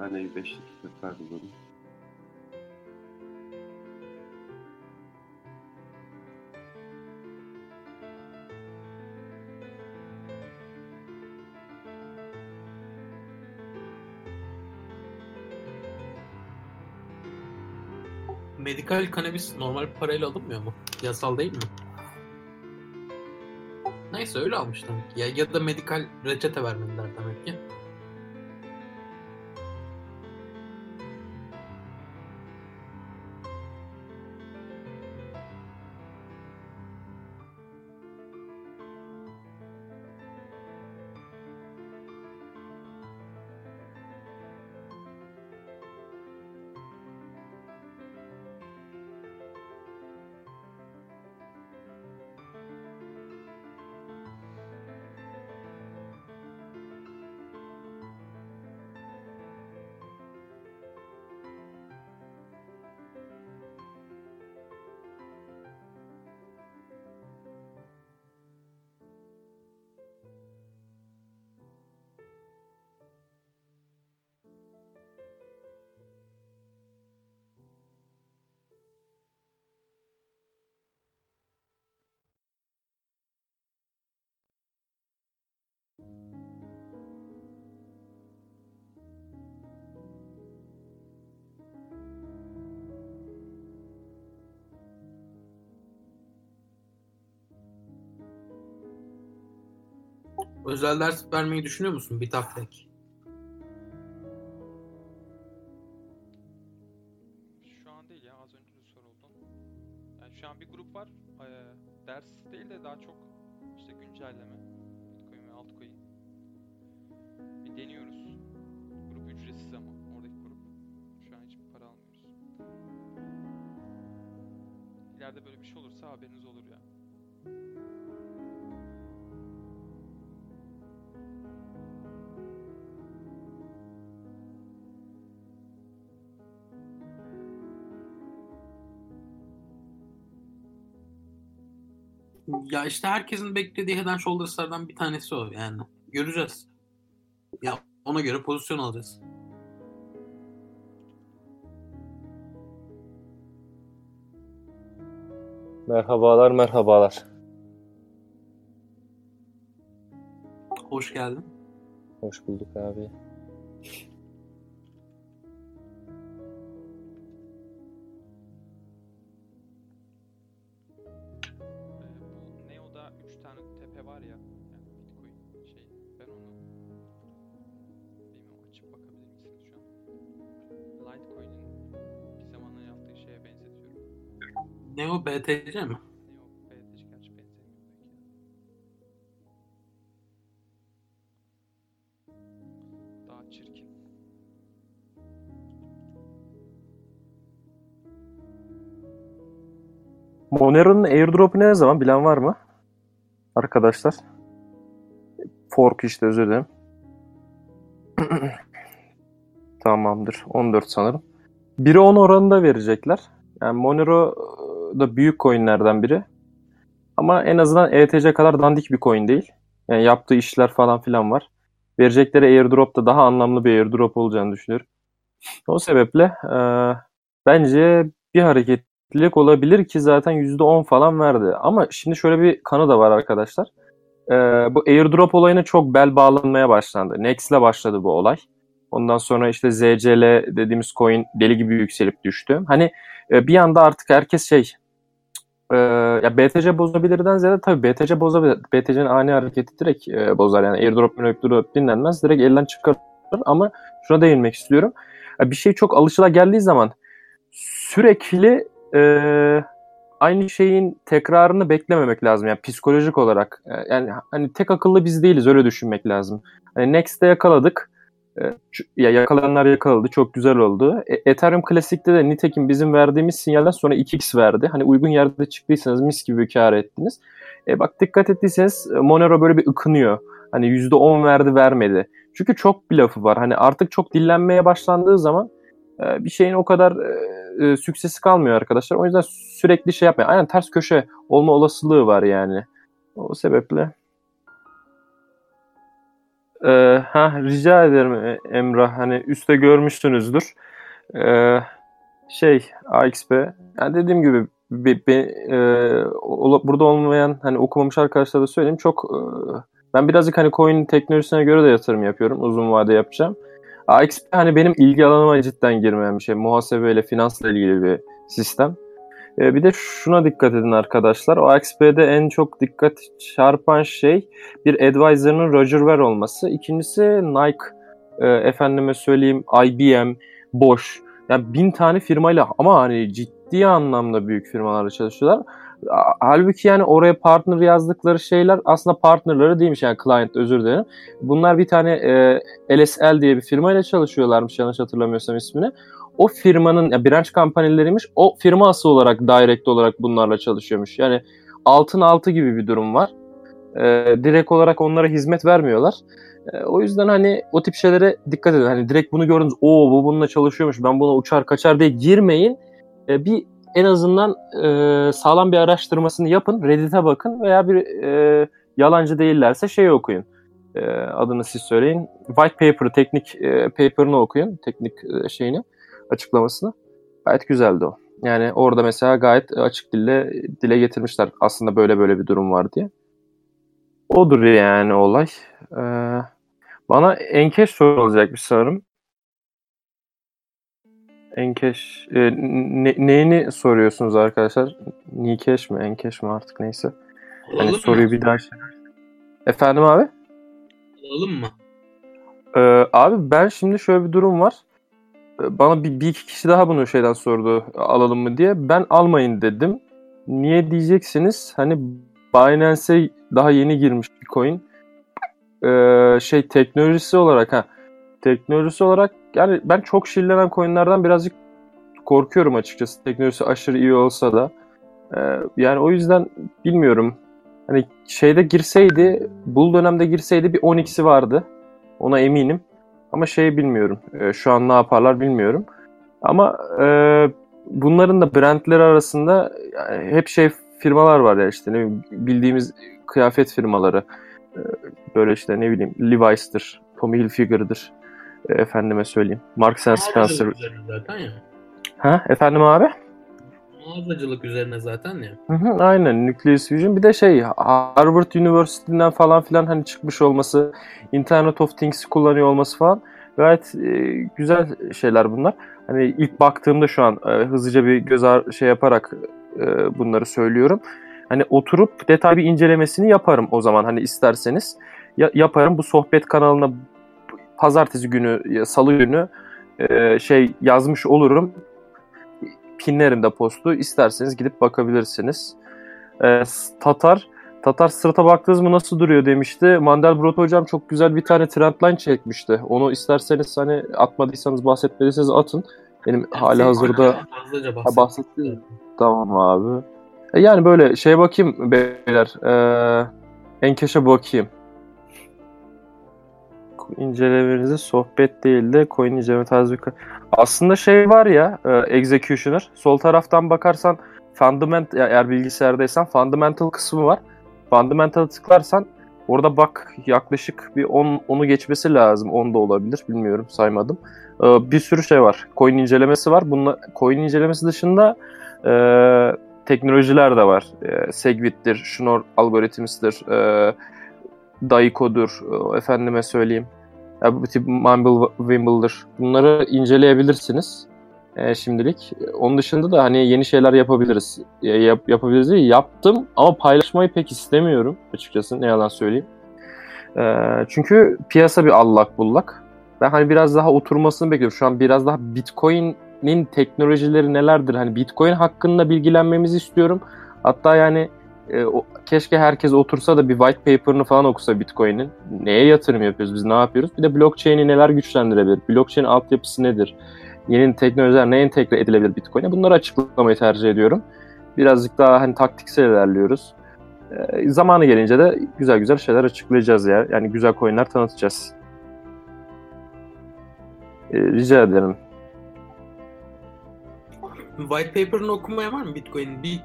Ben de 5 dakika kayboladım. Medikal kanabis normal parayla alınmıyor mu? Yasal değil mi? Neyse öyle almış demek ki. Ya, ya da medikal reçete vermediler demek ki. Özel ders vermeyi düşünüyor musun? Bir taklek. Şu an değil ya, az önce de soruldu. Yani şu an bir grup var. eee, ders değil de daha çok işte güncelleme. Bitcoin ve altcoin. Bir deniyoruz. Grup ücretsiz ama oradaki grup. Şu an hiçbir para almıyoruz. İleride böyle bir şey olursa haberiniz olur ya. Ya işte herkesin beklediği Head and Shoulders'lardan bir tanesi o yani. Göreceğiz. Ya ona göre pozisyon alacağız. Merhabalar merhabalar. Hoş geldin. Hoş bulduk abi. PTC mi? Monero'nun airdrop'u ne zaman bilen var mı? Arkadaşlar. Fork işte özür dilerim. Tamamdır. 14 sanırım. 1'e 10 oranında verecekler. Yani Monero da büyük coinlerden biri. Ama en azından ETC kadar dandik bir coin değil. Yani yaptığı işler falan filan var. Verecekleri airdrop da daha anlamlı bir airdrop olacağını düşünüyorum. O sebeple e, bence bir hareketlilik olabilir ki zaten %10 falan verdi. Ama şimdi şöyle bir kanı da var arkadaşlar. E, bu airdrop olayına çok bel bağlanmaya başlandı. Next'le başladı bu olay. Ondan sonra işte ZCL dediğimiz coin deli gibi yükselip düştü. Hani e, bir anda artık herkes şey e, ya BTC bozabilirden ziyade tabii BTC bozabilir. BTC'nin ani hareketi direkt e, bozar. Yani airdrop airdrop dinlenmez. Direkt elden çıkarır ama şuna değinmek istiyorum. Ya bir şey çok alışıla geldiği zaman sürekli e, aynı şeyin tekrarını beklememek lazım. Yani psikolojik olarak. E, yani hani tek akıllı biz değiliz öyle düşünmek lazım. Hani Next'te yakaladık. E, ya yakalananlar yakaladı. Çok güzel oldu. E, Ethereum Classic'te de nitekim bizim verdiğimiz sinyalden sonra 2x verdi. Hani uygun yerde çıktıysanız mis gibi kar ettiniz. E, bak dikkat ettiyseniz Monero böyle bir ıkınıyor. Hani %10 verdi vermedi. Çünkü çok bir lafı var. Hani artık çok dillenmeye başlandığı zaman e, bir şeyin o kadar e, e, süksesi kalmıyor arkadaşlar. O yüzden sürekli şey yapmayın. Aynen ters köşe olma olasılığı var yani. O sebeple ee, ha rica ederim e, Emrah. Hani üstte görmüşsünüzdür. Ee, şey AXP. Yani dediğim gibi be, be, e, burada olmayan hani okumamış arkadaşlara da söyleyeyim. Çok e, ben birazcık hani coin teknolojisine göre de yatırım yapıyorum. Uzun vade yapacağım. AXP hani benim ilgi alanıma cidden girmeyen bir şey. Muhasebeyle, finansla ilgili bir sistem. E, bir de şuna dikkat edin arkadaşlar. O XP'de en çok dikkat çarpan şey bir advisor'ın Roger Ver olması. İkincisi Nike, e, efendime söyleyeyim IBM, Bosch. Yani bin tane firmayla ama hani ciddi anlamda büyük firmalarla çalışıyorlar. Halbuki yani oraya partner yazdıkları şeyler aslında partnerları değilmiş yani client özür dilerim. Bunlar bir tane e, LSL diye bir firmayla çalışıyorlarmış yanlış hatırlamıyorsam ismini o firmanın ya branch kampanyalarıymış. O firma asıl olarak direkt olarak bunlarla çalışıyormuş. Yani altın altı gibi bir durum var. Ee, direkt olarak onlara hizmet vermiyorlar. Ee, o yüzden hani o tip şeylere dikkat edin. Hani direkt bunu gördünüz. O bu bununla çalışıyormuş. Ben buna uçar kaçar diye girmeyin. Ee, bir en azından e, sağlam bir araştırmasını yapın. Reddit'e bakın veya bir e, yalancı değillerse şey okuyun. E, adını siz söyleyin. White paper'ı, teknik e, paper'ını okuyun. Teknik e, şeyini açıklamasını. Gayet güzeldi o. Yani orada mesela gayet açık dille dile getirmişler aslında böyle böyle bir durum var diye. Odur yani olay. Ee, bana Enkeş sorulacakmış sanırım. Enkeş e, ne, neyini soruyorsunuz arkadaşlar? Nikeş mi Enkeş mi artık neyse. Hani soruyu bir daha şey. Efendim abi? Alalım mı? Ee, abi ben şimdi şöyle bir durum var bana bir, bir iki kişi daha bunu şeyden sordu alalım mı diye. Ben almayın dedim. Niye diyeceksiniz? Hani Binance'e daha yeni girmiş bir coin. Ee, şey teknolojisi olarak ha teknolojisi olarak yani ben çok şirlenen coinlerden birazcık korkuyorum açıkçası. Teknolojisi aşırı iyi olsa da. Ee, yani o yüzden bilmiyorum. Hani şeyde girseydi, bu dönemde girseydi bir 10x'i vardı. Ona eminim. Ama şey bilmiyorum. E, şu an ne yaparlar bilmiyorum. Ama e, bunların da brandleri arasında yani hep şey firmalar var ya işte ne bildiğimiz kıyafet firmaları. E, böyle işte ne bileyim Levi's'tir, Tommy Hilfiger'dır. E, efendime söyleyeyim. Marks Spencer. Zaten ya. Ha efendim abi? Mağazacılık üzerine zaten ya. Hı hı, aynen Nucleus Fusion. Bir de şey Harvard University'den falan filan hani çıkmış olması, Internet of Things'i kullanıyor olması falan gayet e, güzel şeyler bunlar. Hani ilk baktığımda şu an e, hızlıca bir göz ar- şey yaparak e, bunları söylüyorum. Hani oturup detay bir incelemesini yaparım o zaman hani isterseniz. Ya- yaparım bu sohbet kanalına pazartesi günü, salı günü e, şey yazmış olurum pinlerim de postu. İsterseniz gidip bakabilirsiniz. Ee, Tatar Tatar sırata baktınız mı nasıl duruyor demişti. Mandelbrot hocam çok güzel bir tane trendline çekmişti. Onu isterseniz hani atmadıysanız bahsetmediyseniz atın. Benim yani hala hazırda fazlaca bahsettim. Tamam abi. E yani böyle şey bakayım beyler. E, Enkeş'e bakayım. İncelemenizi sohbet değil de coin inceleme tarzı bir... Aslında şey var ya e, Executioner. Sol taraftan bakarsan fundament eğer bilgisayardaysan fundamental kısmı var. Fundamental'a tıklarsan orada bak yaklaşık bir 10 onu geçmesi lazım. 10 da olabilir bilmiyorum saymadım. E, bir sürü şey var. Coin incelemesi var. Bununla coin incelemesi dışında e, teknolojiler de var. E, Segwit'tir, Schnorr algoritmisttir, e, Daiko'dur, e, efendime söyleyeyim. Ya bu tip Mumble Wimble'dır. Bunları inceleyebilirsiniz e, şimdilik. Onun dışında da hani yeni şeyler yapabiliriz. E, yap, yapabiliriz değil, yaptım ama paylaşmayı pek istemiyorum açıkçası ne yalan söyleyeyim. E, çünkü piyasa bir allak bullak. Ben hani biraz daha oturmasını bekliyorum. Şu an biraz daha Bitcoin'in teknolojileri nelerdir? Hani Bitcoin hakkında bilgilenmemizi istiyorum. Hatta yani e, o, keşke herkes otursa da bir white paper'ını falan okusa Bitcoin'in. Neye yatırım yapıyoruz biz, ne yapıyoruz? Bir de blockchain'i neler güçlendirebilir? Blockchain altyapısı nedir? Yeni teknolojiler ne entegre edilebilir Bitcoin'e? Bunları açıklamayı tercih ediyorum. Birazcık daha hani taktiksel ilerliyoruz. E, zamanı gelince de güzel güzel şeyler açıklayacağız ya. Yani güzel coin'ler tanıtacağız. E, rica ederim. White paper'ını okumaya var mı Bitcoin'in? Bir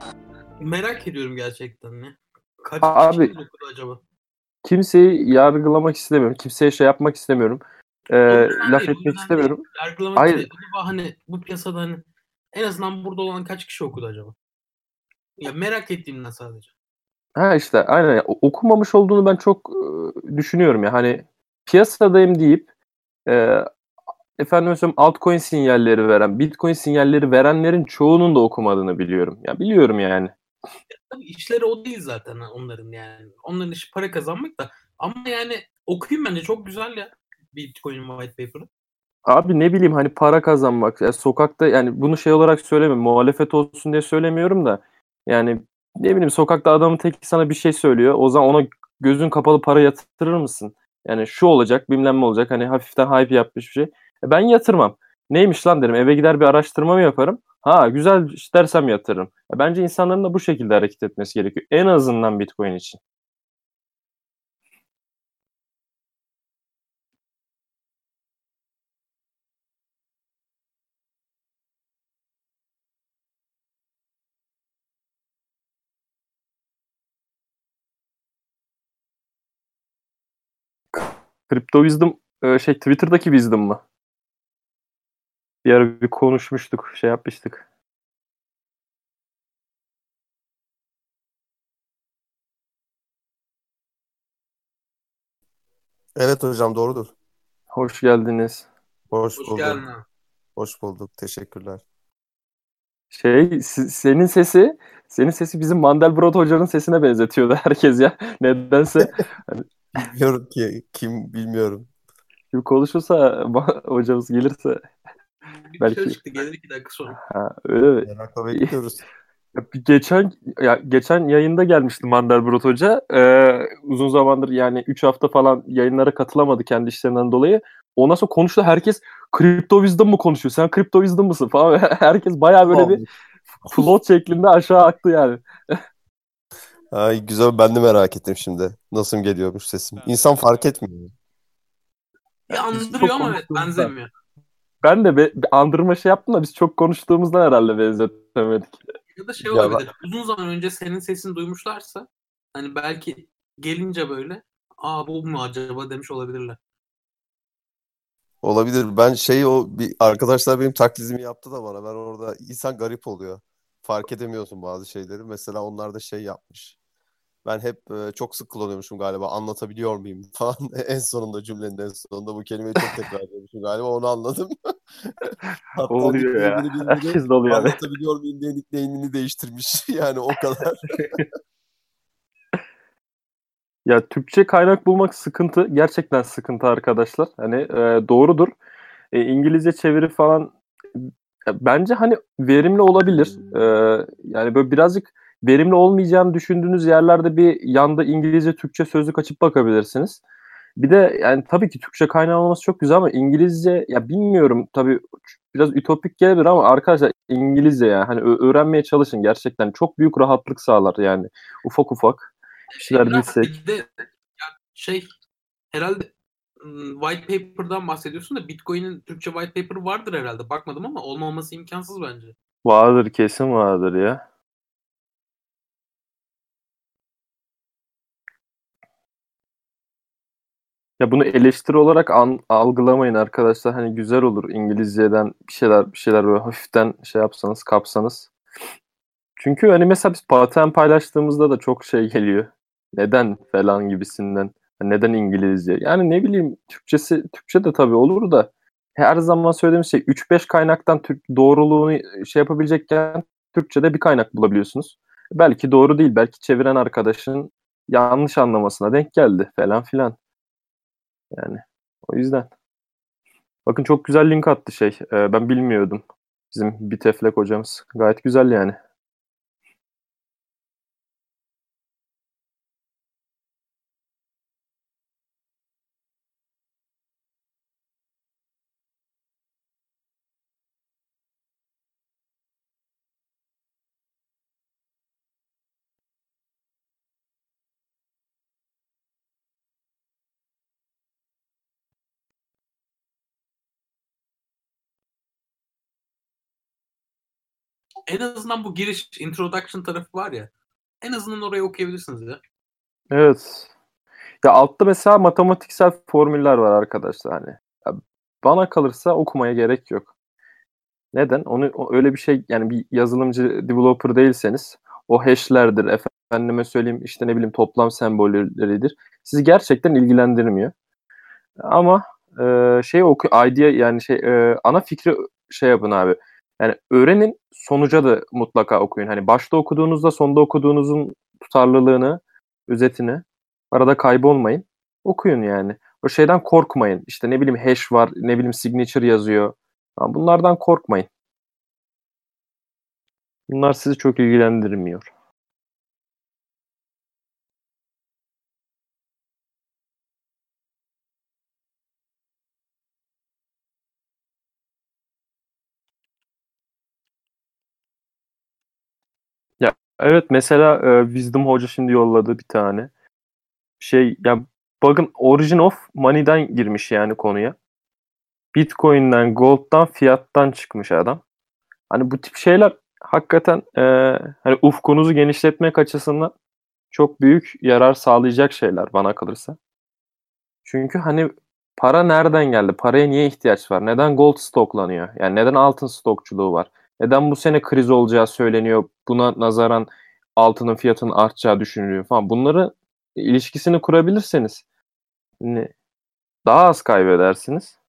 merak ediyorum gerçekten ne? Kaç Abi- kişi okudu acaba? Kimseyi yargılamak istemiyorum. Kimseye şey yapmak istemiyorum. E, Ondan laf değil, etmek istemiyorum. değil. Yargılamak Hayır. değil. Hani bu piyasada hani en azından burada olan kaç kişi okudu acaba? Ya merak ettiğimden sadece. Ha işte aynen O- okumamış olduğunu ben çok e, düşünüyorum ya hani piyasadayım deyip e, efendim söyleyeyim altcoin sinyalleri veren, bitcoin sinyalleri verenlerin çoğunun da okumadığını biliyorum. Ya biliyorum yani. Tabii işleri o değil zaten onların yani. Onların işi para kazanmak da. Ama yani okuyayım bence çok güzel ya. Bitcoin white paper'ı. Abi ne bileyim hani para kazanmak, ya sokakta yani bunu şey olarak söylemiyorum, muhalefet olsun diye söylemiyorum da yani ne bileyim sokakta adamın tek sana bir şey söylüyor. O zaman ona gözün kapalı para yatırır mısın? Yani şu olacak, bilmem ne olacak. Hani hafiften hype yapmış bir şey. E ben yatırmam. Neymiş lan derim. Eve gider bir araştırma mı yaparım? Ha güzel dersem yatırırım. E bence insanların da bu şekilde hareket etmesi gerekiyor. En azından Bitcoin için. Crypto Wisdom e, şey Twitter'daki Wisdom mı? Bir ara bir konuşmuştuk, şey yapmıştık. Evet hocam doğrudur. Hoş geldiniz. Hoş, Hoş bulduk. geldin ha. Hoş bulduk. Teşekkürler. Şey senin sesi senin sesi bizim Mandelbrot hocanın sesine benzetiyordu herkes ya. Nedense Bilmiyorum ki kim bilmiyorum. şimdi konuşursa hocamız gelirse Bir Belki- dışarı çıktı gelir iki dakika sonra. ha, öyle? Merakla bekliyoruz. Ya Geçen ya geçen yayında gelmişti Mandelbrot Hoca. Ee, uzun zamandır yani 3 hafta falan yayınlara katılamadı kendi işlerinden dolayı. Ondan sonra konuştu herkes Crypto Wisdom mu konuşuyor? Sen Crypto Wisdom mısın falan. Herkes bayağı böyle bir float şeklinde aşağı aktı yani. Ay güzel ben de merak ettim şimdi. Nasıl geliyormuş sesim. İnsan fark etmiyor. Andırıyor çok ama evet benzemiyor. Ben de be, andırma şey yaptım da biz çok konuştuğumuzdan herhalde benzetemedik. Ya da şey Ya olabilir. Uzun zaman önce senin sesini duymuşlarsa hani belki gelince böyle aa bu mu acaba demiş olabilirler. Olabilir. Ben şey o bir arkadaşlar benim taklidimi yaptı da bana. Ben orada insan garip oluyor. Fark edemiyorsun bazı şeyleri. Mesela onlar da şey yapmış. Ben hep e, çok sık kullanıyormuşum galiba. Anlatabiliyor muyum falan. En sonunda cümlenin en sonunda bu kelimeyi çok tekrar ediyormuşum galiba. Onu anladım. Hatta Oluyor ya. Herkes de oluyor. anlatabiliyor muyum diye nickname'ini değiştirmiş. Yani o kadar. Ya Türkçe kaynak bulmak sıkıntı. Gerçekten sıkıntı arkadaşlar. Hani e, doğrudur. E, İngilizce çeviri falan e, bence hani verimli olabilir. E, yani böyle birazcık verimli olmayacağını düşündüğünüz yerlerde bir yanda İngilizce Türkçe sözlük açıp bakabilirsiniz. Bir de yani tabii ki Türkçe kaynağı olması çok güzel ama İngilizce ya bilmiyorum tabii biraz ütopik gelebilir ama arkadaşlar İngilizce ya hani öğrenmeye çalışın gerçekten çok büyük rahatlık sağlar yani ufak ufak şeyler Emrah, bilsek. bir de şey herhalde white paper'dan bahsediyorsun da Bitcoin'in Türkçe white paper vardır herhalde. Bakmadım ama olmaması imkansız bence. Vardır kesin vardır ya. Ya bunu eleştiri olarak an- algılamayın arkadaşlar. Hani güzel olur İngilizceden bir şeyler bir şeyler böyle hafiften şey yapsanız, kapsanız. Çünkü hani mesela biz pattern paylaştığımızda da çok şey geliyor. Neden falan gibisinden. Hani Neden İngilizce? Yani ne bileyim Türkçesi Türkçe de tabii olur da her zaman söylediğim şey 3-5 kaynaktan Türk doğruluğunu şey yapabilecekken Türkçe'de bir kaynak bulabiliyorsunuz. Belki doğru değil, belki çeviren arkadaşın yanlış anlamasına denk geldi falan filan. Yani o yüzden. Bakın çok güzel link attı şey. Ee, ben bilmiyordum. Bizim Biteflek hocamız. Gayet güzel yani. En azından bu giriş introduction tarafı var ya. En azından orayı okuyabilirsiniz ya. Evet. Ya altta mesela matematiksel formüller var arkadaşlar hani. Ya bana kalırsa okumaya gerek yok. Neden? Onu öyle bir şey yani bir yazılımcı developer değilseniz o hash'lerdir efendime söyleyeyim işte ne bileyim toplam sembolleridir. Sizi gerçekten ilgilendirmiyor. Ama e, şey oku idea yani şey e, ana fikri şey yapın abi. Yani öğrenin sonuca da mutlaka okuyun. Hani başta okuduğunuzda sonda okuduğunuzun tutarlılığını, özetini arada kaybolmayın. Okuyun yani. O şeyden korkmayın. İşte ne bileyim hash var, ne bileyim signature yazıyor. Bunlardan korkmayın. Bunlar sizi çok ilgilendirmiyor. Ya evet mesela e, Wisdom Hoca şimdi yolladı bir tane. Şey ya bakın Origin of Money'den girmiş yani konuya. Bitcoin'den, Gold'dan, fiyattan çıkmış adam. Hani bu tip şeyler hakikaten e, hani ufkunuzu genişletmek açısından çok büyük yarar sağlayacak şeyler bana kalırsa. Çünkü hani para nereden geldi? Paraya niye ihtiyaç var? Neden gold stoklanıyor? Yani neden altın stokçuluğu var? Neden bu sene kriz olacağı söyleniyor? Buna nazaran altının fiyatının artacağı düşünülüyor falan. Bunları ilişkisini kurabilirseniz daha az kaybedersiniz.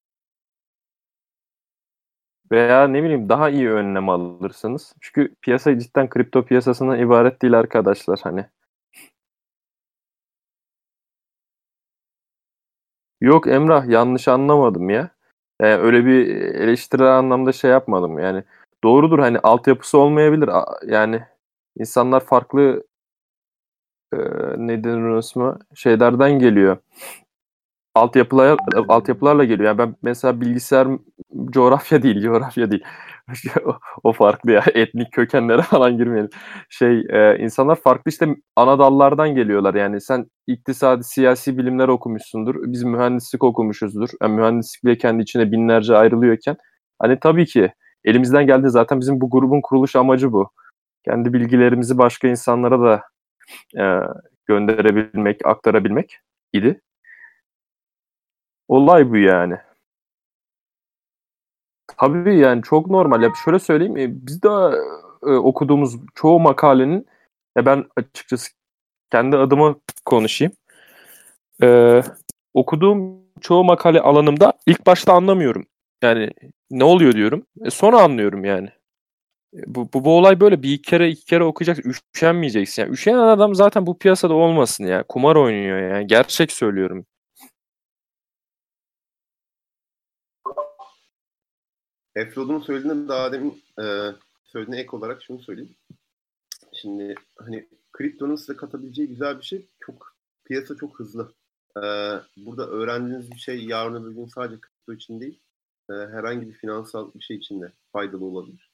Veya ne bileyim daha iyi önlem alırsınız. Çünkü piyasa cidden kripto piyasasından ibaret değil arkadaşlar hani. Yok Emrah yanlış anlamadım ya. Yani öyle bir eleştirel anlamda şey yapmadım yani. Doğrudur hani altyapısı olmayabilir. Yani insanlar farklı e, ne denir ismi? şeylerden geliyor. Altyapılar, altyapılarla geliyor. Yani ben mesela bilgisayar coğrafya değil, coğrafya değil. o farklı ya. Etnik kökenlere falan girmeyelim. Şey, e, insanlar farklı işte ana dallardan geliyorlar. Yani sen iktisadi, siyasi bilimler okumuşsundur. Biz mühendislik okumuşuzdur. Yani mühendislik bile kendi içine binlerce ayrılıyorken. Hani tabii ki elimizden geldi zaten bizim bu grubun kuruluş amacı bu. Kendi bilgilerimizi başka insanlara da e, gönderebilmek, aktarabilmek idi. Olay bu yani. Tabii yani çok normal. Ya şöyle söyleyeyim, e, biz de e, okuduğumuz çoğu makalenin ya ben açıkçası kendi adıma konuşayım. Ee, okuduğum çoğu makale alanımda ilk başta anlamıyorum. Yani ne oluyor diyorum. E, sonra anlıyorum yani. E, Bu, bu, bu olay böyle bir iki kere iki kere okuyacaksın. Üşenmeyeceksin. Yani üşenen adam zaten bu piyasada olmasın ya. Kumar oynuyor yani. Gerçek söylüyorum. Efrod'un söylediğine daha demin e, söylediğine ek olarak şunu söyleyeyim. Şimdi hani kriptonun size katabileceği güzel bir şey çok piyasa çok hızlı. e, burada öğrendiğiniz bir şey yarın öbür gün sadece kripto için değil, e, herhangi bir finansal bir şey için de faydalı olabilir.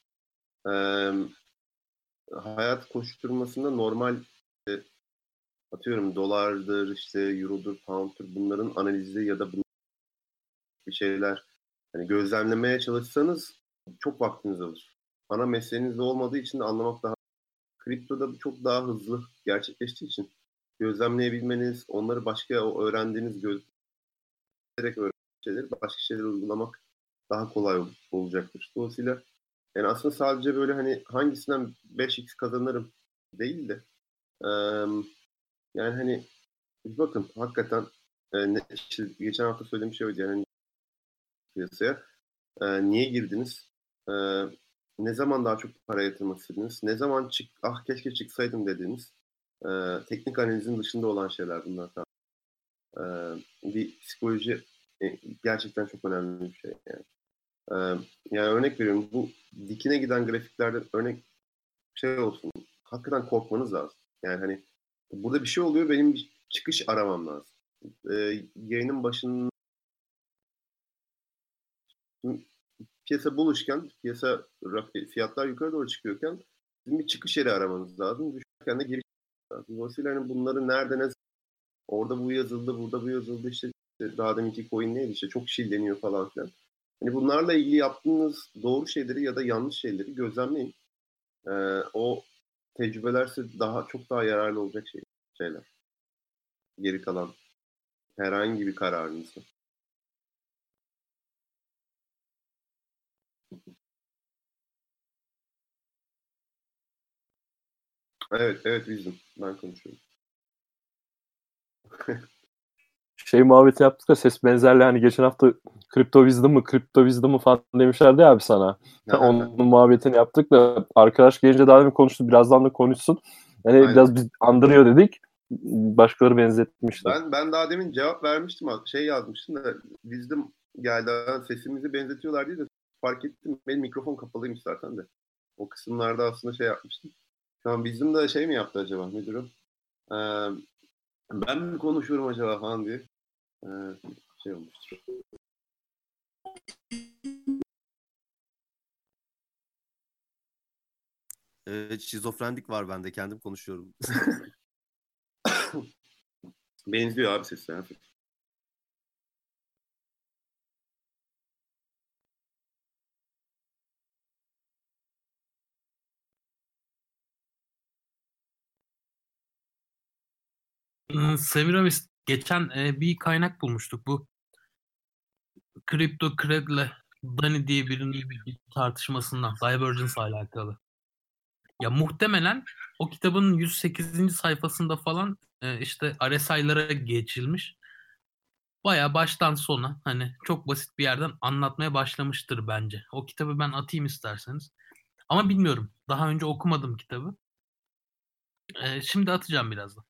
E, hayat koşturmasında normal e, atıyorum dolardır, işte eurodur, pound'dur bunların analizi ya da bir şeyler hani gözlemlemeye çalışsanız çok vaktiniz alır. Ana mesleğiniz olmadığı için de anlamak daha kriptoda çok daha hızlı gerçekleştiği için gözlemleyebilmeniz, onları başka öğrendiğiniz gözlerek öğrendiğiniz şeyleri başka şeyler uygulamak daha kolay olacaktır. Dolayısıyla yani aslında sadece böyle hani hangisinden 5x kazanırım değil de yani hani bakın hakikaten geçen hafta söylediğim şey oydu yani piyasaya niye girdiniz? Ne zaman daha çok para yatırmak istediniz? Ne zaman çık ah keşke çıksaydım dediğiniz e, teknik analizin dışında olan şeyler bunlar. E, bir psikoloji e, gerçekten çok önemli bir şey yani. E, yani örnek veriyorum bu dikine giden grafiklerde örnek şey olsun hakikaten korkmanız lazım. Yani hani burada bir şey oluyor benim bir çıkış aramam lazım. E, yayının başında piyasa buluşken, piyasa fiyatlar yukarı doğru çıkıyorken sizin bir çıkış yeri aramanız lazım. Düşerken de geri lazım. Dolayısıyla hani bunları nerede ne orada bu yazıldı, burada bu yazıldı işte, işte daha deminki coin neydi işte çok deniyor falan filan. Hani bunlarla ilgili yaptığınız doğru şeyleri ya da yanlış şeyleri gözlemleyin. Ee, o tecrübeler size daha çok daha yararlı olacak şey, şeyler. Geri kalan herhangi bir kararınızda. Evet, evet Wisdom. Ben konuşuyorum. şey muhabbeti yaptık da ses benzerli hani geçen hafta kripto wisdom mı kripto wisdom mı falan demişlerdi ya abi sana. Onun muhabbetini yaptık da arkadaş gelince daha demin konuştu birazdan da konuşsun. Yani Aynen. biraz biz andırıyor dedik. Başkaları benzetmişti. Ben ben daha demin cevap vermiştim şey yazmıştım da wisdom geldi sesimizi benzetiyorlar diye de fark ettim. Benim mikrofon kapalıymış zaten de. O kısımlarda aslında şey yapmıştım. Şu an bizim de şey mi yaptı acaba? O? Ee, ben mi konuşuyorum acaba falan diye. Ee, şey olmuştur. Evet, şizofrenlik var bende. Kendim konuşuyorum. Benziyor abi sesler. Semiramis geçen e, bir kaynak bulmuştuk bu. Crypto Cred'le Dani diye birinin bir tartışmasından Divergence alakalı. Ya muhtemelen o kitabın 108. sayfasında falan e, işte RSI'lara geçilmiş. Baya baştan sona hani çok basit bir yerden anlatmaya başlamıştır bence. O kitabı ben atayım isterseniz. Ama bilmiyorum. Daha önce okumadım kitabı. E, şimdi atacağım birazdan.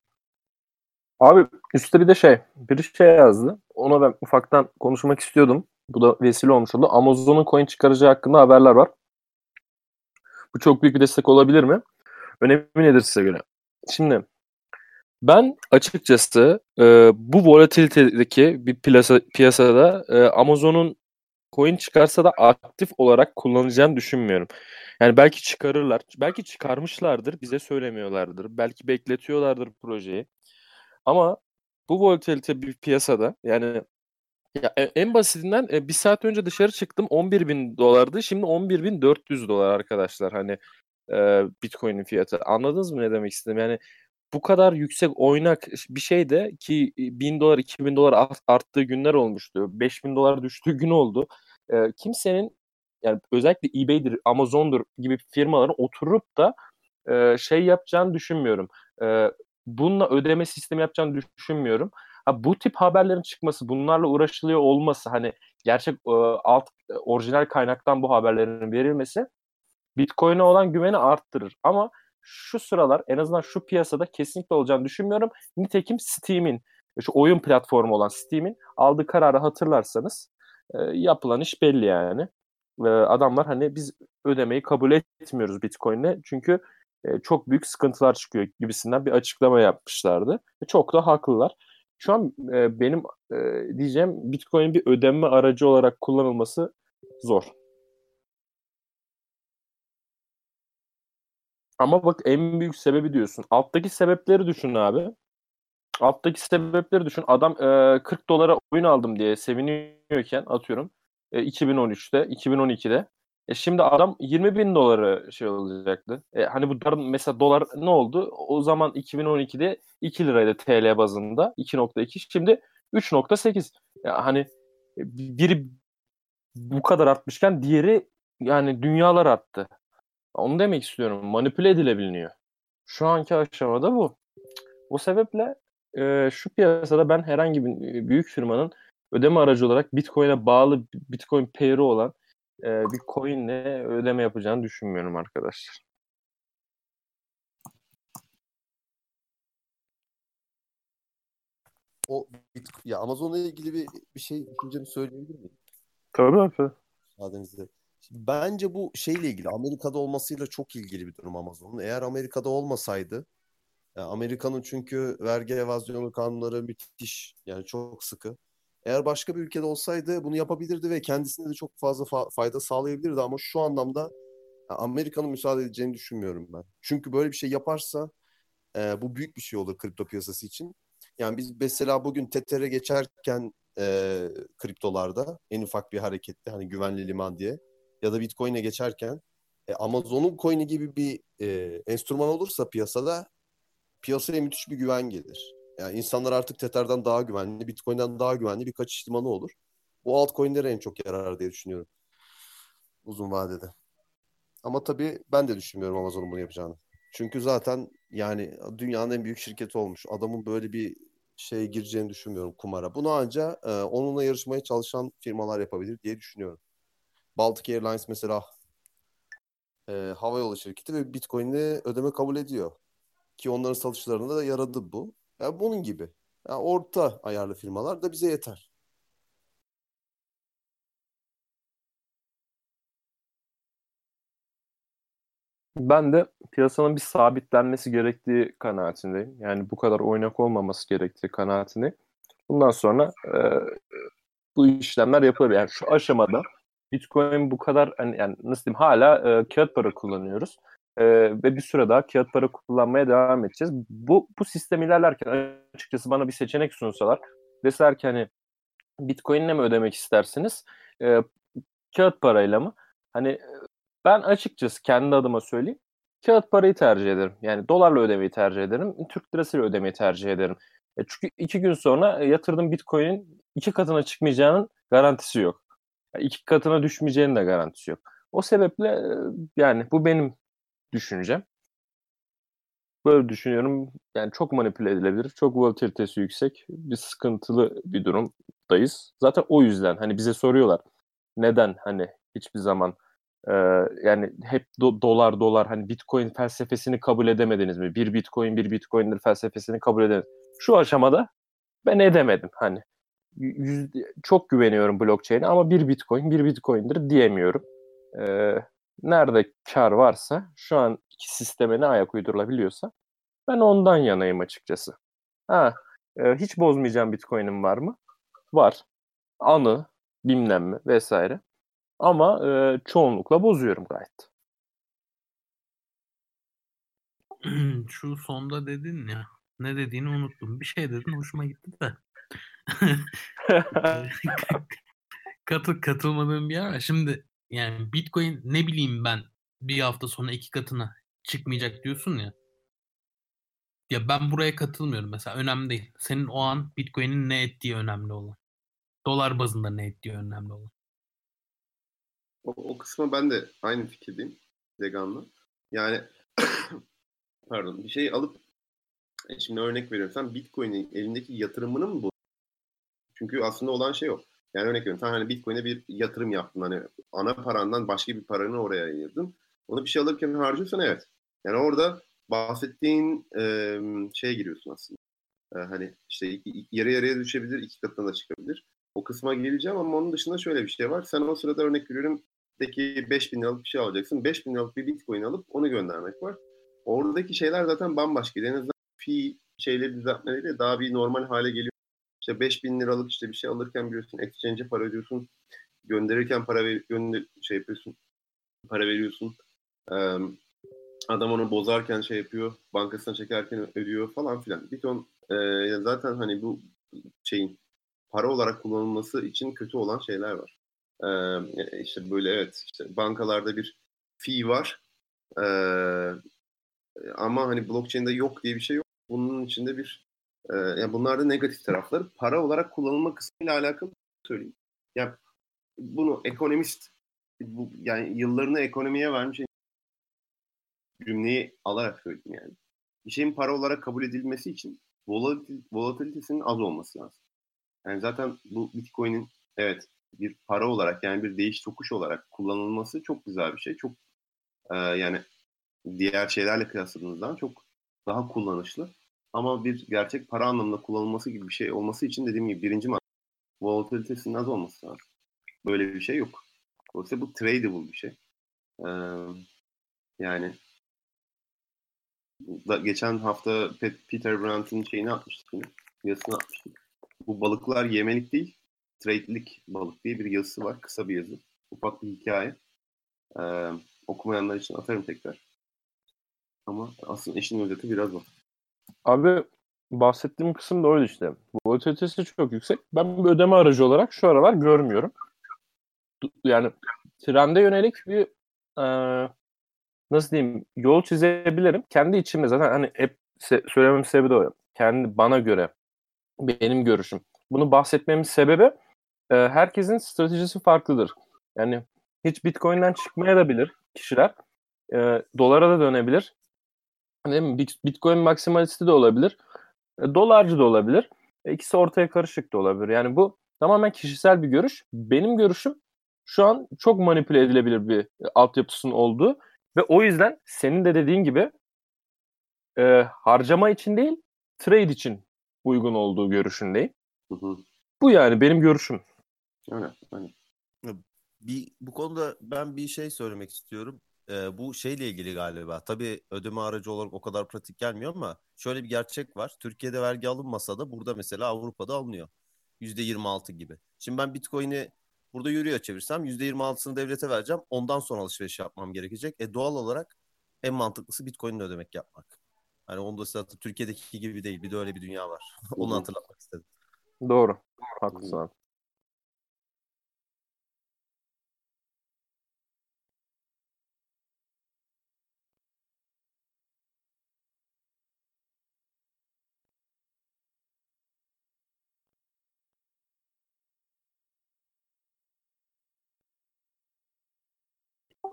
Abi üstte bir de şey, bir şey yazdı. Ona ben ufaktan konuşmak istiyordum. Bu da vesile olmuş oldu. Amazon'un coin çıkaracağı hakkında haberler var. Bu çok büyük bir destek olabilir mi? Önemi nedir size göre? Şimdi ben açıkçası e, bu volatilitedeki bir piyasa, piyasada e, Amazon'un coin çıkarsa da aktif olarak kullanacağını düşünmüyorum. Yani belki çıkarırlar. Belki çıkarmışlardır. Bize söylemiyorlardır. Belki bekletiyorlardır projeyi. Ama bu volatilite bir piyasada yani ya e, en basitinden e, bir saat önce dışarı çıktım 11 bin dolardı. Şimdi 11 bin 400 dolar arkadaşlar hani e, Bitcoin'in fiyatı. Anladınız mı ne demek istedim? Yani bu kadar yüksek oynak bir şey de ki 1000 dolar 2000 dolar arttığı günler olmuştu. 5000 dolar düştüğü gün oldu. E, kimsenin yani özellikle eBay'dir, Amazon'dur gibi firmaların oturup da e, şey yapacağını düşünmüyorum. E, bununla ödeme sistemi yapacağını düşünmüyorum. Ha, bu tip haberlerin çıkması, bunlarla uğraşılıyor olması hani gerçek e, alt e, orijinal kaynaktan bu haberlerin verilmesi Bitcoin'e olan güveni arttırır. Ama şu sıralar en azından şu piyasada kesinlikle olacağını düşünmüyorum. Nitekim Steam'in şu oyun platformu olan Steam'in aldığı kararı hatırlarsanız e, yapılan iş belli yani. E, adamlar hani biz ödemeyi kabul etmiyoruz Bitcoin'le çünkü e, çok büyük sıkıntılar çıkıyor gibisinden bir açıklama yapmışlardı. E, çok da haklılar. şu an e, benim diyeceğim Bitcoin bir ödeme aracı olarak kullanılması zor. Ama bak en büyük sebebi diyorsun. Alttaki sebepleri düşün abi. Alttaki sebepleri düşün. Adam e, 40 dolara oyun aldım diye seviniyorken atıyorum. E, 2013'te, 2012'de. E şimdi adam 20 bin doları şey olacaktı. E, hani bu mesela dolar ne oldu? O zaman 2012'de 2 liraydı TL bazında. 2.2. Şimdi 3.8. Ya hani biri bu kadar artmışken diğeri yani dünyalar arttı. Onu demek istiyorum. Manipüle edilebiliyor. Şu anki aşamada bu. O sebeple e, şu piyasada ben herhangi bir büyük firmanın ödeme aracı olarak Bitcoin'e bağlı Bitcoin pair'i olan e, bir coin'le ödeme yapacağını düşünmüyorum arkadaşlar. O ya Amazon'la ilgili bir, bir şey düşüncemi söyleyebilir miyim? Tabii abi. Müsaadenizle. Bence bu şeyle ilgili Amerika'da olmasıyla çok ilgili bir durum Amazon'un. Eğer Amerika'da olmasaydı Amerika'nın çünkü vergi evazyonu kanunları müthiş yani çok sıkı. Eğer başka bir ülkede olsaydı bunu yapabilirdi ve kendisine de çok fazla fa- fayda sağlayabilirdi ama şu anlamda Amerika'nın müsaade edeceğini düşünmüyorum ben. Çünkü böyle bir şey yaparsa e, bu büyük bir şey olur kripto piyasası için. Yani biz mesela bugün Tether'e geçerken e, kriptolarda en ufak bir harekette hani güvenli liman diye ya da Bitcoin'e geçerken e, Amazon'un coin'i gibi bir e, enstrüman olursa piyasada piyasaya müthiş bir güven gelir. Yani insanlar artık Tether'dan daha güvenli, Bitcoin'den daha güvenli bir kaçış limanı olur. Bu altcoin'lere en çok yarar diye düşünüyorum. Uzun vadede. Ama tabii ben de düşünmüyorum Amazon'un bunu yapacağını. Çünkü zaten yani dünyanın en büyük şirketi olmuş. Adamın böyle bir şeye gireceğini düşünmüyorum kumara. Bunu ancak e, onunla yarışmaya çalışan firmalar yapabilir diye düşünüyorum. Baltic Airlines mesela e, havayolu şirketi ve Bitcoin'le ödeme kabul ediyor. Ki onların satışlarında da yaradı bu. Yani bunun gibi. Yani orta ayarlı firmalar da bize yeter. Ben de piyasanın bir sabitlenmesi gerektiği kanaatindeyim. Yani bu kadar oynak olmaması gerektiği kanaatindeyim. Bundan sonra e, bu işlemler yapılır. Yani şu aşamada Bitcoin bu kadar hani yani nasıl diyeyim hala e, kağıt para kullanıyoruz. E, ve bir süre daha kağıt para kullanmaya devam edeceğiz. Bu bu sistem ilerlerken açıkçası bana bir seçenek sunsalar deseler ki hani Bitcoin'le mi ödemek istersiniz? E, kağıt parayla mı? Hani ben açıkçası kendi adıma söyleyeyim. Kağıt parayı tercih ederim. Yani dolarla ödemeyi tercih ederim. Türk lirasıyla ödemeyi tercih ederim. E çünkü iki gün sonra yatırdığım Bitcoin'in iki katına çıkmayacağının garantisi yok. Yani iki katına düşmeyeceğinin de garantisi yok. O sebeple yani bu benim düşüncem. Böyle düşünüyorum. Yani çok manipüle edilebilir. Çok volatilitesi yüksek. Bir sıkıntılı bir durumdayız. Zaten o yüzden hani bize soruyorlar. Neden hani hiçbir zaman e, yani hep do- dolar dolar hani Bitcoin felsefesini kabul edemediniz mi? Bir Bitcoin bir Bitcoin'dir felsefesini kabul edemediniz. Şu aşamada ben edemedim hani. Yüz, çok güveniyorum blockchain'e ama bir Bitcoin bir Bitcoin'dir diyemiyorum. Ee, nerede kar varsa şu an sisteme ne ayak uydurulabiliyorsa ben ondan yanayım açıkçası. Ha, e, hiç bozmayacağım Bitcoin'im var mı? Var. Anı, bilmem mi vesaire. Ama e, çoğunlukla bozuyorum gayet. Şu sonda dedin ya. Ne dediğini unuttum. Bir şey dedin hoşuma gitti de. Katıl, katılmadığım bir yer var. Şimdi yani Bitcoin ne bileyim ben bir hafta sonra iki katına çıkmayacak diyorsun ya. Ya ben buraya katılmıyorum mesela. Önemli değil. Senin o an Bitcoin'in ne ettiği önemli olan. Dolar bazında ne ettiği önemli olan. O, o kısma ben de aynı fikirdeyim. Vegan'la. Yani pardon bir şey alıp e, şimdi örnek veriyorum. Sen Bitcoin'in elindeki yatırımını mı bu? Çünkü aslında olan şey o. Yani örnek veriyorum. Sen hani Bitcoin'e bir yatırım yaptın. Hani ana parandan başka bir paranı oraya ayırdın. Onu bir şey alırken harcıyorsan evet. Yani orada bahsettiğin e, şeye giriyorsun aslında. E, hani işte yarı yarıya düşebilir, iki katına da çıkabilir. O kısma geleceğim ama onun dışında şöyle bir şey var. Sen o sırada örnek veriyorum ki 5000 liralık bir şey alacaksın. 5000 liralık bir bitcoin alıp onu göndermek var. Oradaki şeyler zaten bambaşka. En azından fi şeyleri düzeltmeleri daha bir normal hale geliyor işte 5000 liralık işte bir şey alırken biliyorsun exchange'e para ödüyorsun. Gönderirken para ver, gönder şey yapıyorsun. Para veriyorsun. Ee, adam onu bozarken şey yapıyor. Bankasına çekerken ödüyor falan filan. Bir ton e, zaten hani bu şeyin para olarak kullanılması için kötü olan şeyler var. Ee, işte böyle evet işte bankalarda bir fee var. Ee, ama hani blockchain'de yok diye bir şey yok. Bunun içinde bir e, yani bunlar da negatif tarafları. Para olarak kullanılma kısmıyla alakalı söyleyeyim. Ya bunu ekonomist bu, yani yıllarını ekonomiye vermiş cümleyi alarak söyledim yani. Bir şeyin para olarak kabul edilmesi için volatil, volatilitesinin az olması lazım. Yani zaten bu Bitcoin'in evet bir para olarak yani bir değiş tokuş olarak kullanılması çok güzel bir şey. Çok e, yani diğer şeylerle kıyasladığınızdan çok daha kullanışlı. Ama bir gerçek para anlamında kullanılması gibi bir şey olması için dediğim gibi birinci madde volatilitesinin az olması lazım. Böyle bir şey yok. Dolayısıyla bu tradable bir şey. Ee, yani da, geçen hafta Peter Brandt'ın şeyini atmıştık yine. Yazısını atmıştık. Bu balıklar yemelik değil, trade'lik balık diye bir yazısı var. Kısa bir yazı. Ufak bir hikaye. Ee, okumayanlar için atarım tekrar. Ama aslında işin özeti biraz o. Abi bahsettiğim kısım da oydu işte. Volatilitesi çok yüksek. Ben bir ödeme aracı olarak şu aralar görmüyorum. Yani trende yönelik bir e, nasıl diyeyim yol çizebilirim. Kendi içimde zaten hani hep se- söylemem sebebi de o. Kendi bana göre benim görüşüm. Bunu bahsetmemin sebebi e, herkesin stratejisi farklıdır. Yani hiç Bitcoin'den çıkmaya da bilir kişiler. E, dolara da dönebilir. Değil mi? Bitcoin maksimalisti de olabilir. E, dolarcı da olabilir. E, ikisi ortaya karışık da olabilir. Yani bu tamamen kişisel bir görüş. Benim görüşüm şu an çok manipüle edilebilir bir altyapısının olduğu ve o yüzden senin de dediğin gibi e, harcama için değil trade için uygun olduğu görüşündeyim. Hı hı. Bu yani benim görüşüm. Öyle, öyle. Bir, bu konuda ben bir şey söylemek istiyorum. Ee, bu şeyle ilgili galiba. Tabii ödeme aracı olarak o kadar pratik gelmiyor ama şöyle bir gerçek var. Türkiye'de vergi alınmasa da burada mesela Avrupa'da alınıyor. %26 gibi. Şimdi ben Bitcoin'i burada yürüyor çevirsem %26'sını devlete vereceğim. Ondan sonra alışveriş yapmam gerekecek. E doğal olarak en mantıklısı Bitcoin'le ödemek yapmak. Hani onda zaten Türkiye'deki gibi değil. Bir de öyle bir dünya var. Onu hatırlatmak istedim. Doğru. Haklısın abi.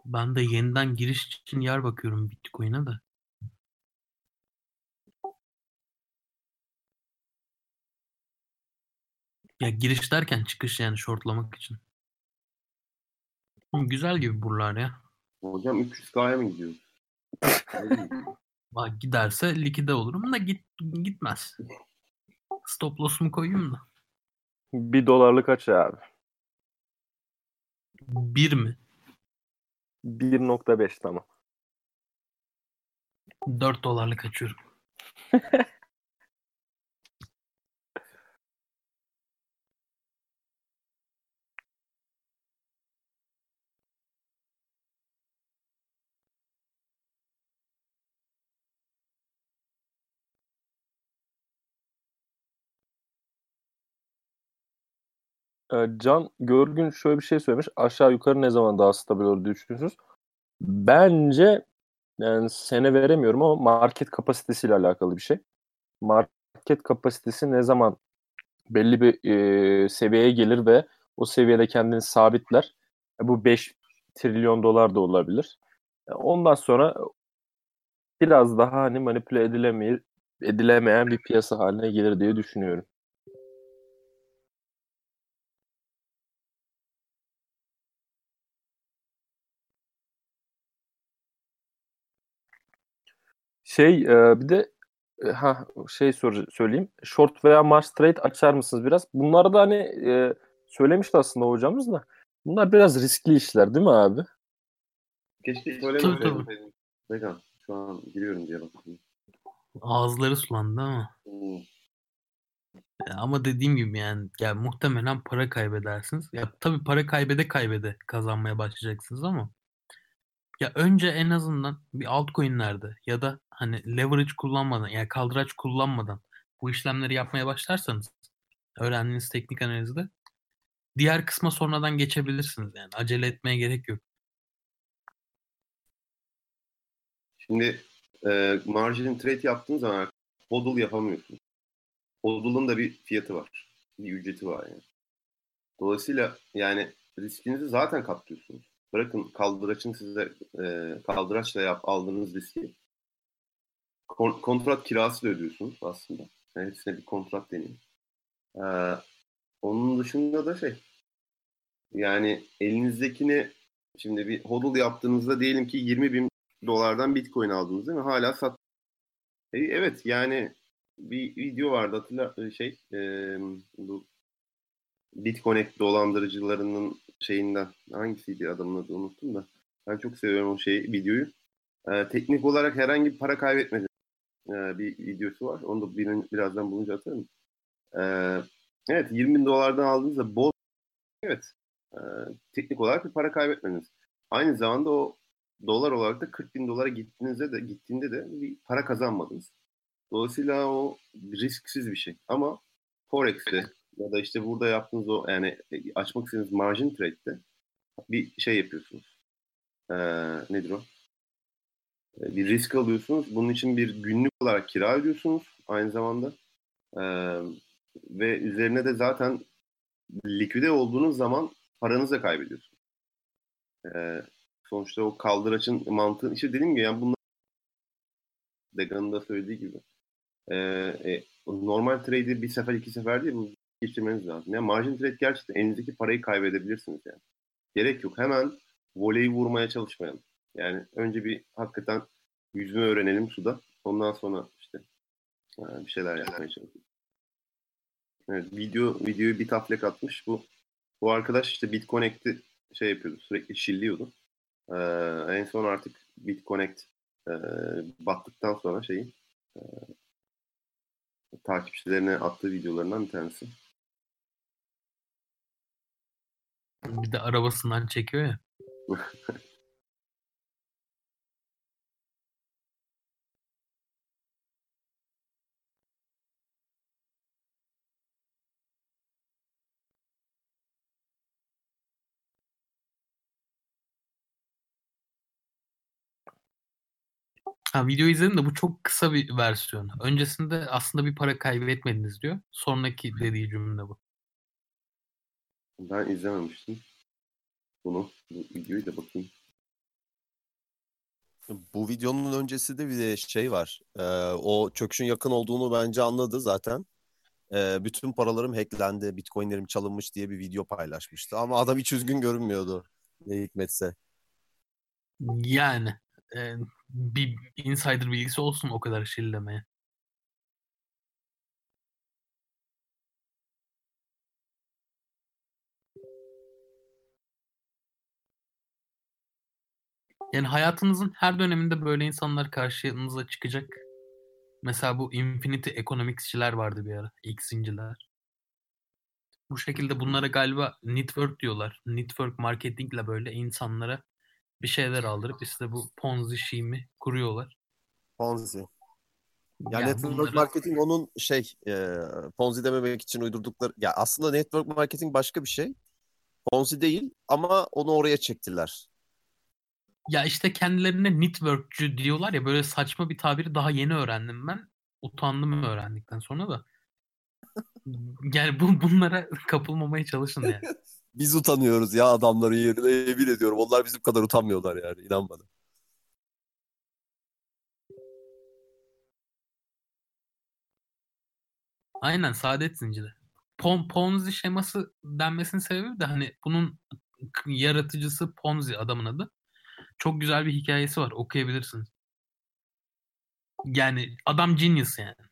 Ben de yeniden giriş için yer bakıyorum Bitcoin'e de. Ya giriş derken çıkış yani shortlamak için. Oğlum güzel gibi buralar ya. Hocam 300K'ya mı gidiyoruz? Bak giderse likide olurum da git gitmez. Stop loss'umu koyayım da. Bir dolarlık aç abi. Bir mi? 1.5 tamam. 4 dolarlık açıyorum. Can Görgün şöyle bir şey söylemiş. Aşağı yukarı ne zaman daha stabil olur diye düşünüyorsunuz? Bence yani sene veremiyorum ama market kapasitesiyle alakalı bir şey. Market kapasitesi ne zaman belli bir e, seviyeye gelir ve o seviyede kendini sabitler. E, bu 5 trilyon dolar da olabilir. E, ondan sonra biraz daha hani manipüle edilemeyi, edilemeyen bir piyasa haline gelir diye düşünüyorum. Şey e, bir de e, ha şey sor, söyleyeyim. Short veya Mars trade açar mısınız biraz? Bunları da hani e, söylemişti aslında hocamız da. Bunlar biraz riskli işler değil mi abi? Keşke söylemeseydim. Vegan. Şu an giriyorum diye bakıyorum. Ağızları sulandı ama. Hmm. Ama dediğim gibi yani, yani muhtemelen para kaybedersiniz. Ya tabii para kaybede kaybede kazanmaya başlayacaksınız ama ya önce en azından bir altcoin'lerde ya da hani leverage kullanmadan yani kaldıraç kullanmadan bu işlemleri yapmaya başlarsanız öğrendiğiniz teknik analizde diğer kısma sonradan geçebilirsiniz yani acele etmeye gerek yok. Şimdi e, margin trade yaptığın zaman hodl yapamıyorsun. Hodl'un da bir fiyatı var. Bir ücreti var yani. Dolayısıyla yani riskinizi zaten katlıyorsunuz. Bırakın kaldıraçın size e, kaldıraçla yap, aldığınız riski. Kon- kontrat kirası da ödüyorsunuz aslında. Yani hepsine bir kontrat deniyor. Ee, onun dışında da şey yani elinizdekini şimdi bir hodl yaptığınızda diyelim ki 20 bin dolardan bitcoin aldınız değil mi? Hala sat. E, evet yani bir video vardı hatırla şey e, bu Bitconnect dolandırıcılarının şeyinden hangisiydi adamın adı unuttum da ben çok seviyorum o şeyi videoyu. E, teknik olarak herhangi bir para kaybetmedi. E, bir videosu var. Onu da bir, birazdan bulunca atarım. E, evet 20 bin dolardan aldığınızda bol evet e, teknik olarak bir para kaybetmediniz. Aynı zamanda o dolar olarak da 40 bin dolara gittiğinizde de gittiğinde de bir para kazanmadınız. Dolayısıyla o risksiz bir şey. Ama Forex'te ya da işte burada yaptığınız o yani açmak istediğiniz margin trade'de bir şey yapıyorsunuz. Ee, nedir o? Ee, bir risk alıyorsunuz. Bunun için bir günlük olarak kira ödüyorsunuz aynı zamanda. Ee, ve üzerine de zaten likvide olduğunuz zaman paranızı da kaybediyorsunuz. Ee, sonuçta o kaldıraçın mantığı işte dediğim gibi yani bunlar Degan'ın da söylediği gibi e, e, normal trade'i bir sefer iki sefer değil bu geçirmeniz lazım. Yani margin trade gerçekten elinizdeki parayı kaybedebilirsiniz yani. Gerek yok. Hemen voleyi vurmaya çalışmayalım. Yani önce bir hakikaten yüzme öğrenelim suda. Ondan sonra işte e, bir şeyler yapmaya çalışalım. Evet, video videoyu bir taflek atmış. Bu bu arkadaş işte BitConnect'i şey yapıyordu. Sürekli şilliyordu. Ee, en son artık BitConnect e, battıktan sonra şeyi e, takipçilerine attığı videolarından bir tanesi. Bir de arabasından çekiyor ya. Ha, video izledim de bu çok kısa bir versiyonu. Öncesinde aslında bir para kaybetmediniz diyor. Sonraki dediği cümle bu. Ben izlememiştim bunu. Bu videoyu da bakayım. Bu videonun öncesi de bir de şey var. Ee, o çöküşün yakın olduğunu bence anladı zaten. Ee, bütün paralarım hacklendi, bitcoinlerim çalınmış diye bir video paylaşmıştı. Ama adam hiç üzgün görünmüyordu. Ne hikmetse. Yani e, bir insider bilgisi olsun o kadar şillemeye. Yani hayatınızın her döneminde böyle insanlar karşınıza çıkacak. Mesela bu Infinity Economics'çiler vardı bir ara. ilk zincirler. Bu şekilde bunlara galiba network diyorlar. Network marketingle böyle insanlara bir şeyler aldırıp işte bu Ponzi şiimi kuruyorlar. Ponzi. Ya Yani network bunları- marketing onun şey e, Ponzi dememek için uydurdukları ya aslında network marketing başka bir şey. Ponzi değil ama onu oraya çektiler. Ya işte kendilerine networkçü diyorlar ya böyle saçma bir tabiri daha yeni öğrendim ben. Utandım öğrendikten sonra da. Yani bu, bunlara kapılmamaya çalışın yani. Biz utanıyoruz ya adamların yerine yemin ediyorum. Onlar bizim kadar utanmıyorlar yani inan bana. Aynen saadet zinciri. Pon, Ponzi şeması denmesinin sebebi de hani bunun yaratıcısı Ponzi adamın adı. Çok güzel bir hikayesi var okuyabilirsiniz. Yani adam genius yani.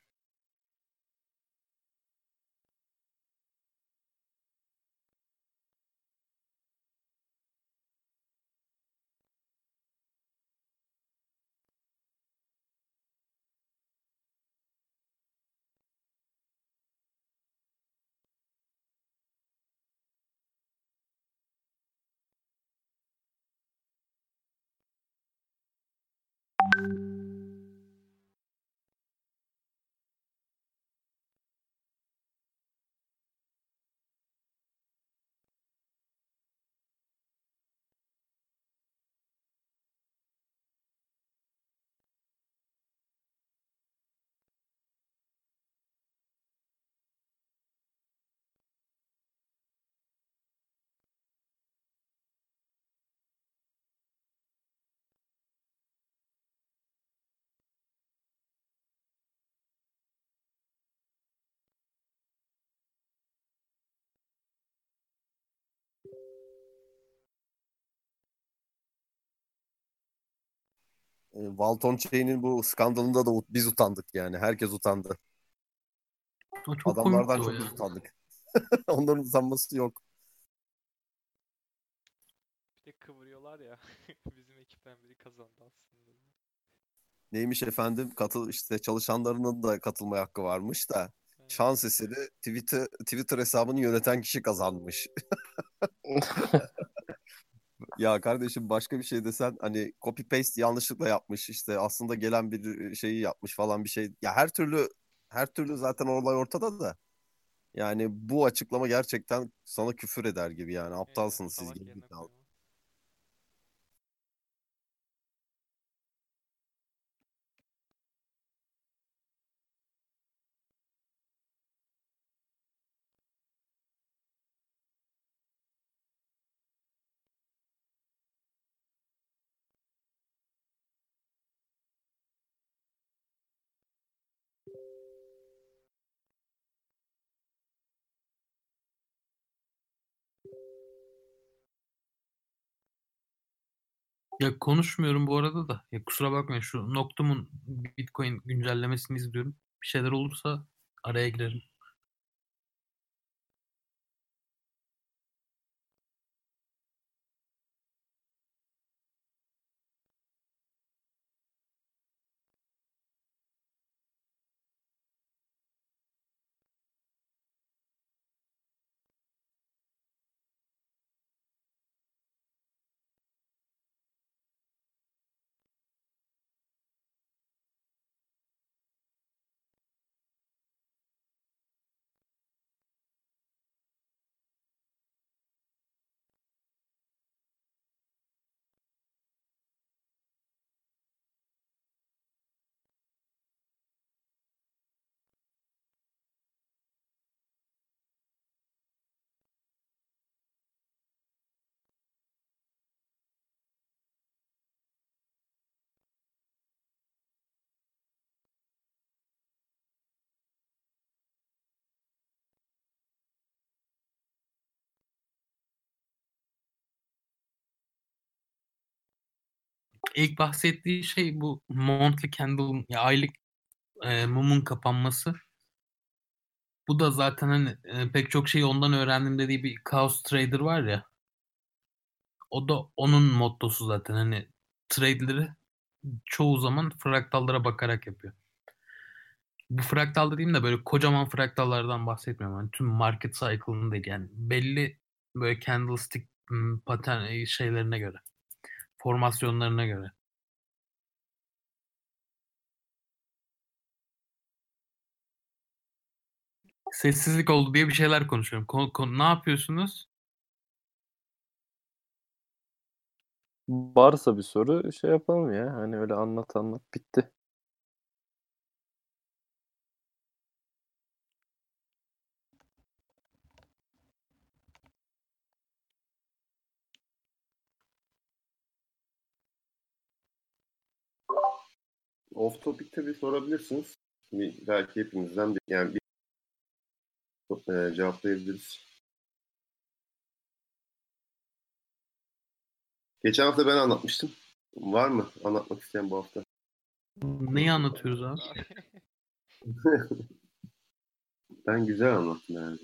Walton Chain'in bu skandalında da biz utandık yani. Herkes utandı. O çok Adamlardan çok ya. biz utandık. Onların utanması yok. Bir de kıvırıyorlar ya. Bizim ekipten biri kazandı aslında. Neymiş efendim? Katıl işte çalışanlarının da katılma hakkı varmış da şans eseri Twitter Twitter hesabını yöneten kişi kazanmış. Ya kardeşim başka bir şey desen hani copy paste yanlışlıkla yapmış işte aslında gelen bir şeyi yapmış falan bir şey. Ya her türlü her türlü zaten olay ortada da. Yani bu açıklama gerçekten sana küfür eder gibi yani aptalsınız siz gibi. Ya konuşmuyorum bu arada da. Ya kusura bakmayın şu Noctum'un Bitcoin güncellemesini izliyorum. Bir şeyler olursa araya girerim. İlk bahsettiği şey bu monthly candle ya aylık e, mumun kapanması. Bu da zaten hani e, pek çok şeyi ondan öğrendim dediği bir Chaos Trader var ya. O da onun mottosu zaten hani trade'leri çoğu zaman fraktallara bakarak yapıyor. Bu fraktal dediğim de böyle kocaman fraktallardan bahsetmiyorum. Yani tüm market cycle'ını değil yani belli böyle candlestick m, patern e, şeylerine göre. Formasyonlarına göre. Sessizlik oldu diye bir şeyler konuşuyorum. Kon- kon- ne yapıyorsunuz? Varsa bir soru şey yapalım ya. Hani öyle anlat anlat bitti. Off topic tabii sorabilirsiniz. Bir, belki hepimizden bir, yani bir e, cevaplayabiliriz. Geçen hafta ben anlatmıştım. Var mı anlatmak isteyen bu hafta? Neyi anlatıyoruz abi? Ben güzel anlattım yani.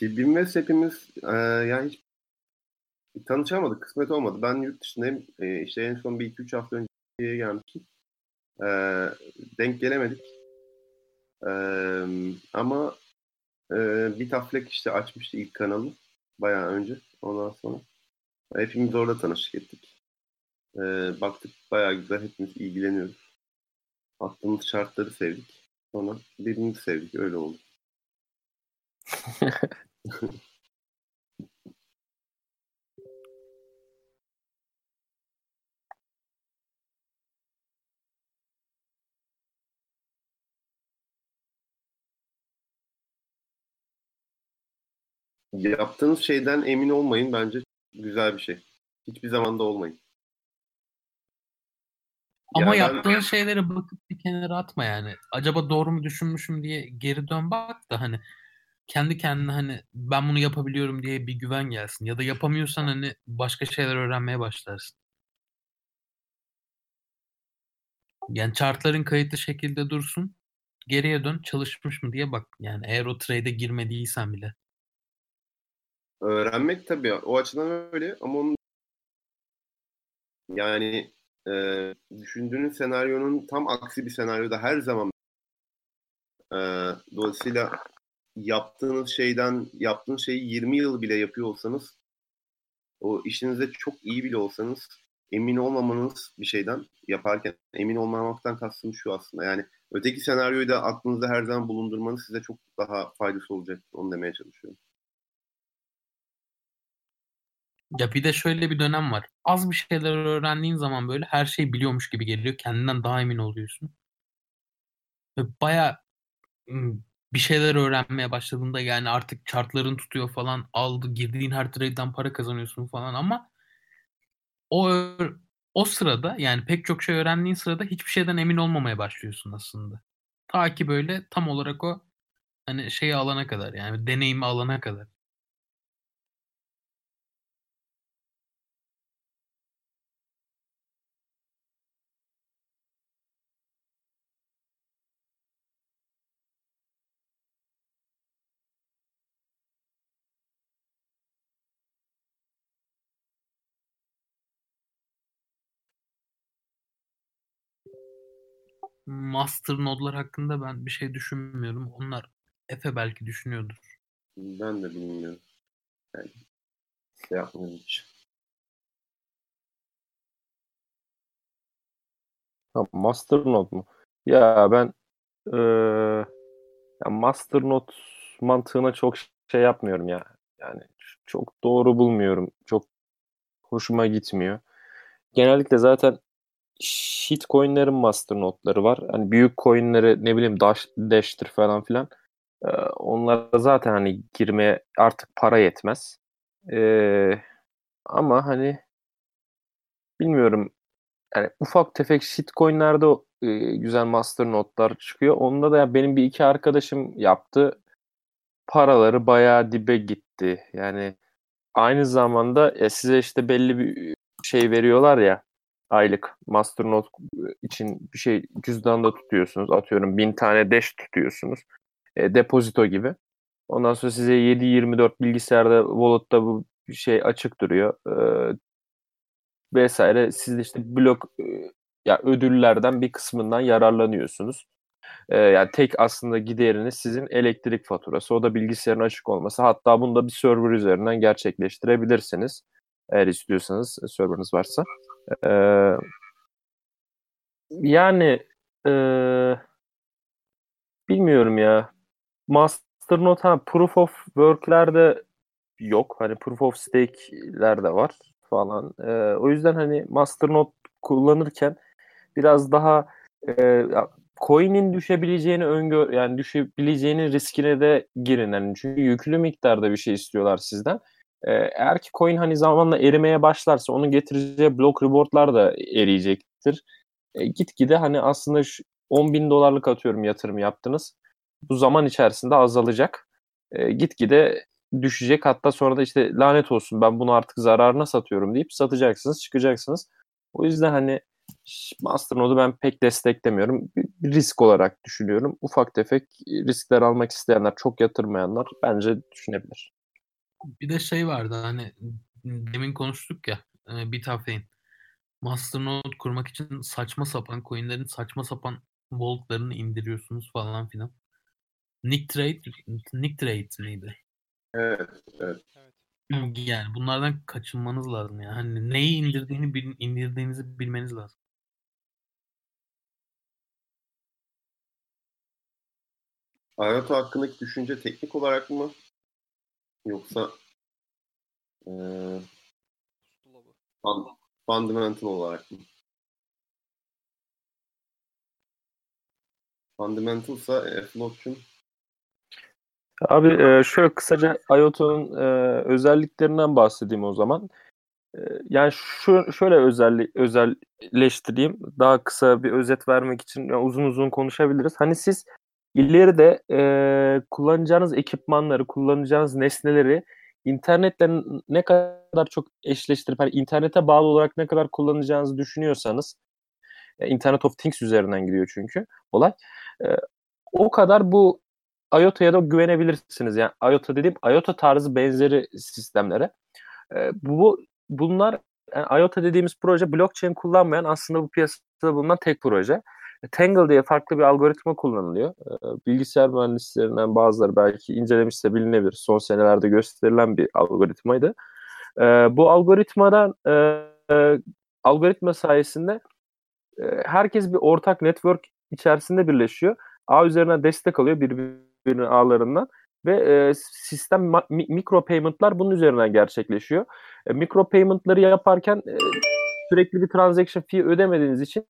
Bilmez hepimiz e, yani hiç tanışamadık. Kısmet olmadı. Ben yurt dışındayım. E, işte en son bir iki üç hafta önce gelmiştim. E, denk gelemedik. E, ama e, Bitaflek işte açmıştı ilk kanalı. Bayağı önce. Ondan sonra. Hepimiz orada tanıştık ettik. E, baktık bayağı güzel. Hepimiz ilgileniyoruz. Attığımız şartları sevdik. Sonra birbirimizi sevdik. Öyle oldu. Yaptığınız şeyden emin olmayın bence güzel bir şey. Hiçbir zaman da olmayın. Ama Ya ben- yaptığın şeylere bakıp bir kenara atma yani. Acaba doğru mu düşünmüşüm diye geri dön bak da hani kendi kendine hani ben bunu yapabiliyorum diye bir güven gelsin. Ya da yapamıyorsan hani başka şeyler öğrenmeye başlarsın. Yani chartların kayıtlı şekilde dursun. Geriye dön çalışmış mı diye bak. Yani eğer o trade'e girmediysen bile. Öğrenmek tabii o açıdan öyle ama onun yani e, düşündüğünüz senaryonun tam aksi bir senaryoda her zaman e, dolayısıyla yaptığınız şeyden yaptığınız şeyi 20 yıl bile yapıyor olsanız o işinizde çok iyi bile olsanız emin olmamanız bir şeyden yaparken emin olmamaktan kastım şu aslında. Yani öteki senaryoyu da aklınızda her zaman bulundurmanız size çok daha faydası olacak. Onu demeye çalışıyorum. Ya bir de şöyle bir dönem var. Az bir şeyler öğrendiğin zaman böyle her şey biliyormuş gibi geliyor. Kendinden daha emin oluyorsun. Baya bir şeyler öğrenmeye başladığında yani artık chartların tutuyor falan aldı girdiğin her trade'den para kazanıyorsun falan ama o o sırada yani pek çok şey öğrendiğin sırada hiçbir şeyden emin olmamaya başlıyorsun aslında. Ta ki böyle tam olarak o hani şeyi alana kadar yani deneyimi alana kadar. Master nodlar hakkında ben bir şey düşünmüyorum. Onlar Efe belki düşünüyordur. Ben de bilmiyorum. Yani şey yapmıyorum hiç. Ha, master node mu? Ya ben e, ya master node mantığına çok şey yapmıyorum ya. Yani çok doğru bulmuyorum. Çok hoşuma gitmiyor. Genellikle zaten shit coinlerin master notları var. Hani büyük coinleri ne bileyim Dash, Dash'tir falan filan. Ee, onlara zaten hani girmeye artık para yetmez. Ee, ama hani bilmiyorum yani ufak tefek shitcoin'lerde e, güzel master notlar çıkıyor. Onda da yani benim bir iki arkadaşım yaptı. Paraları bayağı dibe gitti. Yani aynı zamanda e, size işte belli bir şey veriyorlar ya aylık Masternode için bir şey cüzdanda tutuyorsunuz. Atıyorum bin tane dash tutuyorsunuz. E, depozito gibi. Ondan sonra size 7-24 bilgisayarda wallet'ta bu şey açık duruyor. E, vesaire. Siz de işte blok e, ya ödüllerden bir kısmından yararlanıyorsunuz. E, yani tek aslında gideriniz sizin elektrik faturası. O da bilgisayarın açık olması. Hatta bunu da bir server üzerinden gerçekleştirebilirsiniz. Eğer istiyorsanız serverınız varsa. Ee, yani e, bilmiyorum ya. Masternode ha Proof of Work'lerde yok. Hani Proof of Stake'ler de var falan. E, o yüzden hani Masternode kullanırken biraz daha e, coin'in düşebileceğini öngör yani düşebileceğini riskine de girin. Yani çünkü yüklü miktarda bir şey istiyorlar sizden. Ee, eğer ki coin hani zamanla erimeye başlarsa onun getireceği block rewardlar da eriyecektir. E, gitgide hani aslında şu 10 bin dolarlık atıyorum yatırım yaptınız. Bu zaman içerisinde azalacak. E, gitgide düşecek. Hatta sonra da işte lanet olsun ben bunu artık zararına satıyorum deyip satacaksınız, çıkacaksınız. O yüzden hani Masternode'u ben pek desteklemiyorum. Bir, risk olarak düşünüyorum. Ufak tefek riskler almak isteyenler, çok yatırmayanlar bence düşünebilir. Bir de şey vardı hani demin konuştuk ya e, Bitafe'in. Masternode kurmak için saçma sapan coinlerin saçma sapan voltlarını indiriyorsunuz falan filan. Nick Trade, Nick Trade miydi? Evet, evet. Yani bunlardan kaçınmanız lazım ya. Hani neyi indirdiğini bil, indirdiğinizi bilmeniz lazım. Ayato hakkındaki düşünce teknik olarak mı Yoksa e, fund, fundamental olarak mı? Fundamentalsa e, Flock'cum Abi e, şöyle kısaca IOTA'nın e, özelliklerinden bahsedeyim o zaman. E, yani şu şöyle özelli, özelleştireyim. Daha kısa bir özet vermek için yani uzun uzun konuşabiliriz. Hani siz İleride e, kullanacağınız ekipmanları, kullanacağınız nesneleri internetle ne kadar çok eşleştirip, hani internete bağlı olarak ne kadar kullanacağınızı düşünüyorsanız Internet of Things üzerinden gidiyor çünkü olay. E, o kadar bu IOTa'ya da güvenebilirsiniz. Yani IOTA dediğim IOTA tarzı benzeri sistemlere. E, bu bunlar yani IOTA dediğimiz proje blockchain kullanmayan aslında bu piyasada bulunan tek proje. Tangle diye farklı bir algoritma kullanılıyor. Bilgisayar mühendislerinden bazıları belki incelemişse bilinebilir. Son senelerde gösterilen bir algoritmaydı. Bu algoritmadan algoritma sayesinde herkes bir ortak network içerisinde birleşiyor. A üzerine destek alıyor birbirinin ağlarından ve e, sistem mi, mikro payment'lar bunun üzerinden gerçekleşiyor. E, mikro payment'ları yaparken e, sürekli bir transaction fee ödemediğiniz için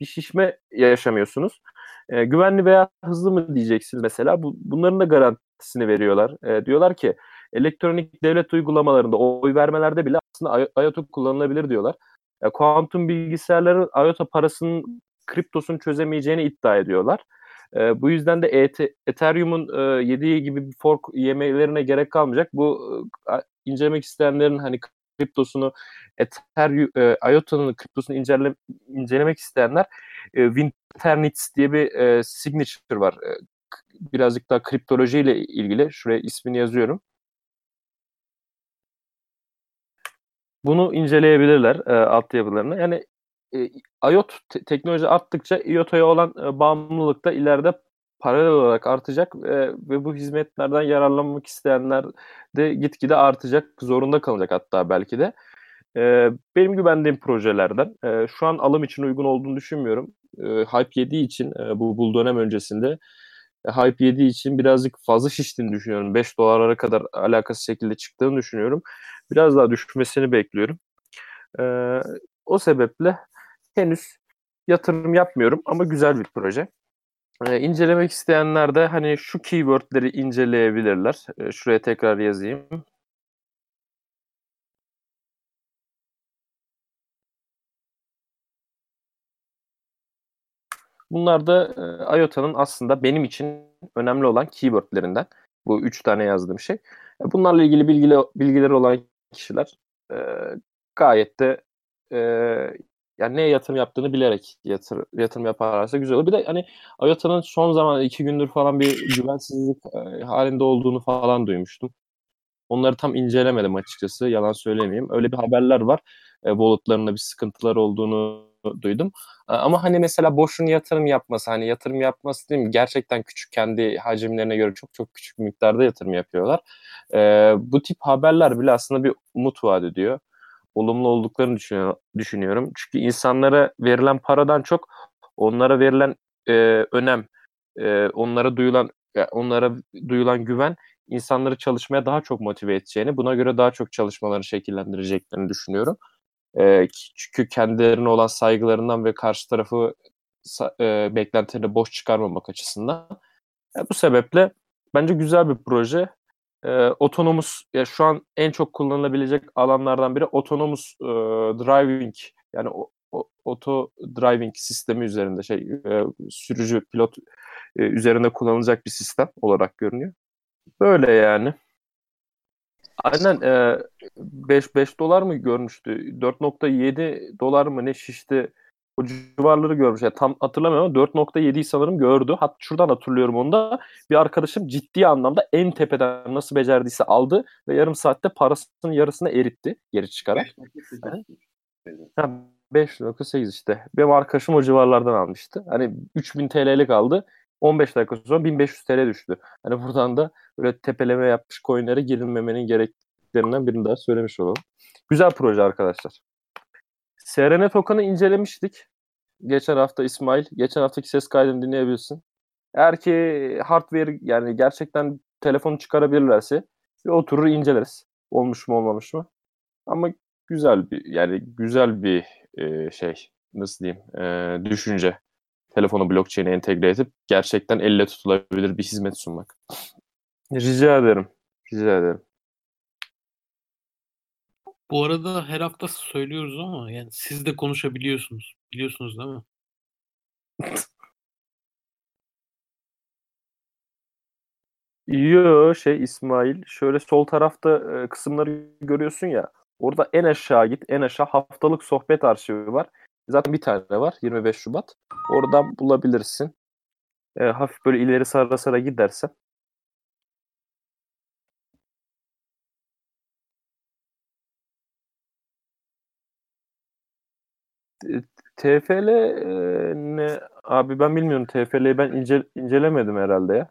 bir şişme yaşamıyorsunuz. E, güvenli veya hızlı mı diyeceksiniz mesela. Bu, bunların da garantisini veriyorlar. E, diyorlar ki elektronik devlet uygulamalarında oy vermelerde bile aslında IOTA kullanılabilir diyorlar. E, kuantum bilgisayarların IOTA parasının kriptosunu çözemeyeceğini iddia ediyorlar. E, bu yüzden de ET, Ethereum'un e, yediği gibi bir fork yemelerine gerek kalmayacak. Bu e, incelemek isteyenlerin hani kriptosunu Ethereum, e, IOTA'nın kriptosunu incele, incelemek isteyenler e, Winternitz diye bir e, signature var. E, birazcık daha kriptolojiyle ilgili. Şuraya ismini yazıyorum. Bunu inceleyebilirler e, altyapılarını. Yani e, IOT te- teknoloji arttıkça IOTa'ya olan e, bağımlılık da ileride paralel olarak artacak e, ve bu hizmetlerden yararlanmak isteyenler de gitgide artacak, zorunda kalacak hatta belki de. E, benim güvendiğim projelerden. E, şu an alım için uygun olduğunu düşünmüyorum. E, hype yediği için e, bu bul dönem öncesinde e, hype yediği için birazcık fazla şiştiğini düşünüyorum. 5 dolara kadar alakası şekilde çıktığını düşünüyorum. Biraz daha düşmesini bekliyorum. E, o sebeple henüz yatırım yapmıyorum ama güzel bir proje. Ee, incelemek isteyenler de hani şu keywordleri inceleyebilirler. Ee, şuraya tekrar yazayım. Bunlar da e, IOTA'nın aslında benim için önemli olan keywordlerinden. Bu üç tane yazdığım şey. E, bunlarla ilgili bilgili, bilgileri olan kişiler e, gayet de e, yani neye yatırım yaptığını bilerek yatır, yatırım yaparlarsa güzel olur. Bir de hani IOTA'nın son zaman iki gündür falan bir güvensizlik e, halinde olduğunu falan duymuştum. Onları tam incelemedim açıkçası. Yalan söylemeyeyim. Öyle bir haberler var. E, walletlarında bir sıkıntılar olduğunu duydum. E, ama hani mesela boşun yatırım yapması, hani yatırım yapması değil mi? Gerçekten küçük kendi hacimlerine göre çok çok küçük miktarda yatırım yapıyorlar. E, bu tip haberler bile aslında bir umut vaat ediyor olumlu olduklarını düşünüyor, düşünüyorum. Çünkü insanlara verilen paradan çok onlara verilen e, önem, e, onlara duyulan onlara duyulan güven insanları çalışmaya daha çok motive edeceğini, buna göre daha çok çalışmaları şekillendireceklerini düşünüyorum. E, çünkü kendilerine olan saygılarından ve karşı tarafı e, beklentilerini boş çıkarmamak açısından. E, bu sebeple bence güzel bir proje e, otonomus ya şu an en çok kullanılabilecek alanlardan biri otonomus e, driving yani o, o, auto driving sistemi üzerinde şey e, sürücü pilot e, üzerinde kullanılacak bir sistem olarak görünüyor. Böyle yani. Aynen e, 5 5 dolar mı görmüştü? 4.7 dolar mı ne şişti? O civarları görmüş. Yani tam hatırlamıyorum ama 4.7'yi sanırım gördü. Hatta şuradan hatırlıyorum onu da. Bir arkadaşım ciddi anlamda en tepeden nasıl becerdiyse aldı ve yarım saatte parasının yarısını eritti geri çıkarak. 5.8 işte. Benim arkadaşım o civarlardan almıştı. Hani 3000 TL'lik aldı. 15 dakika sonra 1500 TL düştü. Hani buradan da böyle tepeleme yapmış coinlere girilmemenin gereklerinden birini daha söylemiş olalım. Güzel proje arkadaşlar. SRN Tokan'ı incelemiştik. Geçen hafta İsmail. Geçen haftaki ses kaydını dinleyebilirsin. Eğer ki hardware yani gerçekten telefonu çıkarabilirlerse bir oturur inceleriz. Olmuş mu olmamış mı? Ama güzel bir yani güzel bir e, şey nasıl diyeyim e, düşünce. Telefonu blockchain'e entegre edip gerçekten elle tutulabilir bir hizmet sunmak. Rica ederim. Rica ederim. Bu arada her hafta söylüyoruz ama yani siz de konuşabiliyorsunuz. Biliyorsunuz değil mi? Yo şey İsmail şöyle sol tarafta e, kısımları görüyorsun ya orada en aşağı git en aşağı haftalık sohbet arşivi var. Zaten bir tane var 25 Şubat. Oradan bulabilirsin. E, hafif böyle ileri sara sara gidersen. TFL e, ne abi ben bilmiyorum TFL'yi ben ince, incelemedim herhalde ya.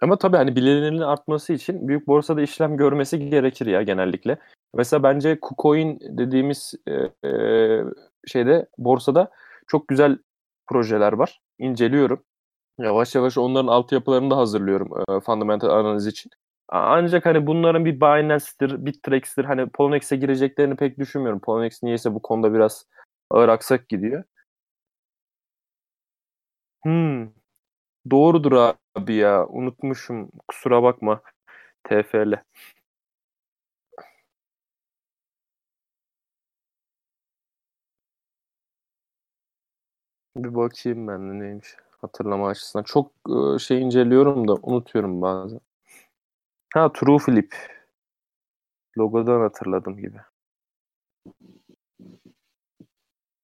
Ama tabii hani bilinirliğinin artması için büyük borsada işlem görmesi gerekir ya genellikle. Mesela bence KuCoin dediğimiz e, e, şeyde borsada çok güzel projeler var. İnceliyorum. Yavaş yavaş onların altyapılarını da hazırlıyorum e, fundamental analiz için. Ancak hani bunların bir Binance'tir, Bittrex'tir. Hani Polonex'e gireceklerini pek düşünmüyorum. Polonex niyeyse bu konuda biraz ağır aksak gidiyor. Hmm. Doğrudur abi ya. Unutmuşum. Kusura bakma. TFL. Bir bakayım ben de neymiş hatırlama açısından. Çok şey inceliyorum da unutuyorum bazen. Ha True Flip. Logodan hatırladım gibi.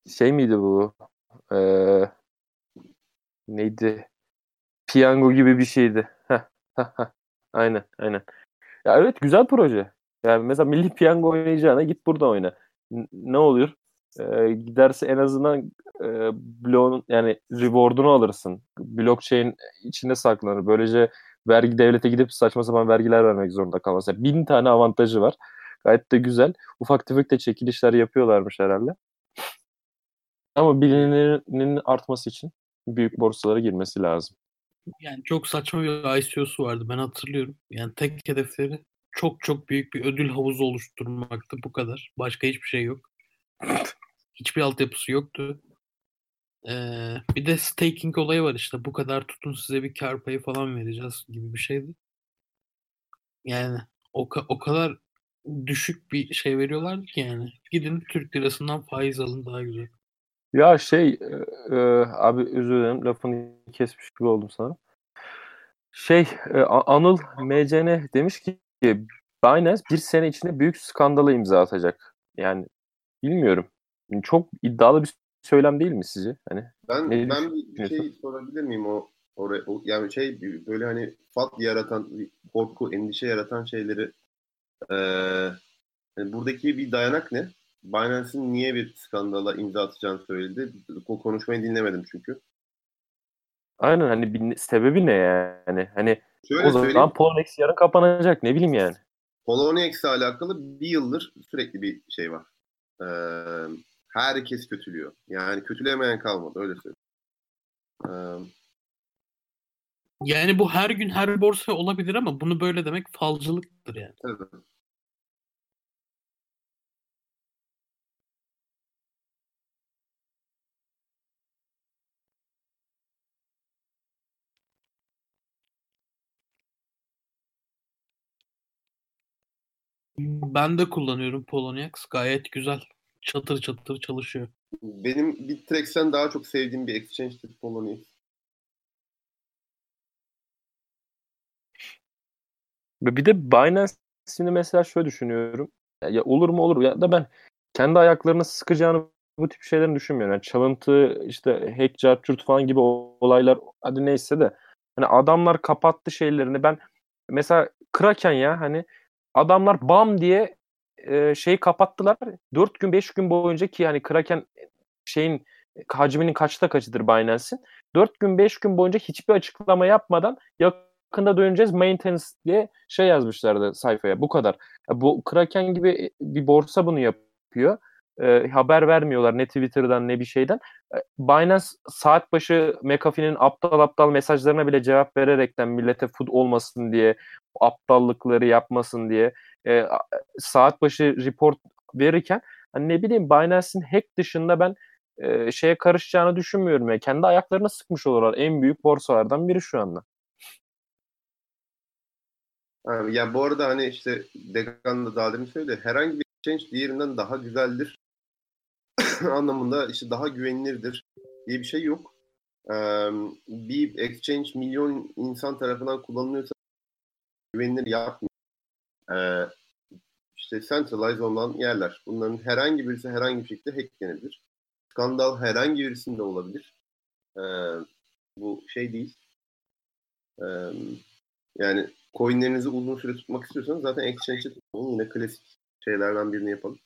Şey miydi bu? Ee, neydi? Piyango gibi bir şeydi. Aynen, aynen. Ya evet güzel proje. Yani mesela Milli Piyango oynayacağına git burada oyna. N- ne oluyor? Ee, giderse en azından e, bloğun yani reward'unu alırsın. Blockchain içinde saklanır. Böylece vergi devlete gidip saçma sapan vergiler vermek zorunda kalmaz. Yani bin tane avantajı var. Gayet de güzel. Ufak tefek de çekilişler yapıyorlarmış herhalde. Ama bilinirliğinin artması için büyük borsalara girmesi lazım. Yani çok saçma bir ICO'su vardı ben hatırlıyorum. Yani tek hedefleri çok çok büyük bir ödül havuzu oluşturmaktı bu kadar. Başka hiçbir şey yok. Hiçbir altyapısı yoktu. Ee, bir de staking olayı var işte. Bu kadar tutun size bir kar payı falan vereceğiz gibi bir şeydi. Yani o, ka- o kadar düşük bir şey veriyorlardı ki yani. Gidin Türk lirasından faiz alın daha güzel. Ya şey e, abi özür dilerim lafını kesmiş gibi oldum sana. Şey e, Anıl MCN demiş ki Binance bir sene içinde büyük skandala imza atacak. Yani bilmiyorum. Çok iddialı bir söylem değil mi sizce? Hani Ben ne ben bir şey sorabilir miyim o oraya o- yani şey böyle hani fat yaratan korku endişe yaratan şeyleri eee yani buradaki bir dayanak ne? Binance'in niye bir skandala imza atacağını söyledi. O konuşmayı dinlemedim çünkü. Aynen hani bir, sebebi ne yani? Hani Şöyle o zaman. Poloniex yarın kapanacak ne bileyim yani. Polonex'le alakalı bir yıldır sürekli bir şey var. Eee herkes kötülüyor. Yani kötülemeyen kalmadı öyle söyleyeyim. Eee Yani bu her gün her borsa olabilir ama bunu böyle demek falcılıktır yani. evet. Ben de kullanıyorum Poloniex. Gayet güzel. Çatır çatır çalışıyor. Benim Bitrex'ten daha çok sevdiğim bir exchange'tir Poloniex. Ve Bir de Binance'ini mesela şöyle düşünüyorum. Ya, olur mu olur ya da ben kendi ayaklarını sıkacağını bu tip şeylerin düşünmüyorum. Yani çalıntı işte hack, cartçurt falan gibi olaylar hadi neyse de hani adamlar kapattı şeylerini. Ben mesela Kraken ya hani adamlar bam diye e, şeyi kapattılar. 4 gün 5 gün boyunca ki hani Kraken şeyin hacminin kaçta kaçıdır Binance'in. 4 gün 5 gün boyunca hiçbir açıklama yapmadan yakında döneceğiz maintenance diye şey yazmışlardı sayfaya. Bu kadar. Bu Kraken gibi bir borsa bunu yapıyor. E, haber vermiyorlar ne Twitter'dan ne bir şeyden. E, Binance saat başı McAfee'nin aptal aptal mesajlarına bile cevap vererekten millete food olmasın diye aptallıkları yapmasın diye e, saat başı report verirken hani ne bileyim Binance'in hack dışında ben e, şeye karışacağını düşünmüyorum. ya kendi ayaklarına sıkmış olurlar. En büyük borsalardan biri şu anda. Ya bu arada hani işte Dekan da daha demin söyledi. Herhangi bir exchange diğerinden daha güzeldir anlamında işte daha güvenilirdir diye bir şey yok. Bir exchange milyon insan tarafından kullanılıyorsa güvenilir yapmıyor. Ee, işte centralize olan yerler. Bunların herhangi birisi herhangi bir şekilde hacklenebilir. Skandal herhangi birisinde olabilir. Ee, bu şey değil. Ee, yani coinlerinizi uzun süre tutmak istiyorsanız zaten exchange'e tutun. Yine klasik şeylerden birini yapalım.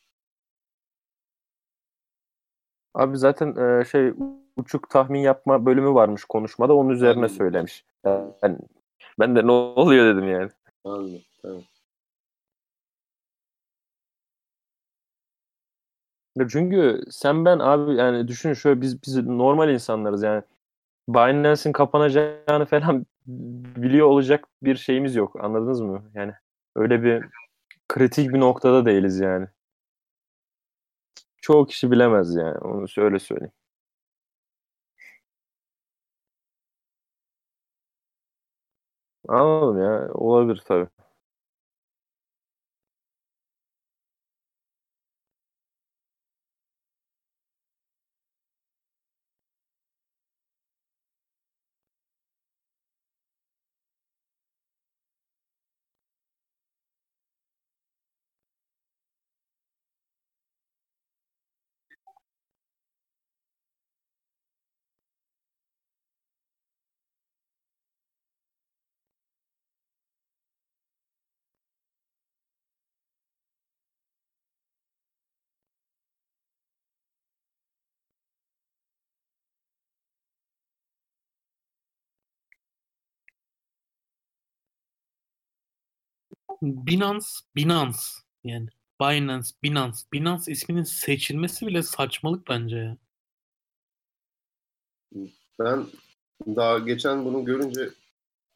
Abi zaten e, şey uçuk tahmin yapma bölümü varmış konuşmada onun üzerine Anladım. söylemiş. Yani, ben de ne oluyor dedim yani. Anladım. Tamam. Çünkü sen ben abi yani düşün şöyle biz biz normal insanlarız yani. Binance'in kapanacağını falan biliyor olacak bir şeyimiz yok. Anladınız mı? Yani öyle bir kritik bir noktada değiliz yani. Çoğu kişi bilemez yani. Onu öyle söyleyeyim. Anladım ya. Olabilir tabii. Binance, Binance yani Binance, Binance. Binance isminin seçilmesi bile saçmalık bence ya. Ben daha geçen bunu görünce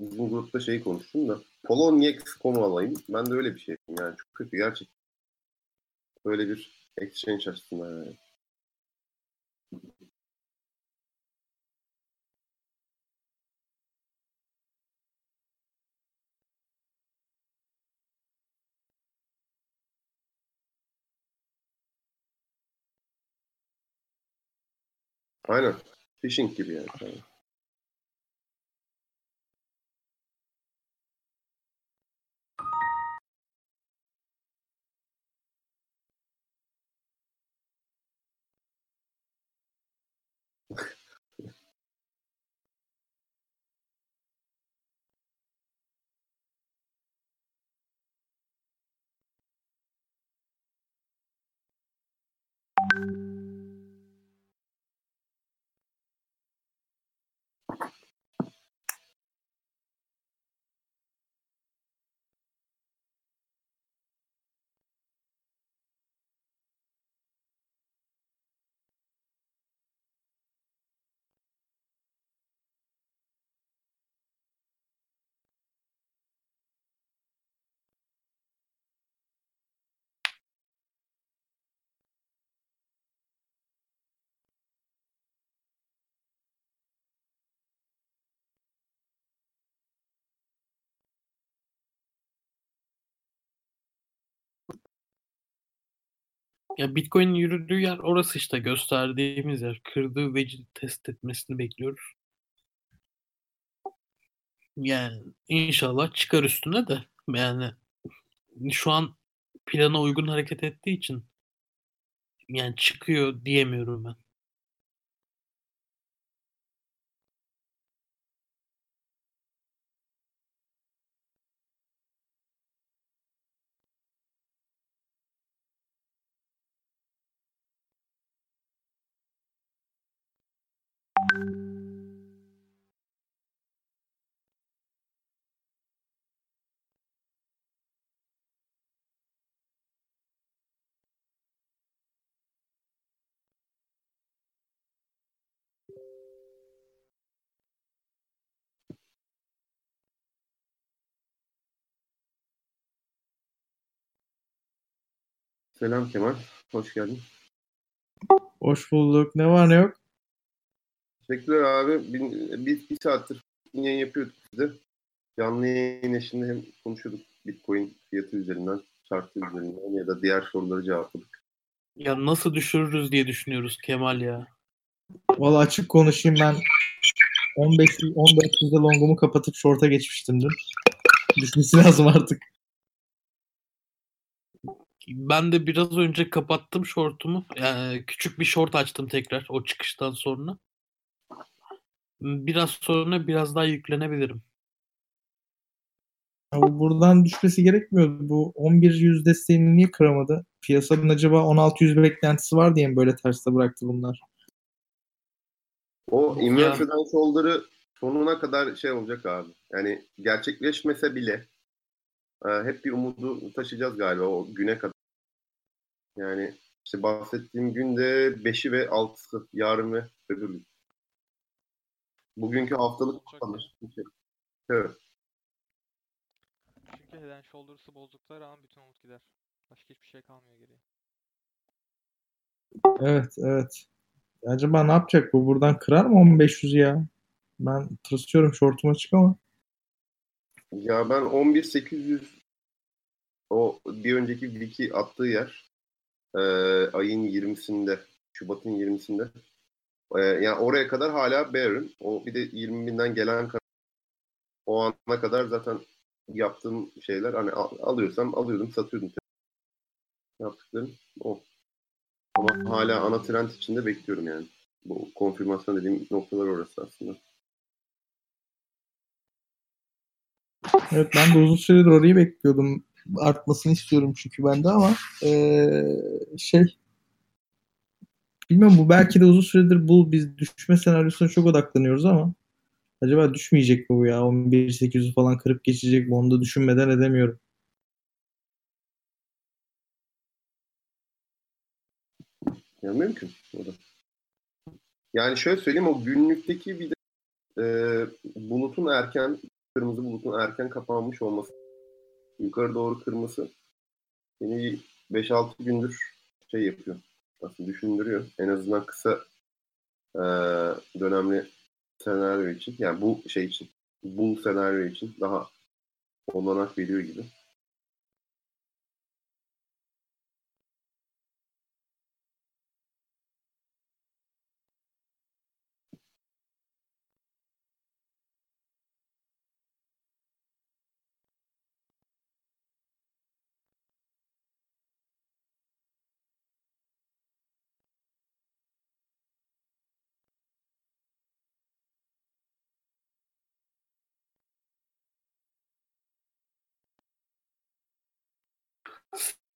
bizim grupta şeyi konuştum da Poloniex.com alayım. Ben de öyle bir şey. Yani çok kötü gerçekten. Böyle bir exchange açısından yani. Aynen. Phishing gibi yani. Ya Bitcoin'in yürüdüğü yer orası işte gösterdiğimiz yer. Kırdığı veci test etmesini bekliyoruz. Yani inşallah çıkar üstüne de yani şu an plana uygun hareket ettiği için yani çıkıyor diyemiyorum ben. Selam Kemal. Hoş geldin. Hoş bulduk. Ne var ne yok? Teşekkürler abi. Bir, bir, bir saattir yayın yapıyorduk size. Canlı yayın eşliğinde hem konuşuyorduk Bitcoin fiyatı üzerinden, şartı üzerinden ya da diğer soruları cevapladık. Ya nasıl düşürürüz diye düşünüyoruz Kemal ya. Valla açık konuşayım ben 15 14 yüzde longumu kapatıp short'a geçmiştim dün. Düşmesi lazım artık. Ben de biraz önce kapattım shortumu. Yani küçük bir short açtım tekrar o çıkıştan sonra. Biraz sonra biraz daha yüklenebilirim. Ya bu buradan düşmesi gerekmiyordu. Bu 11 yüz desteğini niye kıramadı? Piyasanın acaba 16 yüz beklentisi var diye mi böyle terste bıraktı bunlar? O inverted shoulder'ı sonuna kadar şey olacak abi. Yani gerçekleşmese bile e, hep bir umudu taşıyacağız galiba o güne kadar. Yani işte bahsettiğim günde 5'i ve 6'sı yarın ve öbür gün. Bugünkü haftalık kapanır. Evet. Çünkü Head and Shoulders'ı bozdukları an bütün umut gider. Başka hiçbir şey kalmıyor geriye. Evet, evet. Acaba ne yapacak bu? Buradan kırar mı 1500 ya? Ben tırsıyorum şortum açık ama. Ya ben 11.800 o bir önceki wiki attığı yer e, ayın 20'sinde Şubat'ın 20'sinde e, yani oraya kadar hala Baron. O bir de 20 binden gelen o ana kadar zaten yaptığım şeyler hani al- alıyorsam alıyordum satıyordum. Yaptıklarım o. Ama hala ana trend içinde bekliyorum yani. Bu konfirmasyon dediğim noktalar orası aslında. Evet ben de uzun süredir orayı bekliyordum. Artmasını istiyorum çünkü ben de ama eee, şey bilmiyorum bu belki de uzun süredir bu biz düşme senaryosuna çok odaklanıyoruz ama acaba düşmeyecek mi bu ya? 11.800'ü falan kırıp geçecek mi? Onu da düşünmeden edemiyorum. Ya mümkün o. Yani şöyle söyleyeyim o günlükteki bir de e, bulutun erken kırmızı bulutun erken kapanmış olması yukarı doğru kırması beni 5-6 gündür şey yapıyor. Aslında düşündürüyor. En azından kısa e, dönemli senaryo için yani bu şey için bu senaryo için daha olanak veriyor gibi.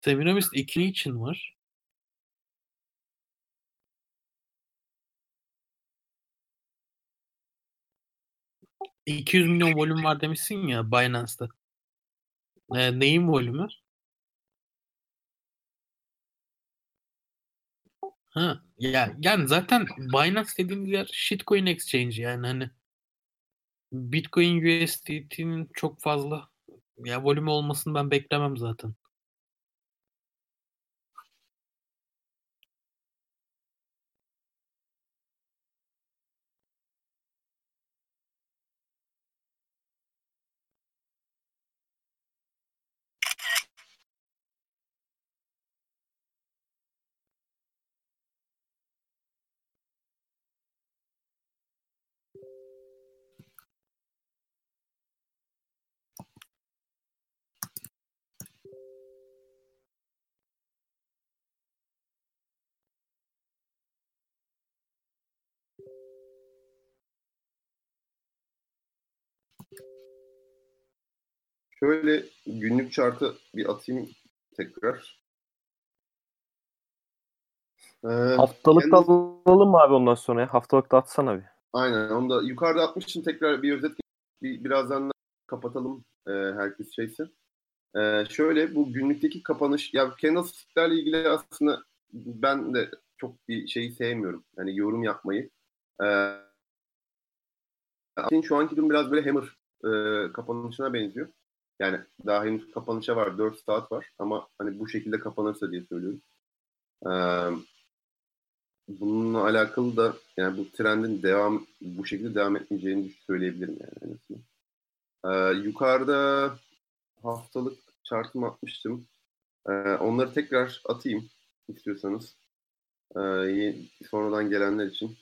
Semiramis ikili için var. ...200 milyon volüm var demişsin ya Binance'da. E, neyin volümü? Ha, ya yani zaten Binance dediğimiz yer shitcoin exchange yani hani Bitcoin USDT'nin çok fazla ya volümü olmasını ben beklemem zaten. Şöyle günlük chartı bir atayım tekrar. Ee, Haftalık da alalım mı abi ondan sonra ya? Haftalık da atsana bir. Aynen. Onu da yukarıda atmış için tekrar bir özet bir, birazdan da kapatalım e, herkes şeyse. E, şöyle bu günlükteki kapanış ya candlesticklerle ilgili aslında ben de çok bir şeyi sevmiyorum. Yani yorum yapmayı. E, şu anki durum biraz böyle hammer e, kapanışına benziyor. Yani daha henüz kapanışa var. 4 saat var. Ama hani bu şekilde kapanırsa diye söylüyorum. Ee, bununla alakalı da yani bu trendin devam bu şekilde devam etmeyeceğini söyleyebilirim yani. en azından. Ee, yukarıda haftalık chartımı atmıştım. Ee, onları tekrar atayım istiyorsanız. Ee, sonradan gelenler için.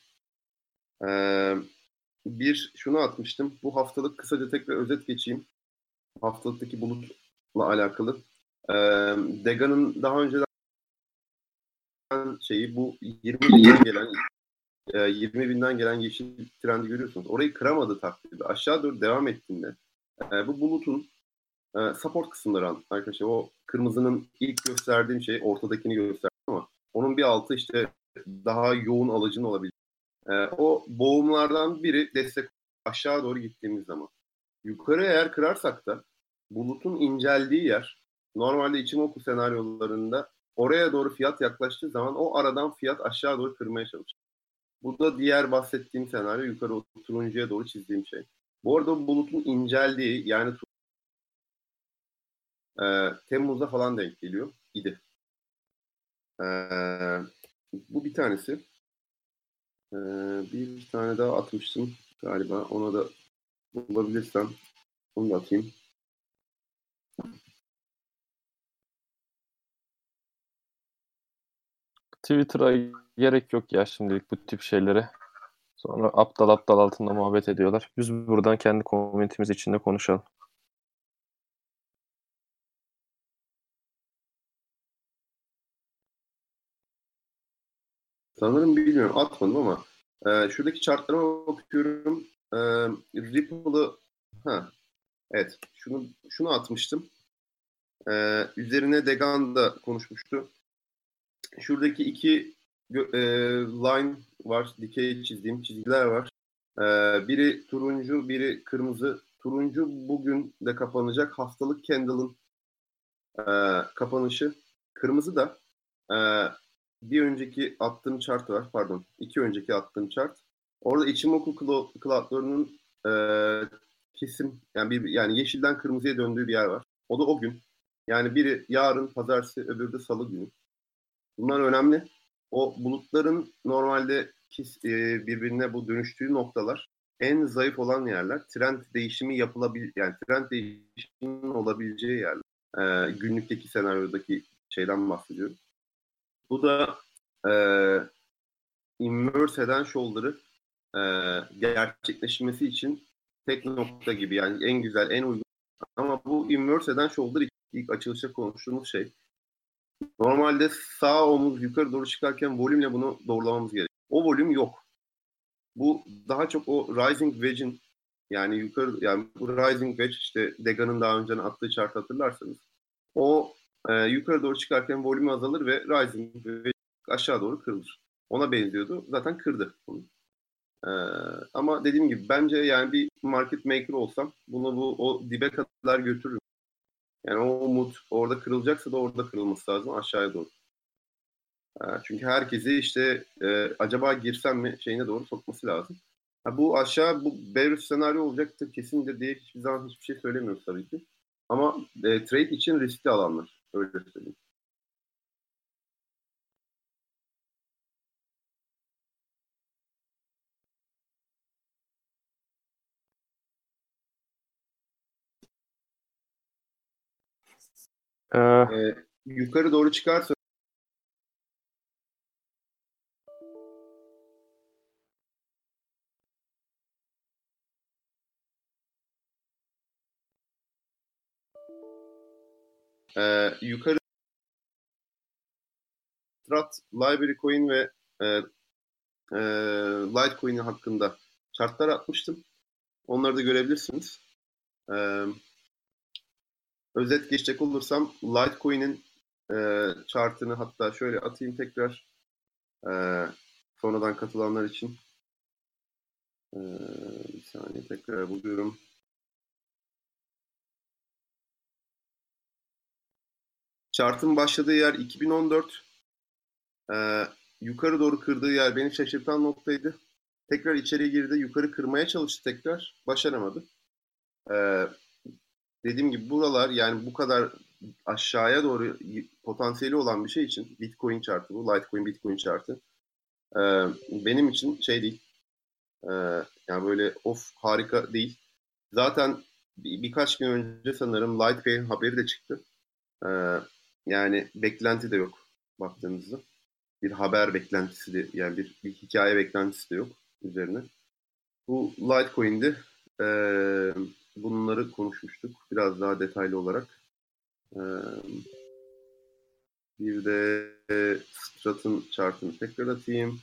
Ee, bir şunu atmıştım. Bu haftalık kısaca tekrar özet geçeyim haftalıktaki bulutla alakalı. Ee, Dega'nın daha önceden şeyi bu 20 binden gelen e, 20 binden gelen yeşil trendi görüyorsunuz. Orayı kıramadı takdirde. Aşağı doğru devam ettiğinde e, bu bulutun e, support kısımları arkadaşlar. O kırmızının ilk gösterdiğim şey ortadakini gösterdim ama onun bir altı işte daha yoğun alıcın olabilir. E, o boğumlardan biri destek aşağı doğru gittiğimiz zaman. Yukarı eğer kırarsak da bulutun inceldiği yer normalde Ichimoku senaryolarında oraya doğru fiyat yaklaştığı zaman o aradan fiyat aşağı doğru kırmaya çalışır. Bu da diğer bahsettiğim senaryo yukarı turuncuya doğru çizdiğim şey. Bu arada bulutun inceldiği yani e, Temmuz'da falan denk geliyor. idi. E, bu bir tanesi. E, bir tane daha atmıştım galiba. Ona da bulabilirsem onu da atayım. Twitter'a gerek yok ya şimdilik bu tip şeylere. Sonra aptal aptal altında muhabbet ediyorlar. Biz buradan kendi komünitemiz içinde konuşalım. Sanırım bilmiyorum atmadım ama e, şuradaki chartlarıma bakıyorum. E, Ripple'ı evet şunu şunu atmıştım. E, üzerine Degan da konuşmuştu. Şuradaki iki e, line var, dikey çizdiğim çizgiler var. E, biri turuncu, biri kırmızı. Turuncu bugün de kapanacak haftalık candle'ın e, kapanışı. Kırmızı da e, bir önceki attığım chart var. Pardon. iki önceki attığım chart. Orada Ichimoku cloudlarının e, kesim yani bir yani yeşilden kırmızıya döndüğü bir yer var. O da o gün. Yani biri yarın pazartesi, öbürü de salı günü. Bunlar önemli. O bulutların normalde e, birbirine bu dönüştüğü noktalar en zayıf olan yerler. Trend değişimi yapılabilir yani trend değişiminin olabileceği yerler. E, günlükteki senaryodaki şeyden bahsediyorum. Bu da e, inverse eden shoulder'ı e, gerçekleşmesi için tek nokta gibi yani en güzel, en uygun. Ama bu inverse eden shoulder ilk açılışta konuştuğumuz şey. Normalde sağ omuz yukarı doğru çıkarken volümle bunu doğrulamamız gerekiyor. O volüm yok. Bu daha çok o rising wedge'in yani yukarı yani bu rising wedge işte Degan'ın daha önce attığı chart hatırlarsanız o e, yukarı doğru çıkarken volümü azalır ve rising wedge aşağı doğru kırılır. Ona benziyordu. Zaten kırdı bunu. Ee, ama dediğim gibi bence yani bir market maker olsam bunu bu o dibe kadar götürürüm. Yani o umut orada kırılacaksa da orada kırılması lazım aşağıya doğru. Ee, çünkü herkesi işte e, acaba girsem mi şeyine doğru sokması lazım. Ha, bu aşağı bu bearish senaryo olacaktır kesinlikle diye hiçbir zaman hiçbir şey söylemiyoruz tabii ki. Ama e, trade için riskli alanlar öyle söyleyeyim. Ee, Ee, yukarı doğru çıkarsa Ee, yukarı Strat, Library Coin ve e, e, Litecoin hakkında chartlar atmıştım. Onları da görebilirsiniz. Ee, özet geçecek olursam Litecoin'in e, chartını hatta şöyle atayım tekrar e, sonradan katılanlar için. E, bir saniye tekrar buluyorum. Chart'ın başladığı yer 2014. Ee, yukarı doğru kırdığı yer beni şaşırtan noktaydı. Tekrar içeri girdi. Yukarı kırmaya çalıştı tekrar. Başaramadı. Ee, dediğim gibi buralar yani bu kadar aşağıya doğru potansiyeli olan bir şey için Bitcoin chartı bu. Litecoin Bitcoin chartı. Ee, benim için şey değil. Ee, yani böyle of harika değil. Zaten bir, birkaç gün önce sanırım Litecoin haberi de çıktı. Ee, yani beklenti de yok baktığınızda. Bir haber beklentisi de yani bir, bir hikaye beklentisi de yok üzerine. Bu Litecoin'di. Ee, bunları konuşmuştuk biraz daha detaylı olarak. Ee, bir de Strat'ın chartını tekrar atayım.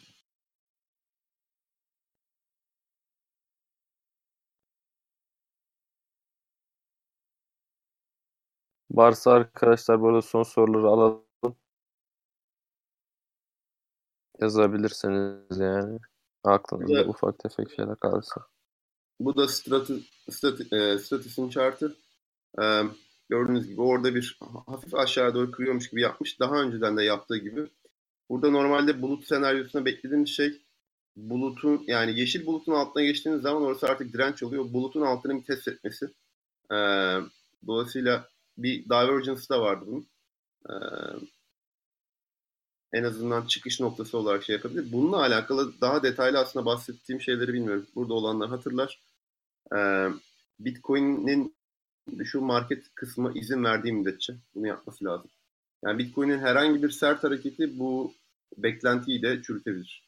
Varsa arkadaşlar burada son soruları alalım. Yazabilirsiniz yani. Aklınızda Evet. ufak tefek şeyler kalırsa. Bu da Strat'ın Strat, e, Stratus'un chartı. Ee, gördüğünüz gibi orada bir hafif aşağı doğru kırıyormuş gibi yapmış. Daha önceden de yaptığı gibi. Burada normalde bulut senaryosunda beklediğimiz şey bulutun yani yeşil bulutun altına geçtiğiniz zaman orası artık direnç oluyor. Bulutun altını bir test etmesi. Ee, dolayısıyla bir divergence da vardı bunun. Ee, en azından çıkış noktası olarak şey yapabilir. Bununla alakalı daha detaylı aslında bahsettiğim şeyleri bilmiyorum. Burada olanlar hatırlar. Ee, Bitcoin'in şu market kısmı izin verdiği müddetçe bunu yapması lazım. Yani Bitcoin'in herhangi bir sert hareketi bu beklentiyi de çürütebilir.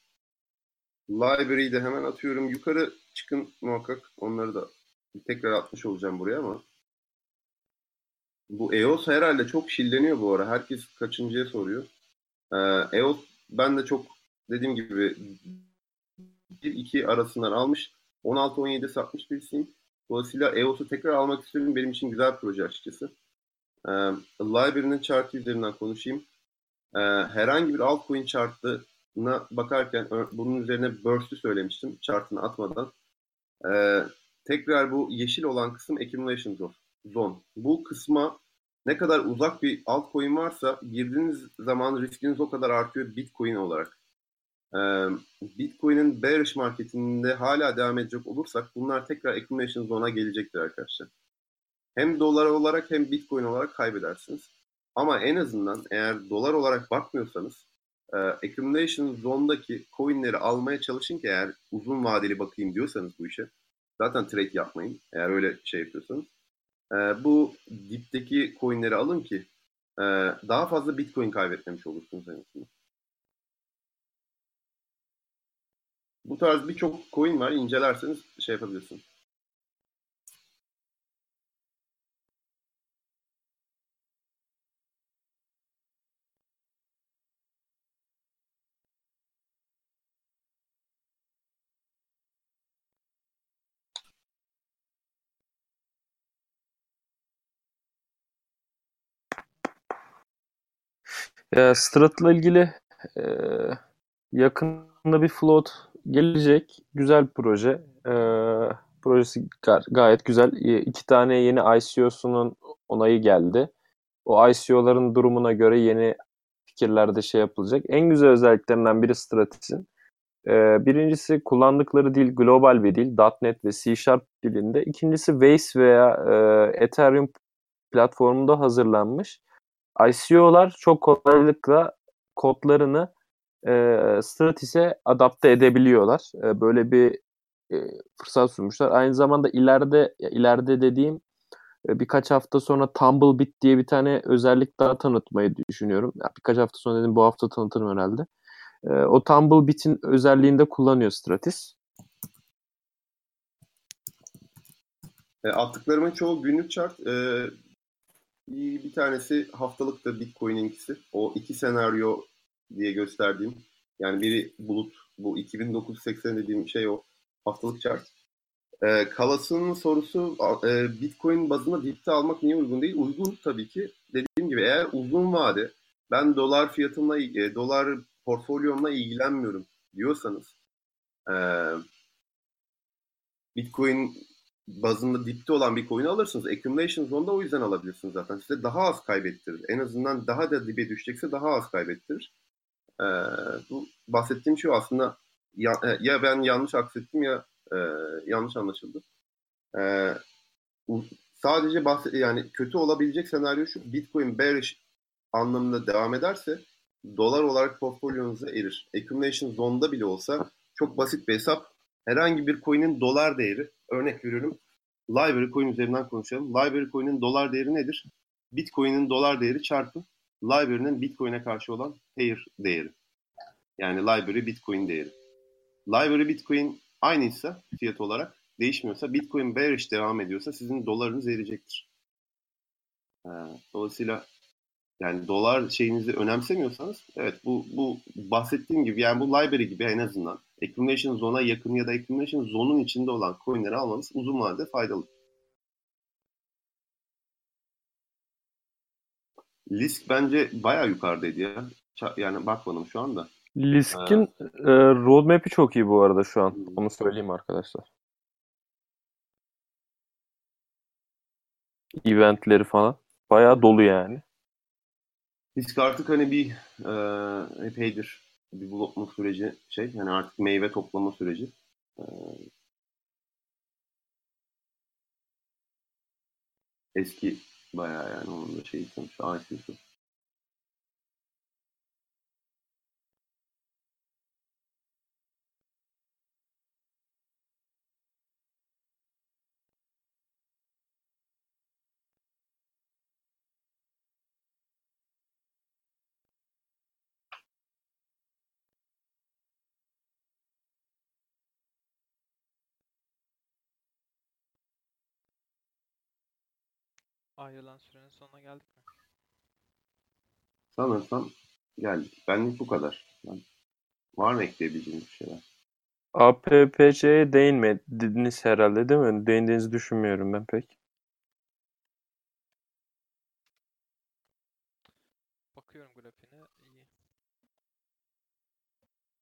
Library'i de hemen atıyorum. Yukarı çıkın muhakkak. Onları da tekrar atmış olacağım buraya ama bu EOS herhalde çok şilleniyor bu ara. Herkes kaçıncıya soruyor. Ee, EOS ben de çok dediğim gibi 1-2 arasından almış. 16-17 satmış birisiyim. Dolayısıyla EOS'u tekrar almak istiyorum. Benim için güzel bir proje açıkçası. Ee, Library'nin chartı üzerinden konuşayım. Ee, herhangi bir altcoin chartına bakarken bunun üzerine burst'ü söylemiştim chartını atmadan. Ee, tekrar bu yeşil olan kısım accumulation zone. Bu kısma ne kadar uzak bir altcoin varsa girdiğiniz zaman riskiniz o kadar artıyor Bitcoin olarak. Ee, Bitcoin'in bearish marketinde hala devam edecek olursak bunlar tekrar accumulation zone'a gelecektir arkadaşlar. Hem dolar olarak hem Bitcoin olarak kaybedersiniz. Ama en azından eğer dolar olarak bakmıyorsanız e, accumulation zone'daki coinleri almaya çalışın ki eğer uzun vadeli bakayım diyorsanız bu işe. Zaten trade yapmayın eğer öyle şey yapıyorsanız. E, bu dipteki coinleri alın ki e, daha fazla Bitcoin kaybetmemiş olursunuz en azından. Bu tarz birçok coin var. incelerseniz şey yapabilirsiniz. Ya Strat'la ilgili e, yakında bir float gelecek. Güzel bir proje. E, projesi ga- gayet güzel. E, iki tane yeni ICO'sunun onayı geldi. O ICO'ların durumuna göre yeni fikirlerde şey yapılacak. En güzel özelliklerinden biri Stratis'in. E, birincisi kullandıkları dil global bir dil. .NET ve C Sharp dilinde. İkincisi Waze veya e, Ethereum platformunda hazırlanmış. ICO'lar çok kolaylıkla kodlarını e, Stratis'e adapte edebiliyorlar. E, böyle bir e, fırsat sunmuşlar. Aynı zamanda ileride ileride dediğim e, birkaç hafta sonra Tumblebit diye bir tane özellik daha tanıtmayı düşünüyorum. Ya birkaç hafta sonra dedim bu hafta tanıtırım herhalde. E, o Tumblebit'in özelliğini de kullanıyor Stratis. E, attıklarımın çoğu günlük chart. E, bir tanesi haftalık da Bitcoin'inkisi. O iki senaryo diye gösterdiğim. Yani biri bulut, bu 2980 dediğim şey o haftalık chart. E, Kalas'ın sorusu e, Bitcoin bazında dipte almak niye uygun değil? Uygun tabii ki. Dediğim gibi eğer uzun vade ben dolar fiyatımla, e, dolar portfolyomla ilgilenmiyorum diyorsanız e, Bitcoin bazında dipte olan bir coin'i alırsınız. Accumulation zone'da o yüzden alabilirsiniz zaten. Size daha az kaybettirir. En azından daha da dibe düşecekse daha az kaybettirir. Ee, bu bahsettiğim şey aslında ya, ya ben yanlış aksettim ya e, yanlış anlaşıldı. Ee, sadece bahset yani kötü olabilecek senaryo şu Bitcoin bearish anlamında devam ederse dolar olarak portfolyonuza erir. Accumulation zone'da bile olsa çok basit bir hesap. Herhangi bir coin'in dolar değeri örnek veriyorum. Library coin üzerinden konuşalım. Library coin'in dolar değeri nedir? Bitcoin'in dolar değeri çarpı Library'nin Bitcoin'e karşı olan pair değeri. Yani Library Bitcoin değeri. Library Bitcoin aynıysa fiyat olarak değişmiyorsa Bitcoin bearish devam ediyorsa sizin dolarınız eriyecektir. E, dolayısıyla yani dolar şeyinizi önemsemiyorsanız evet bu bu bahsettiğim gibi yani bu library gibi en azından accumulation zone'a yakın ya da accumulation zone'un içinde olan coin'leri almanız uzun vadede faydalı. Lisk bence bayağı yukarıdaydı ya. Yani bakmadım şu anda. Lisk'in e, roadmap'i çok iyi bu arada şu an. Onu söyleyeyim arkadaşlar. Eventleri falan. Bayağı dolu yani. Lisk artık hani bir e, epeydir bir development süreci şey yani artık meyve toplama süreci. E, eski bayağı yani onun da şeyi sonuçta IC'si. Ayrılan sürenin sonuna geldik mi? Sanırsam geldik. Benlik bu kadar. Yani var mı ekleyebileceğiniz bir şeyler? APPC'ye değinmediniz herhalde değil mi? Değindiğinizi düşünmüyorum ben pek. Bakıyorum grafiğine. iyi.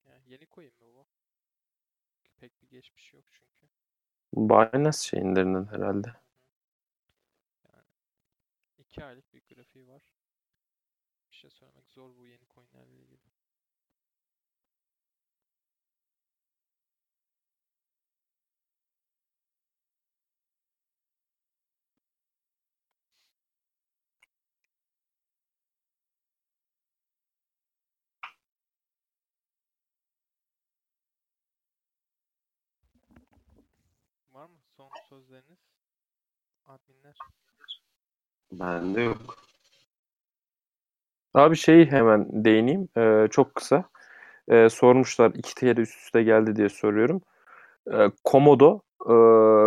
Yani yeni coin mi bu? Pek bir geçmişi yok çünkü. Binance şeyinlerinden herhalde. Yani iki aylık bir grafiği var. Bir şey söylemek zor bu yeni coinlerle ilgili. Var mı son sözleriniz? Adminler. Bende yok. Abi şeyi hemen değineyim. Ee, çok kısa. Ee, sormuşlar iki kere üst üste geldi diye soruyorum. Ee, Komodo ee,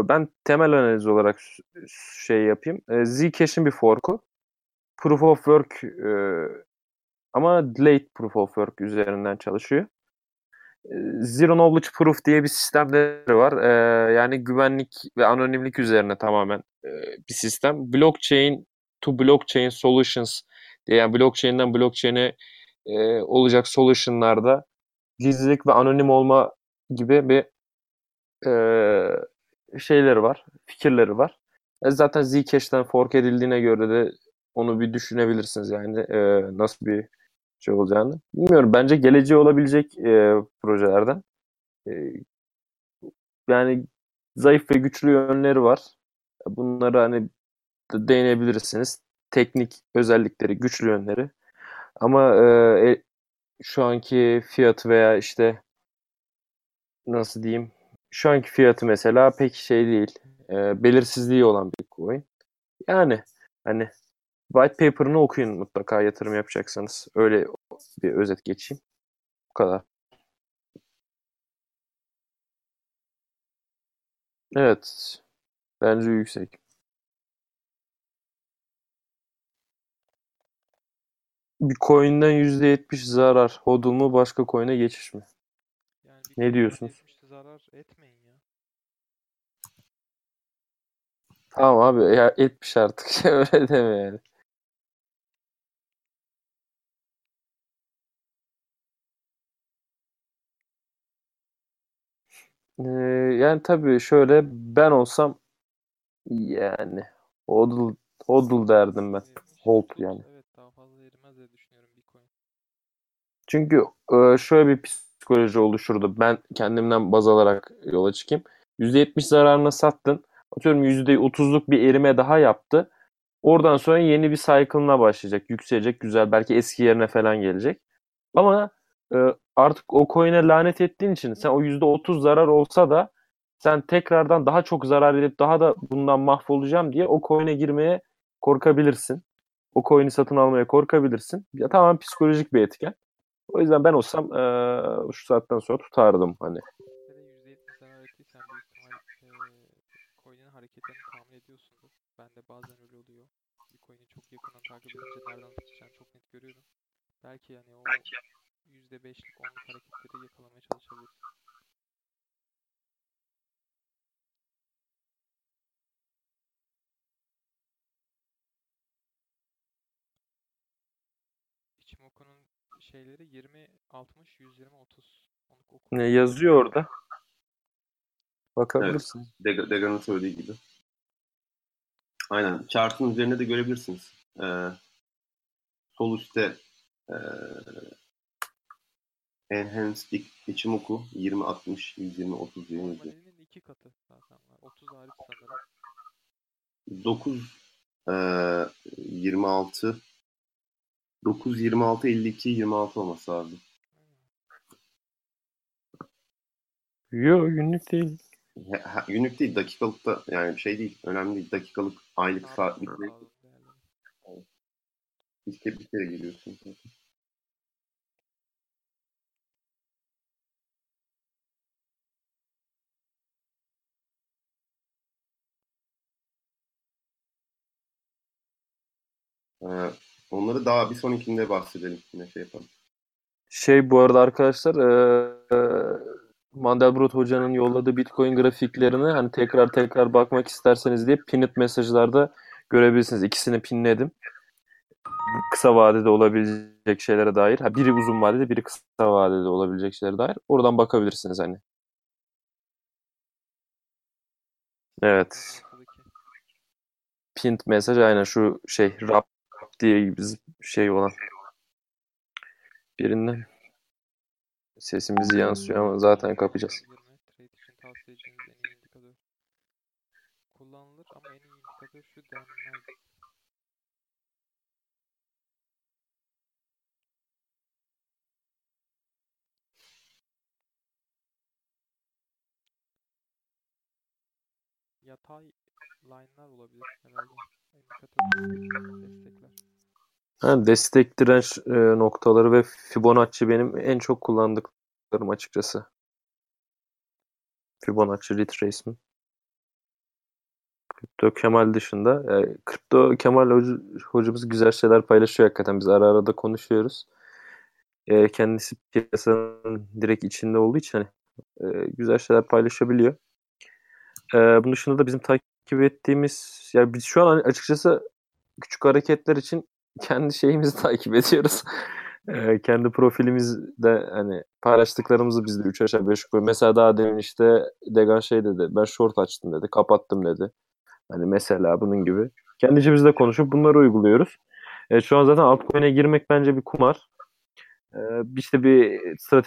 ben temel analiz olarak şey yapayım. Ee, Zcash'in bir forku. Proof of Work ee, ama delayed Proof of Work üzerinden çalışıyor. Ee, Zero Knowledge Proof diye bir sistemleri var. Ee, yani güvenlik ve anonimlik üzerine tamamen ee, bir sistem. Blockchain to Blockchain Solutions diye yani blockchain'den blockchain'e ee, olacak solution'larda gizlilik ve anonim olma gibi bir ee, şeyleri var, fikirleri var. E, zaten Zcash'ten fork edildiğine göre de onu bir düşünebilirsiniz yani ee, nasıl bir şey olacağını. Bilmiyorum. Bence geleceği olabilecek ee, projelerden. Ee, yani zayıf ve güçlü yönleri var. Bunları hani değinebilirsiniz. Teknik özellikleri, güçlü yönleri. Ama ee, e, şu anki fiyatı veya işte nasıl diyeyim şu anki fiyatı mesela pek şey değil. Ee, belirsizliği olan bir coin. Yani hani white paper'ını okuyun mutlaka yatırım yapacaksanız. Öyle bir özet geçeyim. Bu kadar. Evet. Bence yüksek. Bir coin'den %70 zarar. Hodl mu başka coin'e geçiş mi? Yani bir Ne diyorsunuz? 70'te zarar etmeyin ya. Tamam abi ya 70 artık. Öyle deme yani. Ee, yani tabii şöyle ben olsam yani hodl hodl derdim ben. 70 Hold 30 yani. evet daha fazla erimez diye düşünüyorum bir coin. Çünkü e, şöyle bir psikoloji oluşurdu. Ben kendimden baz alarak yola çıkayım. %70 zararına sattın. Atıyorum %30'luk bir erime daha yaptı. Oradan sonra yeni bir cycle'ına başlayacak. Yükselecek güzel. Belki eski yerine falan gelecek. Ama e, artık o coin'e lanet ettiğin için sen o %30 zarar olsa da sen tekrardan daha çok zarar edip daha da bundan mahvolacağım diye o coin'e girmeye korkabilirsin. O coin'i satın almaya korkabilirsin. Ya tamamen psikolojik bir etken. O yüzden ben olsam eee, şu saatten sonra tutardım hani. Ve de %70 zarar ettiysen büyük ihtimal eee coin'in hareketlerini tahmin ediyorsundur. Bende bazen öyle oluyor. Bir coin'i çok yakından takip edince nereden tutacağını çok net görüyorum. Belki yani o %5'lik 10'luk hareketleri yakalamaya çalışabiliriz. Şeyleri 20 60 120 30. Onu oku. Ne yazıyor orada? Evet. Bakabilirsin. Dega- Dega'nın söylediği gibi. Aynen. Chart'ın üzerinde de görebilirsiniz. Ee, sol üstte ee, Enhanced Ichimoku 20 60 120 30 20 diyor. Normalinin iki katı zaten var. 30 hariç sanırım. 9 ee, 26 9 26 52 26 olması lazım. Yok günlük değil. Ha- Günlük değil, dakikalıkta yani şey değil, önemli değil. Dakikalık, aylık, saatlik değil. Bir kere, bir kere geliyorsun zaten. Ee, onları daha bir sonrakinde bahsedelim. Yine şey yapalım. Şey bu arada arkadaşlar eee Mandelbrot hocanın yolladığı Bitcoin grafiklerini hani tekrar tekrar bakmak isterseniz diye pinned mesajlarda görebilirsiniz. İkisini pinledim. Kısa vadede olabilecek şeylere dair. Ha, biri uzun vadede, biri kısa vadede olabilecek şeylere dair. Oradan bakabilirsiniz hani. Evet. Pinned mesaj aynen şu şey rap diye biz şey olan birinden sesimiz yansıyor ama zaten kapacağız. 20 trade için tavsiye edeceğiniz en iyi indikatör. Kullanılır ama en iyi indikatör şu denmez. Yatay line'lar olabilir herhalde. Indikatör destekler. Ha, destek direnç e, noktaları ve Fibonacci benim en çok kullandıklarım açıkçası. Fibonacci retracement. Kripto Kemal dışında. e, Kripto Kemal hoca- hocamız güzel şeyler paylaşıyor hakikaten. Biz ara ara da konuşuyoruz. E, kendisi piyasanın direkt içinde olduğu için hani, e, güzel şeyler paylaşabiliyor. E, bunun dışında da bizim takip ettiğimiz ya biz şu an hani açıkçası küçük hareketler için kendi şeyimizi takip ediyoruz. Ee, kendi profilimizde hani paylaştıklarımızı biz de 3 aşağı 5 yukarı. Mesela daha demin işte Degan şey dedi. Ben short açtım dedi. Kapattım dedi. Hani mesela bunun gibi. Kendi içimizde konuşup bunları uyguluyoruz. Ee, şu an zaten altcoin'e girmek bence bir kumar. Ee, işte bir strateji